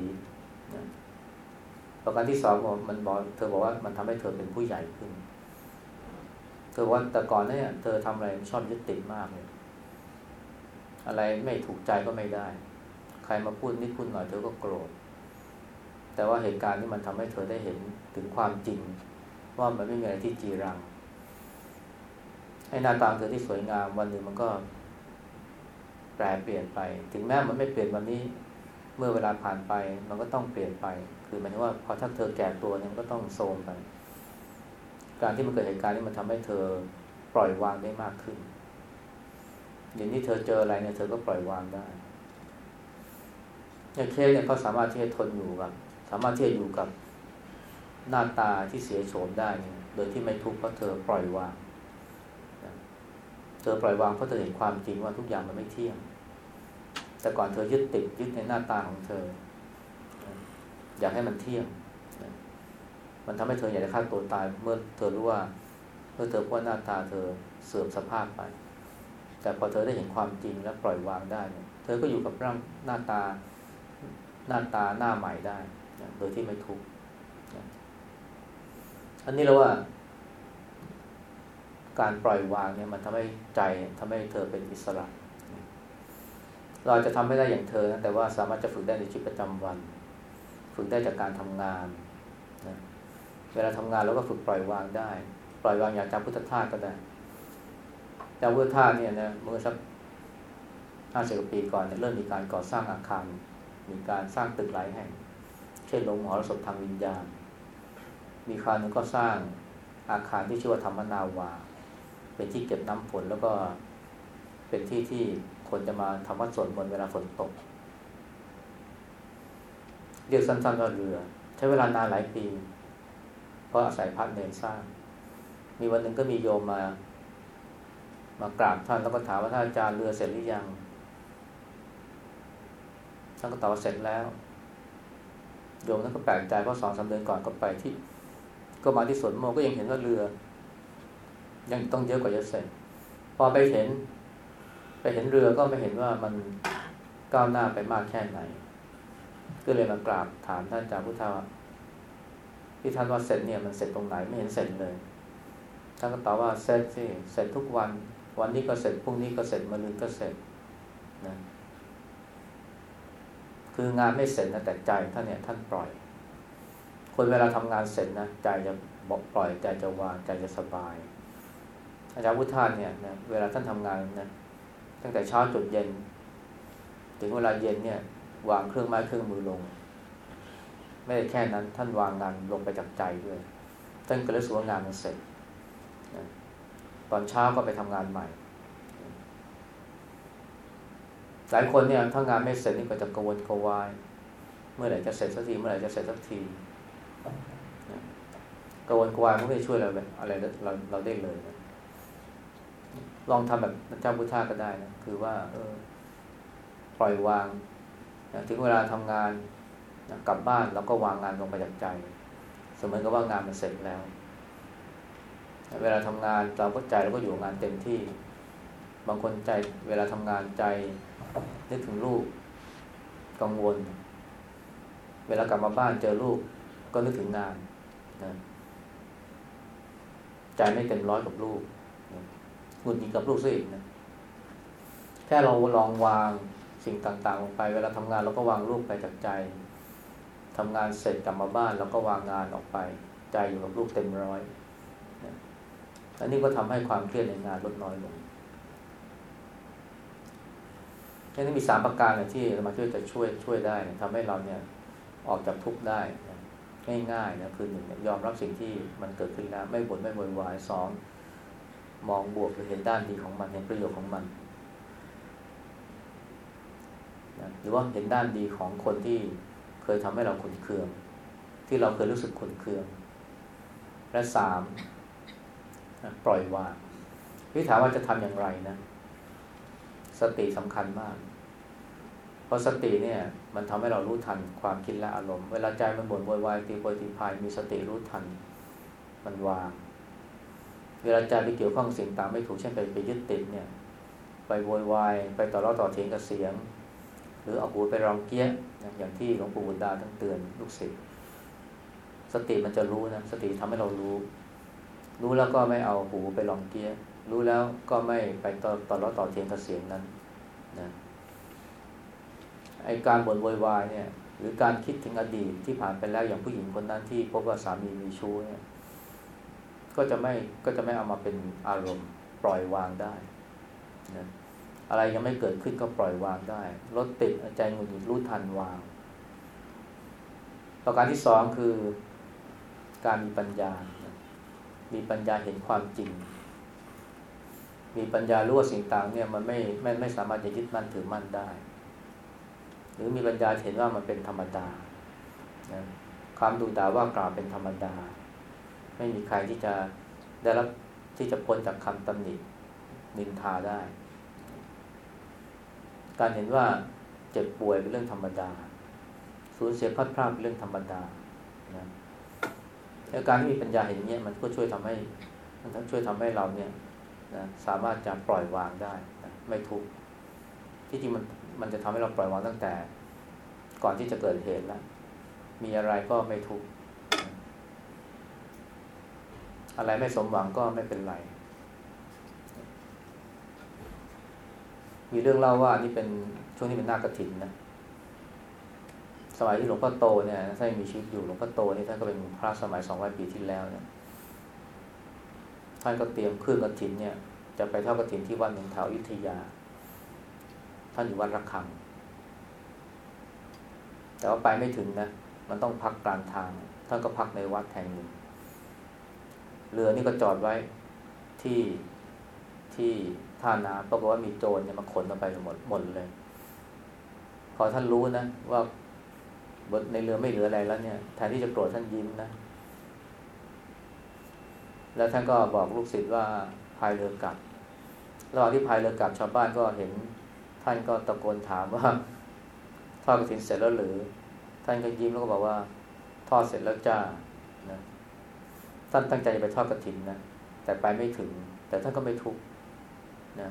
[SPEAKER 1] ประการที่สองมันบอกเธอบอกว่ามันทำให้เธอเป็นผู้ใหญ่ขึ้น เธอว่าแต่ก่อนเนี่ยเธอทำอะไรชอบยึดติดมากเลย อะไรไม่ถูกใจก็ไม่ได้ ใครมาพูดนิดพูดหน่อยเธอก็โกรธ แต่ว่าเหตุการณ์นี้มันทำให้เธอได้เห็นถึงความจริง ว่ามันไม่มีอะไรที่จีรังให้หน้าตาเธอที่สวยงามวันหนึ่งมันก็แปรเปลี่ยนไป ถึงแม้มันไม่เปลี่ยนวันนี้ เมื่อเวลาผ่านไป มันก็ต้องเปลี่ยนไป คือหมายถึงว่าพอถ้าเธอแก่ตัวเนี่ยมันก็ต้องโทรมไป การที่มันเกิดเหตุการณ์นี้มันทำให้เธอปล่อยวางได้มากขึ้นอย่างนี้เธอเจออะไรเนี่ยเธอก็ปล่อยวางได้อย่างเคสเนี่ยเขาสามารถที่จะทนอยู่กับามารถที่จะอยู่กับหน้าตาที่เสียโฉมได้ โดยที่ไม่ทุกข์เพราะเธอปล่อยวาง เธอปล่อยวางเพราะเธอเห็นความจริงว่าทุกอย่างมันไม่เที่ยง แต่ก่อนเธอยึดติดยึดในหน้าตาของเธอ อยากให้มันเที่ยง มันทำให้เธออยากจะฆ่าตัวตายเมื่อเธอรู้ว่า เมื่อเธอพว่าหน้าตาเธอเสื่อมสภาพไป แต่พอเธอได้เห็นความจริงแล้วปล่อยวางได้ เธอก็อยู่กับร่างหน้าตาหน้าตาหน้าใหม่ได้ โดยที่ไม่ทุกข์อันนี้เราว่า การปล่อยวางเนี่ย มันทำให้ใจทำให้เธอเป็นอิสระ เราจะทำไม่ได้อย่างเธอนะแต่ว่าสามารถจะฝึกได้ในชีวิตประจำวัน ฝึกได้จากการทำงานนะเวลาทำงานเราก็ฝึกปล่อยวางได้ ปล่อยวางอย่างจำพุทธทาสก็ได้จำพุทธทาสเนี่ยนะเมื่อสักห้าสิบปีก่อนเนี่ยเริ่มมีการก่อสร้างอาคาร มีการสร้างตึกหลายแห่ง ช่นโรงมหรสพทางวิญญาณ มีคราวนึงก็สร้างอาคารที่ชื่อว่าธรรมนาวา เป็นที่เก็บน้ำฝนแล้วก็เป็นที่ที่คนจะมาทำวัดสวดมนต์เวลาฝนตก เรียกสั้นๆว่าเรือ ใช้เวลานานหลายปี เพราะอาศัยพัดเนรสร้าง มีวันหนึ่งก็มีโยมมามากราบท่านแล้วก็ถามว่าท่านอาจารย์เรือเสร็จหรือยัง ท่านก็ตอบว่าเสร็จแล้ว โยมนั้นก็แปลกใจเพราะสองสาเดือนก่อนก็ไปที่ ก็มาที่สวนโมก็ยังเห็นว่าเรือ ยังต้องเยอะกว่าจะเสร็จพอไปเห็น ไปเห็นเรือก็ไม่เห็นว่ามันก้าวหน้าไปมากแค่ไหน ก็เลยมากราบถามท่านอาจารย์พุทธาที่ท่านว่าเสร็จเนี่ยมันเสร็จตรงไหนไม่เห็นเสร็จเลยท่านก็ตอบว่าเสร็จสิเสร็จทุกวัน วันนี้ก็เสร็จพรุ่งนี้ก็เสร็จมะรืนก็เสร็จนะ คืองานไม่เสร็จนะแต่ใจท่านเนี่ยท่านปล่อย คนเวลาทำงานเสร็จนะใจจะบอกปล่อยใจจะวางใจจะสบาย อาจารย์พุทธานเนี่ยนะเวลาท่านทำงานนะตั้งแต่เช้าจนเย็น ถึงเวลาเย็นเนี่ยวางเครื่องไม้เครื่องมือลง ไม่ได้แค่นั้นท่านวางงานลงไปจากใจด้วยท่านก็เลยสูว่างานมันเสร็จตอนเช้าก็ไปทำงานใหม่ หลายคนเนี่ยถ้างานไม่เสร็จนี่ก็จะกังวลกังวาย เมื่อไหร่จะเสร็จสักทีเมื่อไหร่จะเสร็จสักทีกังวลกังวายมันไม่ช่วยเราอะไรเราเราได้เลยนะลองทำแบบเจ้าพุทธาก็ได้นะคือว่า เออ ปล่อยวางนะถึงเวลาทำงานนะกลับบ้านเราก็วางงานลงไปจากใจ เสมือนกับว่างานมันเสร็จแล้ว เวลาทำงานเราก็ใจเราก็อยู่งานเต็มที่ บางคนใจ เวลาทำงานใจ นึกถึงลูกกังวล เวลากลับมาบ้านเจอลูกก็นึกถึงงานนะใจไม่เต็มร้อยกับลูกหงุดหงิดกับลูกซะอีกนะแค่เราลองวางสิ่งต่างๆลงไป เวลาทำงานเราก็วางลูกไปจากใจทำงานเสร็จกลับมาบ้านเราก็วางงานออกไป ใจอยู่กับลูกเต็มร้อยอันนี้ก็ทำให้ความเครียดในงานลดน้อยลง นี่มีสามประการเลยที่มาช่วยจะช่วยช่วยได้ทำให้เราเนี่ยออกจากทุกข์ได้ง่ายๆนะคือหนึ่งยอมรับสิ่งที่มันเกิดขึ้นแล้วไม่บ่นไม่โวยวายสองมองบวกหรือเห็นด้านดีของมันเห็นประโยชน์ของมันนะหรือว่าเห็นด้านดีของคนที่เคยทำให้เราขุนเคือง ที่เราเคยรู้สึกขุนเคือง และสามปล่อยวางพี่ถามว่าจะทำอย่างไรนะ สติสำคัญมาก เพราะสติเนี่ย มันทำให้เรารู้ทันความคิดและอารมณ์ เวลาใจมันบ่นโวยวายตีโพยตีพายมีสติรู้ทัน มันวาง เวลาใจไปเกี่ยวข้องสิ่งตามไม่ถูกเช่นไปไปยึดติดเนี่ย ไปโวยวายไปต่อร้อต่อเถียงกับเสียง หรือเอาหูไปรองเกี้ยอย่างที่หลวงปู่บุญดาท่านเตือนลูกศิษย์สติมันจะรู้นะ สติทำให้เรารู้ รู้แล้วก็ไม่เอาหูไปรองเกี้ย รู้แล้วก็ไม่ไปต่อต่อร้อต่อเทียงกับเสียงนั้นนะไอการบ่นโวยวายเนี่ยหรือการคิดถึงอดีตที่ผ่านไปแล้วอย่างผู้หญิงคนนั้นที่พบว่าสามีมีชู้เนี่ยก็จะไม่ก็จะไม่เอามาเป็นอารมณ์ปล่อยวางได้นะอะไรยังไม่เกิดขึ้นก็ปล่อยวางได้รถติดใจหงุดหงิดรู้ทันวาง ประการที่สองคือ การมีปัญญา มีปัญญาเห็นความจริง มีปัญญารู้ว่าสิ่งต่างเนี่ยมันไม่ไม่ไม่สามารถจะยึดมั่นถือมั่นได้ หรือมีปัญญาเห็นว่ามันเป็นธรรมดาความดูด่าว่ากล่าวเป็นธรรมดา ไม่มีใครที่จะได้รับที่จะพ้นจากคำตำหนินินทาได้ การเห็นว่าเจ็บป่วยเป็นเรื่องธรรมดา สูญเสียพัดพลาดเป็นเรื่องธรรมดานะการที่มีปัญญาเห็นเนี้ยมันก็ช่วยทำให้มันช่วยทำให้เราเนี่ย นะสามารถจะปล่อยวางได้นะไม่ทุกข์ที่จริงมันมันจะทำให้เราปล่อยวางตั้งแต่ ก่อนที่จะเกิดเหตุแล้วมีอะไรก็ไม่ทุกข์อะไรไม่สมหวังก็ไม่เป็นไร มีเรื่องเล่าว่านี่เป็นช่วงนี้เป็นหน้ากระถินนะ สมัยที่หลวงพ่อโตเนี่ยท่านมีชีวิตอยู่หลวงพ่อโตนี่ท่านก็เป็นพระสมัยสองร้อยปีที่แล้วเนี่ย ท่านก็เตรียมเครื่องกระถินเนี่ย จะไปเท่ากระถินที่วัดหนึ่งแถวยุทธยา ท่านอยู่วัดระฆัง แต่ว่าไปไม่ถึงนะ มันต้องพักกลางทาง ท่านก็พักในวัดแห่งหนึ่ง เรือนี่ก็จอดไว้ที่ที่ท่าน้ำปรากฏว่ามีโจรเนี่ยมาขนเอาไปหมดหมดเลย พอท่านรู้นะว่าบนในเรือไม่เหลืออะไรแล้วเนี่ยแทนที่จะโกรธท่านยิ้มนะ แล้วท่านก็บอกลูกศิษย์ว่าพายเรือกลับระหว่างที่พายเรือกลับชาวบ้านก็เห็น ท่านก็ตะโกนถามว่าทอดกระถินเสร็จแล้วหรือ ท่านก็ยิ้มแล้วก็บอกว่า ทอดเสร็จแล้วจ้านะท่านตั้งใจจะไปทอดกระถินนะแต่ไปไม่ถึง แต่ท่านก็ไม่ทุกข์นะ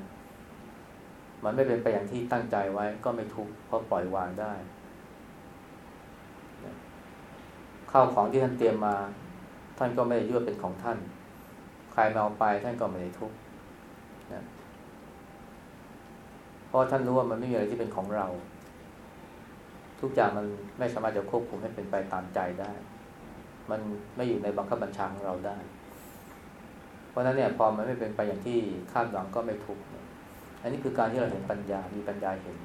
[SPEAKER 1] มันไม่เป็นไปอย่างที่ตั้งใจไว้ก็ไม่ทุกข์เพราะปล่อยวางได้ข้าวของที่ท่านเตรียมมา ท่านก็ไม่ได้ยั่วเป็นของท่าน ใครมาเอาไปท่านก็ไม่ได้ทุกข์นะเพราะท่านรู้ว่ามันไม่มีอะไรที่เป็นของเรา ทุกอย่างมันไม่สามารถจะควบคุมให้เป็นไปตามใจได้ มันไม่อยู่ในบังคับบัญชาของเราได้ เพราะนั้นเนี่ยพอมันไม่เป็นไปอย่างที่คาดหวังก็ไม่ทุกข์อันนี้คือการที่เราเห็นปัญญา มีปัญญาเห็น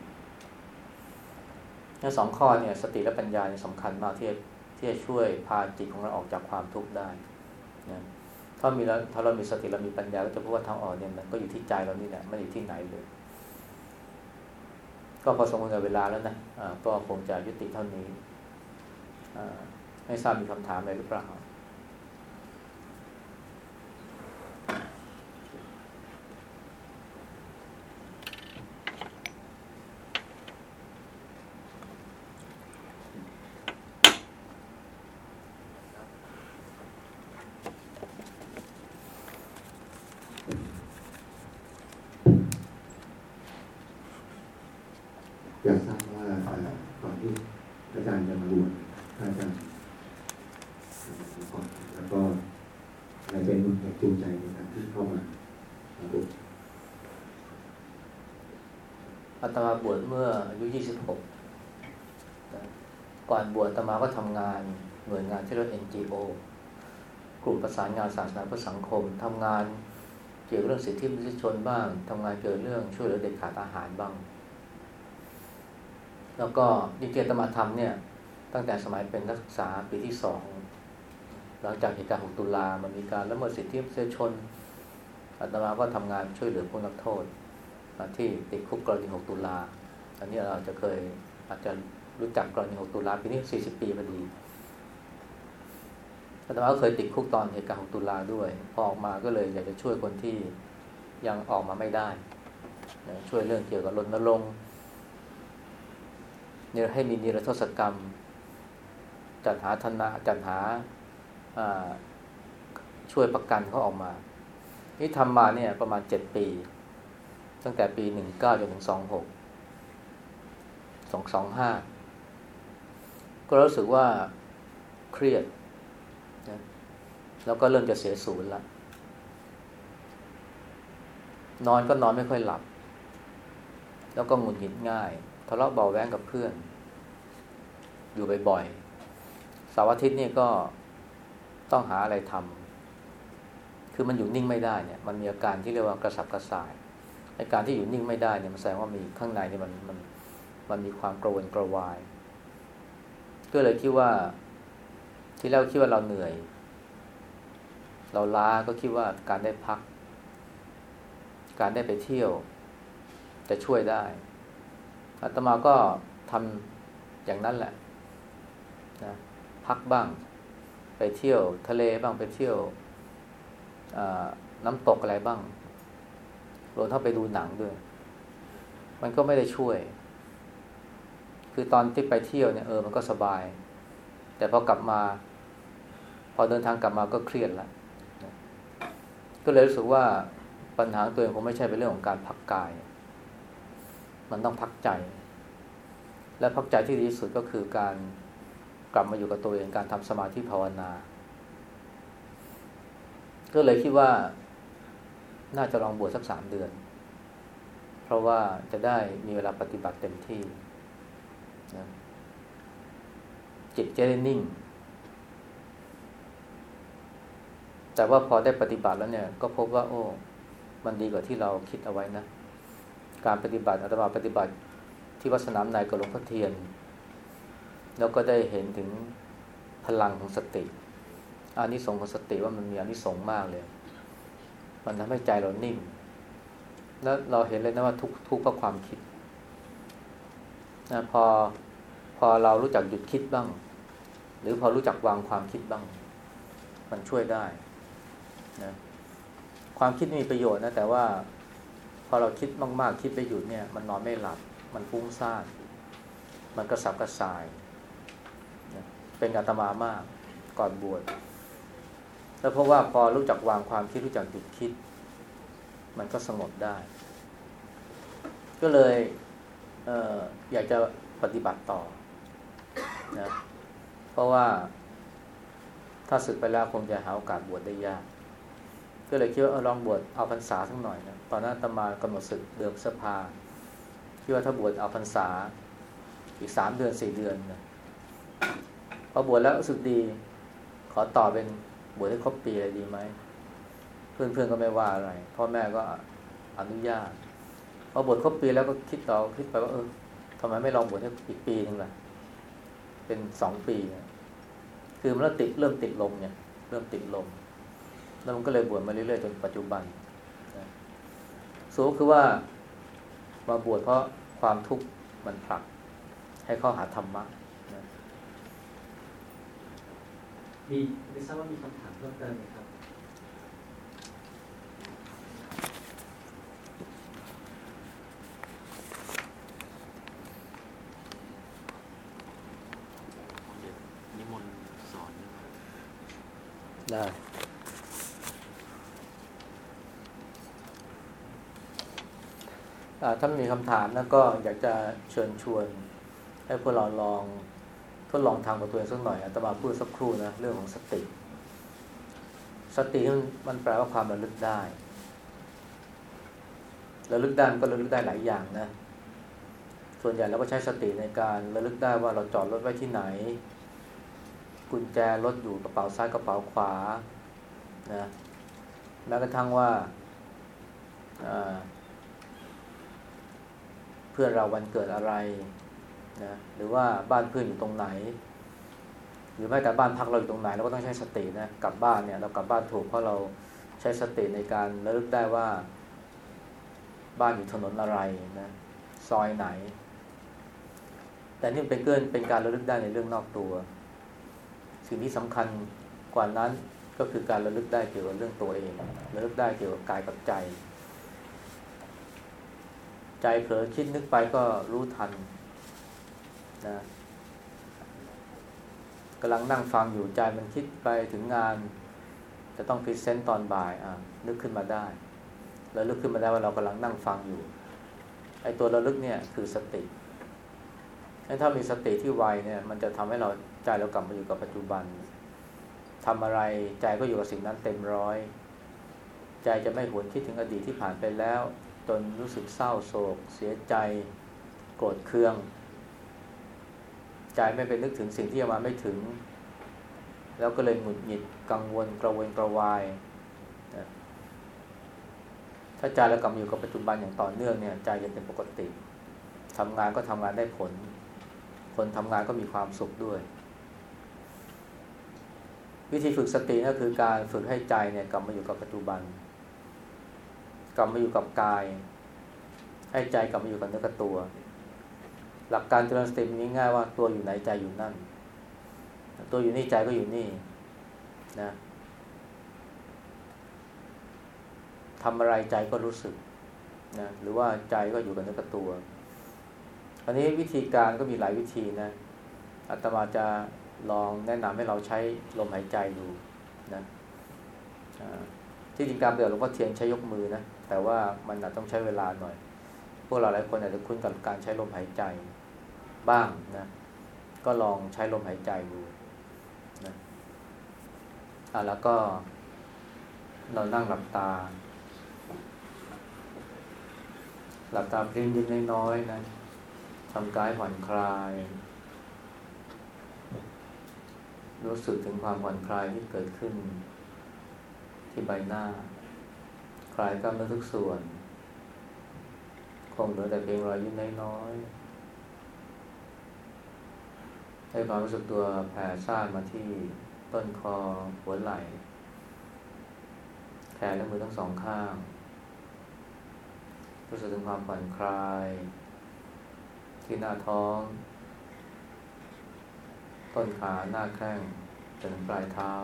[SPEAKER 1] ทั้งสองข้อเนี่ยสติและปัญญาเนี่ยสำคัญมากที่ที่จะช่วยพาจิตของเราออกจากความทุกข์ได้นะ ถ้ามีแล้วถ้าเรามีสติเรามีปัญญาก็จะพบว่าทางออกเนี่ยมันก็อยู่ที่ใจเรานี่แหละไม่อยู่ที่ไหนเลย ก็พอสมควรกับเวลาแล้วนะะก็คงจะยุติเท่านี้ไม่ทราบมีคำถามอะไรหรือเปล่า อาตมาบวชเมื่ออายุยี่สิบหกก่อนบวชอาตมาก็ทำงานหน่วยงานที่เรียก NGO กลุ่มประสานงานศาสนาเพื่อสังคมทำงานเกี่ยวกับเรื่องสิทธิมนุษยชนบ้างทำงานเกี่ยวเรื่องช่วยเหลือเด็กขาดอาหารบ้าง แล้วก็ดิเกตมาทำเนี่ย ตั้งแต่สมัยเป็นนักศึกษาปีที่สองหลังจากเหตุการณ์6ตุลามันมีการละเมิดสิทธิมนุษยชนอาตมาก็ทำงานช่วยเหลือผู้นักโทษ ที่ติดคุกกรณี 6 ตุลา อันนี้เราจะเคยอาจจะรู้จักกรณี 6 ตุลาปีนี้ 40 ปีพอดีอาตมาก็เคยติดคุกตอนเหตุการณ์ 6 ตุลาด้วย พอออกมาก็เลยอยากจะช่วยคนที่ยังออกมาไม่ได้ช่วยเรื่องเกี่ยวกับรณรงค์เนให้มีนิรโทษกรรม จัดหาธนาจัดหาช่วยประกันเขาออกมา นี่ทำมาเนี่ยประมาณเจ็ดปี ตั้งแต่ปีหนึ่งเก้าจนถึงสองหกสองสองห้าก็รู้สึกว่าเครียดนะแล้วก็เริ่มจะเสียศูนย์ละนอนก็นอนไม่ค่อยหลับ แล้วก็หงุดหงิดง่ายทะเลาะเบาแว้งกับเพื่อน อยู่บ่อยๆสาวอาทิตย์นี่ก็ต้องหาอะไรทำคือมันอยู่นิ่งไม่ได้เนี่ย มันมีอาการที่เรียกว่ากระสับกระส่าย การที่อยู่นิ่งไม่ได้เนี่ยมันแสดงว่ามีข้างในเนี่ยมันมันมันมีความกระวนกระวาย ก็เลยคิดว่า ที่เราคิดว่าเราเหนื่อย เราล้าก็คิดว่าการได้พัก การได้ไปเที่ยว จะช่วยได้อาตมาก็ทำอย่างนั้นแหละนะพักบ้าง ไปเที่ยว ทะเลบ้างไปเที่ยวน้ำตกอะไรบ้าง รวมทั้งไปดูหนังด้วย มันก็ไม่ได้ช่วย คือตอนที่ไปเที่ยวเนี่ยเออมันก็สบาย แต่พอกลับมา พอเดินทางกลับมาก็เครียดละก็เลยรู้สึกว่าปัญหาตัวเองคงไม่ใช่เป็นเรื่องของการพักกาย มันต้องพักใจ และพักใจที่ดีที่สุดก็คือการกลับมาอยู่กับตัวเองการทำสมาธิภาวนา ก็เลยคิดว่า น่าจะลองบวชสักสามเดือน เพราะว่าจะได้มีเวลาปฏิบัติเต็มที่นะจิตจะได้นิ่ง แต่ว่าพอได้ปฏิบัติแล้วเนี่ย ก็พบว่า โอ้ มันดีกว่าที่เราคิดเอาไว้นะ การปฏิบัติอาตมาปฏิบัติที่วัดสนามในกับหลวงพ่อเทียน แล้วก็ได้เห็นถึงพลังของสติอานิสงส์ของสติว่ามันมีอานิสงส์มากเลย มันทำให้ใจเรานิ่ง แล้วเราเห็นเลยนะว่าทุกทุกเพราะความคิดนะพอพอเรารู้จักหยุดคิดบ้าง หรือพอรู้จักวางความคิดบ้าง มันช่วยได้นะความคิดมีประโยชน์นะแต่ว่า พอเราคิดมาก ๆ คิดไปหยุดเนี่ย มันนอนไม่หลับ มันฟุ้งซ่านมันกระสับกระส่ายนะเป็นอาตมามากก่อนบวช แล้วเพราะว่าพอรู้จักวางความคิดรู้จักหยุดคิด มันก็สงบได้ ก็เลยเอออยากจะปฏิบัติต่อนะเพราะว่า ถ้าศึกไปแล้วคงจะหาโอกาสบวชได้ยาก ก็เลยคิดว่าออลองบวชเอาพรรษาสักหน่อยนะตอนนั้นตมากำหนดศึกเดือนสภาคิดว่าถ้าบวชเอาพรรษา อีกสามเดือนสี่เดือนนะพอบวชแล้วรู้สึกดี ขอต่อเป็น บวชให้ครบปีอะไรดีไหม เพื่อนๆก็ไม่ว่าอะไร พ่อแม่ก็อนุญาตพอบวชครบปีแล้วก็คิดต่อคิดไปว่าเออทำไมไม่ลองบวชให้อีกปีนึงล่ะ เป็นสองปี คือมันเริ่มติดเริ่มติดลมเนี่ย เริ่มติดลม แล้วมันก็เลยบวชมาเรื่อยๆจนปัจจุบันสูงคือว่ามาบวชเพราะความทุกข์มันผลัก ให้เข้าหาธรรมะนะ
[SPEAKER 2] มีไม่ทราบว่ามีคำถามเพิ่มเติมไหมครับ
[SPEAKER 3] นิมนต์สอนนะครับ
[SPEAKER 1] ได้อ่าถ้ามีคำถามนะก็อยากจะเชิญชวนให้พวกเราลอง ทดลองทำกับตัวเองสักหน่อยอาตมาพูดสักครู่นะเรื่องของสติ สติมันแปลว่าความระลึกได้ระลึกได้มันก็ระลึกได้หลายอย่างนะ ส่วนใหญ่เราก็ใช้สติในการระลึกได้ว่าเราจอดรถไว้ที่ไหน กุญแจรถอยู่กระเป๋าซ้ายกระเป๋าขวานะแม้กระทั่งว่าเพื่อนเราวันเกิดอะไร นะหรือว่าบ้านเพื่อนอยู่ตรงไหน หรือแม้แต่บ้านพักเราอยู่ตรงไหนเราก็ต้องใช้สตินะกลับบ้านเนี่ยเรากลับบ้านถูกเพราะเราใช้สติในการระลึกได้ว่า บ้านอยู่ถนนอะไรนะซอยไหน แต่นี่เป็นเกินเป็นการระลึกได้ในเรื่องนอกตัว สิ่งที่สำคัญกว่านั้นก็คือการระลึกได้เกี่ยวกับเรื่องตัวเองระลึกได้เกี่ยวกับกายกับใจ ใจเผลอคิดนึกไปก็รู้ทัน นะกำลังนั่งฟังอยู่ใจมันคิดไปถึงงาน จะต้อง present ตอนบ่ายอะนึกขึ้นมาได้ แล้วลึกขึ้นมาได้ว่าเรากำลังนั่งฟังอยู่ไอ้ตัวระลึกเนี่ยคือสติถ้ามีสติที่ไวเนี่ยมันจะทำให้เราใจเรากลับมาอยู่กับปัจจุบันทำอะไรใจก็อยู่กับสิ่งนั้นเต็มร้อย ใจจะไม่หวนคิดถึงอดีตที่ผ่านไปแล้ว จนรู้สึกเศร้าโศก เสียใจ โกรธเคือง ใจไม่ไปนึกถึงสิ่งที่ยังมาไม่ถึง แล้วก็เลยหงุดหงิดกังวลกระวนกระวายนะถ้าใจเรากลับมาอยู่กับปัจจุบันอย่างต่อเนื่องเนี่ยใจจะเป็นปกติทำงานก็ทำงานได้ผล คนทำงานก็มีความสุขด้วย วิธีฝึกสติก็คือการฝึกให้ใจเนี่ยกลับมาอยู่กับปัจจุบัน กลับมาอยู่กับกาย ให้ใจกลับมาอยู่กับเนื้อกับตัว หลักการเจริญสติมีง่ายว่าตัวอยู่ไหนใจอยู่นั่น ตัวอยู่นี่ใจก็อยู่นี่นะทำอะไรใจก็รู้สึกนะหรือว่าใจก็อยู่กับเนื้อกับตัว อันนี้วิธีการก็มีหลายวิธีนะอาตมาจะลองแนะนำให้เราใช้ลมหายใจดูนะที่จริงการเปลี่ยนหลวงพ่อเทียนใช้ยกมือนะแต่ว่ามันอาจต้องใช้เวลาหน่อย พวกเราหลายคนอาจจะคุ้นกับการใช้ลมหายใจ บ้างนะ ก็ลองใช้ลมหายใจดูนะอะแล้วก็ เรานั่งหลับตา หลับตาเพียงยิ้มน้อยๆนะทำกายผ่อนคลาย รู้สึกถึงความผ่อนคลายที่เกิดขึ้น ที่ใบหน้า คลายกล้ามเนื้อทุกส่วน คงเหลือแต่เพียงรอยยิ้มน้อยๆ ให้ความรู้สึกตัวแผ่ซ่านมาที่ต้นคอหัวไหล่แขนและมือทั้งสองข้าง รู้สึกถึงความผ่อนคลาย ที่หน้าท้อง ต้นขาหน้าแข้งจนถึงปลายเท้า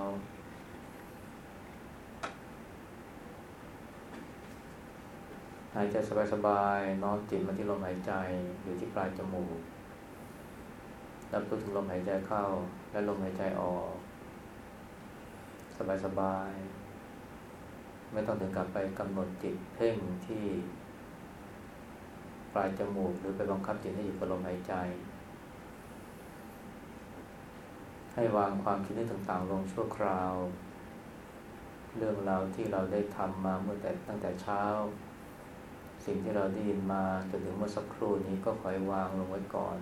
[SPEAKER 1] หายใจสบายๆน้อมจิตมาที่ลมหายใจอยู่ที่ปลายจมูก รับรู้ถึงลมหายใจเข้า และลมหายใจออก สบายๆไม่ต้องถึงกับไปกำหนดจิตเพ่งที่ปลายจมูก หรือไปบังคับจิตให้อยู่กับลมหายใจ ให้วางความคิดนึกต่างๆ ลงชั่วคราว เรื่องราวที่เราได้ทำมาเมื่อแต่ตั้งแต่เช้า สิ่งที่เราได้ยินมาจนถึงเมื่อสักครู่นี้ก็คอยวางลงไว้ก่อน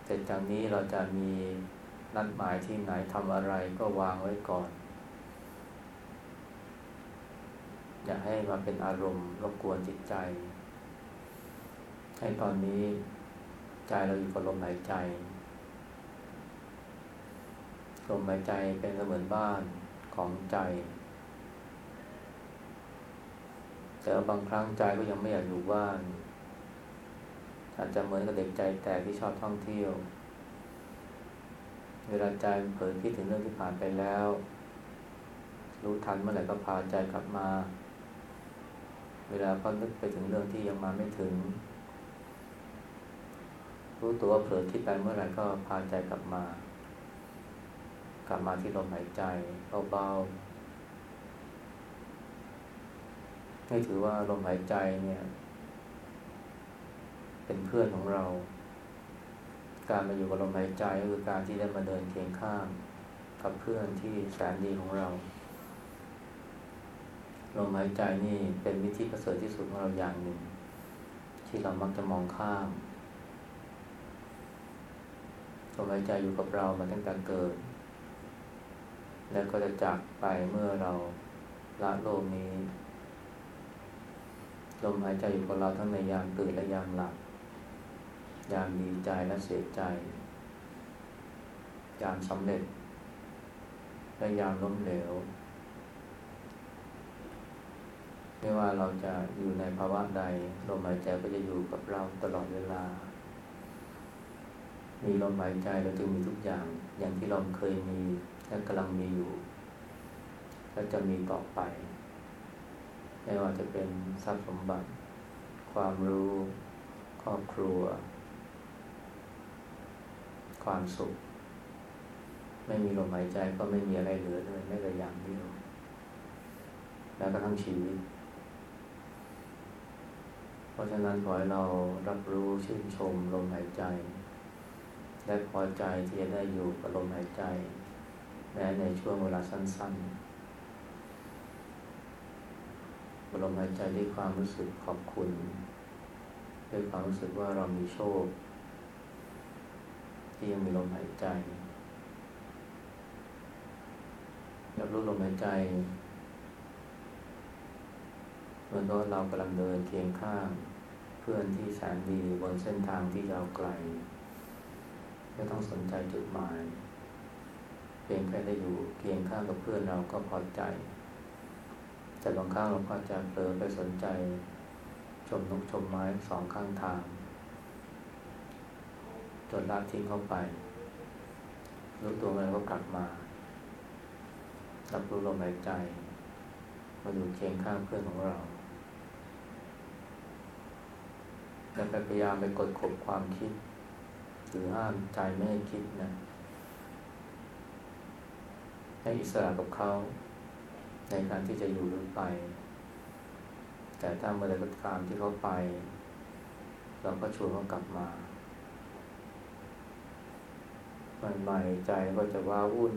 [SPEAKER 1] เส ร็จจากนี้เราจะมีนัดหมายที่ไหนทำอะไรก็วางไว้ก่อน อย่าให้มาเป็นอารมณ์รบกวนจิตใจ ให้ตอนนี้ใจเราอยู่กับลมหายใจลมหายใจเป็นเสมือนบ้านของใจ แต่บางครั้งใจก็ยังไม่อยากอยู่บ้าน อาจจะเหมือนกับเด็กใจแตกที่ชอบท่องเที่ยว เวลาใจเผลอคิดถึงเรื่องที่ผ่านไปแล้ว รู้ทันเมื่อไหร่ก็พาใจกลับมา เวลาก็นึกไปถึงเรื่องที่ยังมาไม่ถึง รู้ตัวว่าเผลอคิดไปเมื่อไหร่ก็พาใจกลับมา กลับมาที่ลมหายใจเบาๆให้ถือว่าลมหายใจเนี่ย เป็นเพื่อนของเรา การมาอยู่กับลมหายใจก็คือการที่ได้มาเดินเคียงข้างกับเพื่อนที่แสนดีของเราลมหายใจนี่เป็นวิธีประเสริฐที่สุดของเราอย่างหนึ่ง ที่เรามักจะมองข้ามลมหายใจอยู่กับเรามาตั้งแต่เกิด แล้วก็จะจากไปเมื่อเราละโลกนี้ลมหายใจอยู่กับเราทั้งในยามตื่นและยามหลับ ยามดีใจและเสียใจ ยามสำเร็จ และยามล้มเหลว ไม่ว่าเราจะอยู่ในภาวะใดลมหายใจก็จะอยู่กับเราตลอดเวลา มีลมหายใจเราจึงมีทุกอย่าง อย่างที่เราเคยมีและกำลังมีอยู่ และจะมีต่อไป ไม่ว่าจะเป็นทรัพย์สมบัติ ความรู้ครอบครัว ความสุข ไม่มีลมหายใจก็ไม่มีอะไรเหลือเลยไม่แต่อย่างเดียวแล้วก็ทั้งชีวิต เพราะฉะนั้นขอให้เรารับรู้ชื่นชมลมหายใจ และพอใจที่จะได้อยู่กับลมหายใจ แม้ในช่วงเวลาสั้นๆลมหายใจด้วยความรู้สึกขอบคุณ ด้วยความรู้สึกว่าเรามีโชค ที่ยังมีลมหายใจรับรู้ลมหายใจเหมือนกับเรากำลังเดินเคียงข้างเพื่อนที่แสนดีบนเส้นทางที่ยาวไกลไม่ต้องสนใจจุดหมายเพียงแค่ได้อยู่เคียงข้างกับเพื่อนเราก็พอใจ แต่บางครั้งเราก็จะเผลอไปสนใจ ชมนกชมไม้สองข้างทาง จนละทิ้งเข้าไป รู้ตัวมันก็กลับมารับรู้ลมหายใจ มาอยู่เคียงข้างเพื่อนของเราอย่าไปพยายามไปกดข่มความคิด หรือห้ามใจไม่ให้คิดนะให้อิสระกับเขา ในการที่จะอยู่หรือไป แต่ถ้าเมื่อใดก็ตามที่เขาไป เราก็ชวนเขากลับมามัน ใหม่ใจก็จะว้าวุ่น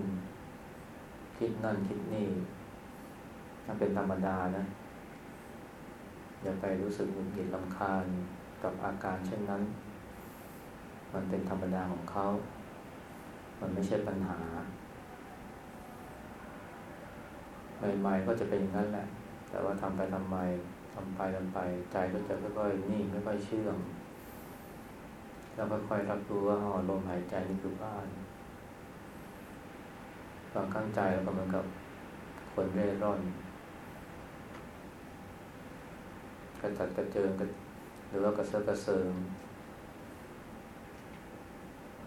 [SPEAKER 1] คิดนั่นคิดนี่ถ้าเป็นธรรมดานะ อย่าไปรู้สึกหงุดหงิดลำคาญกับอาการเช่นนั้น มันเป็นธรรมดาของเขา มันไม่ใช่ปัญหา ใหม่ๆก็จะเป็นอย่างนั้นแหละ แต่ว่าทำไปทำไมทำไปทำไป ใจก็จะค่อยๆนิ่งค่อยๆเชื่อง แล้วค่อยๆรับรู้ว่าอ๋อลมหายใจนี่คือบ้านบางครั้งใจเราก็เหมือนกับคนเร่ร่อนกระจัดกระเจิงกันหรือว่ากระเซาะกระเซิง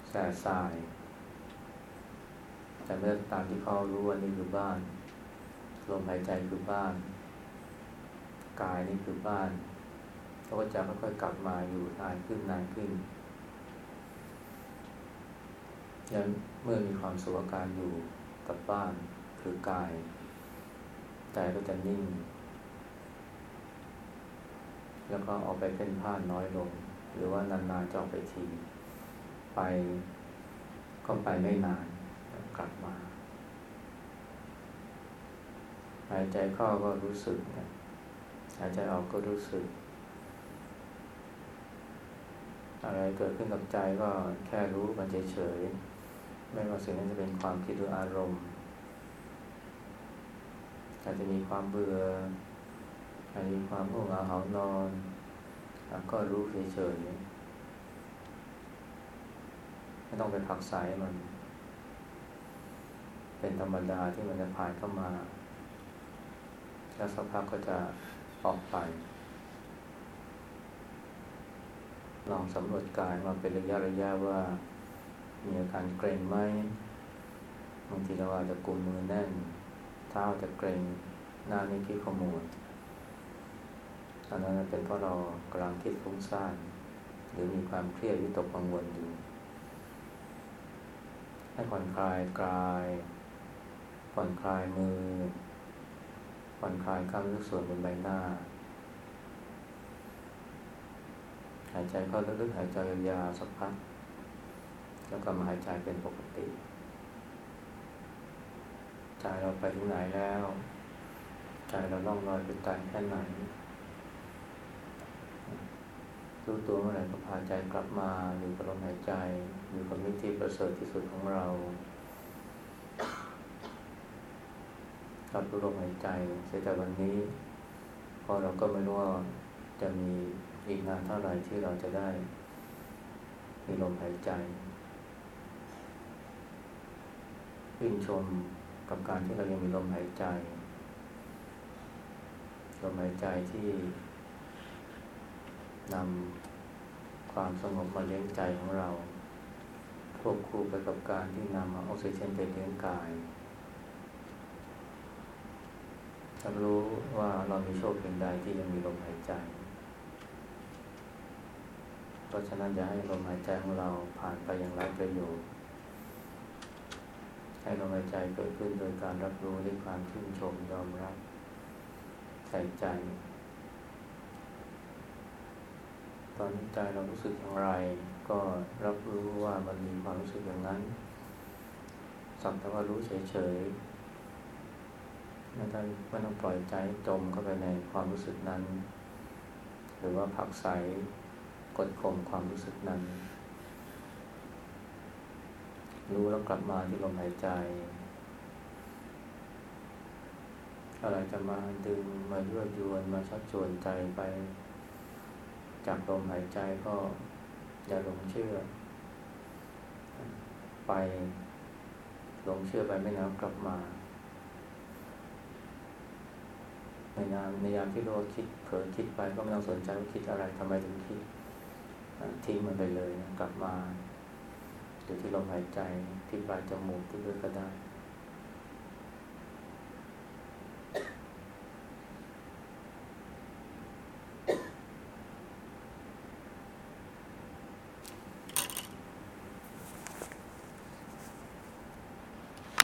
[SPEAKER 1] แสบสาย แต่เมื่อตามที่เขารู้ว่านี่คือบ้าน ลมหายใจคือบ้าน กายนี่คือบ้านเขาก็จะค่อยๆกลับมาอยู่นานขึ้นนานขึ้นยัน เมื่อมีความสุขกับการอยู่กับบ้านคือกายใจก็จะนิ่ง แล้วก็ออกไปเป็นผ่านน้อยลง หรือว่านานๆจะออกไปทีไปก็ไปไม่นานกลับมาหายใจเข้าก็รู้สึกนะหายใจออกก็รู้สึก อะไรเกิดขึ้นกับใจก็แค่รู้มันเฉยๆ ไม่ว่าสิ่งนั้นจะเป็นความคิดหรืออารมณ์ อาจจะมีความเบื่ออาจจะมีความง่วงเหงาหานอนก็รู้เฉยๆไม่ต้องไปผักสายมัน เป็นธรรมดาที่มันจะผ่านเข้ามา แล้วสักพักก็จะออกไป ลองสำรวจกายมาเป็นระยะระยะว่า มีอาการเกร็งไหมบางทีเราอาจจะกุมมือแน่น เท้าจะเกร็งหน้านี่คิดขมวดอันนั้นเป็นเพราะเรากำลังคิดฟุ้งซ่านหรือมีความเครียดวิตกกังวลอยู่ ให้ผ่อนคลายกายผ่อนคลายมือ ผ่อนคลายกล้ามเนื้อส่วนบนใบหน้า หายใจเข้าลึกๆหายใจยาวๆสักพัก แล้วก็มาหายใจเป็นปกติใจเราไปถึงไหนแล้วใจเราล่องลอยไปไกลแค่ไหนรู้ตัวเมื่อไหร่ก็พาใจกลับมาอยู่กับลมหายใจอยู่กับมิติประเสริฐที่สุดของเรารับรู้ลมหายใจเสียแต่วันนี้เพราะเราก็ไม่รู้ว่าจะมีอีกนานเท่าไหร่ที่เราจะได้มีลมหายใจ ชื่นชมกับการที่เรายังมีลมหายใจ ลมหายใจที่นำความสงบมาเลี้ยงใจของเรา ควบคู่ไปกับการที่นำออกซิเจนไปเลี้ยงกายถ้ารู้ว่าเรามีโชคเพียงใดที่ยังมีลมหายใจ เพราะฉะนั้นอย่าให้ลมหายใจของเราผ่านไปอย่างไร้ประโยชน์ ให้ลมหายใจเกิดขึ้นโดยการรับรู้ด้วยความชื่นชมยอมรับ ใส่ใจ ตอนนี้ใจเรารู้สึกอย่างไร ก็รับรู้ว่ามันมีความรู้สึกอย่างนั้น สักแต่ว่ารู้เฉยๆไม่ต้องไม่ต้องปล่อยใจจมเข้าไปในความรู้สึกนั้น หรือว่าผักใสกดข่มความรู้สึกนั้น รู้แล้วกลับมาที่ลมหายใจ อะไรจะมาดึงมายั่วยวนมาชักชวนใจไป จากลมหายใจก็อย่าหลงเชื่อ ไปหลงเชื่อไปไม่นานกลับมาในยามในยามที่เราคิดเผลอคิดไปก็ไม่ต้องสนใจว่าคิดอะไรทำไมถึงคิดทิ้งมันไปเลยกลับมา อยู่ที่ลมหายใจที่ปลายจมูกที่ด้วยก็ได้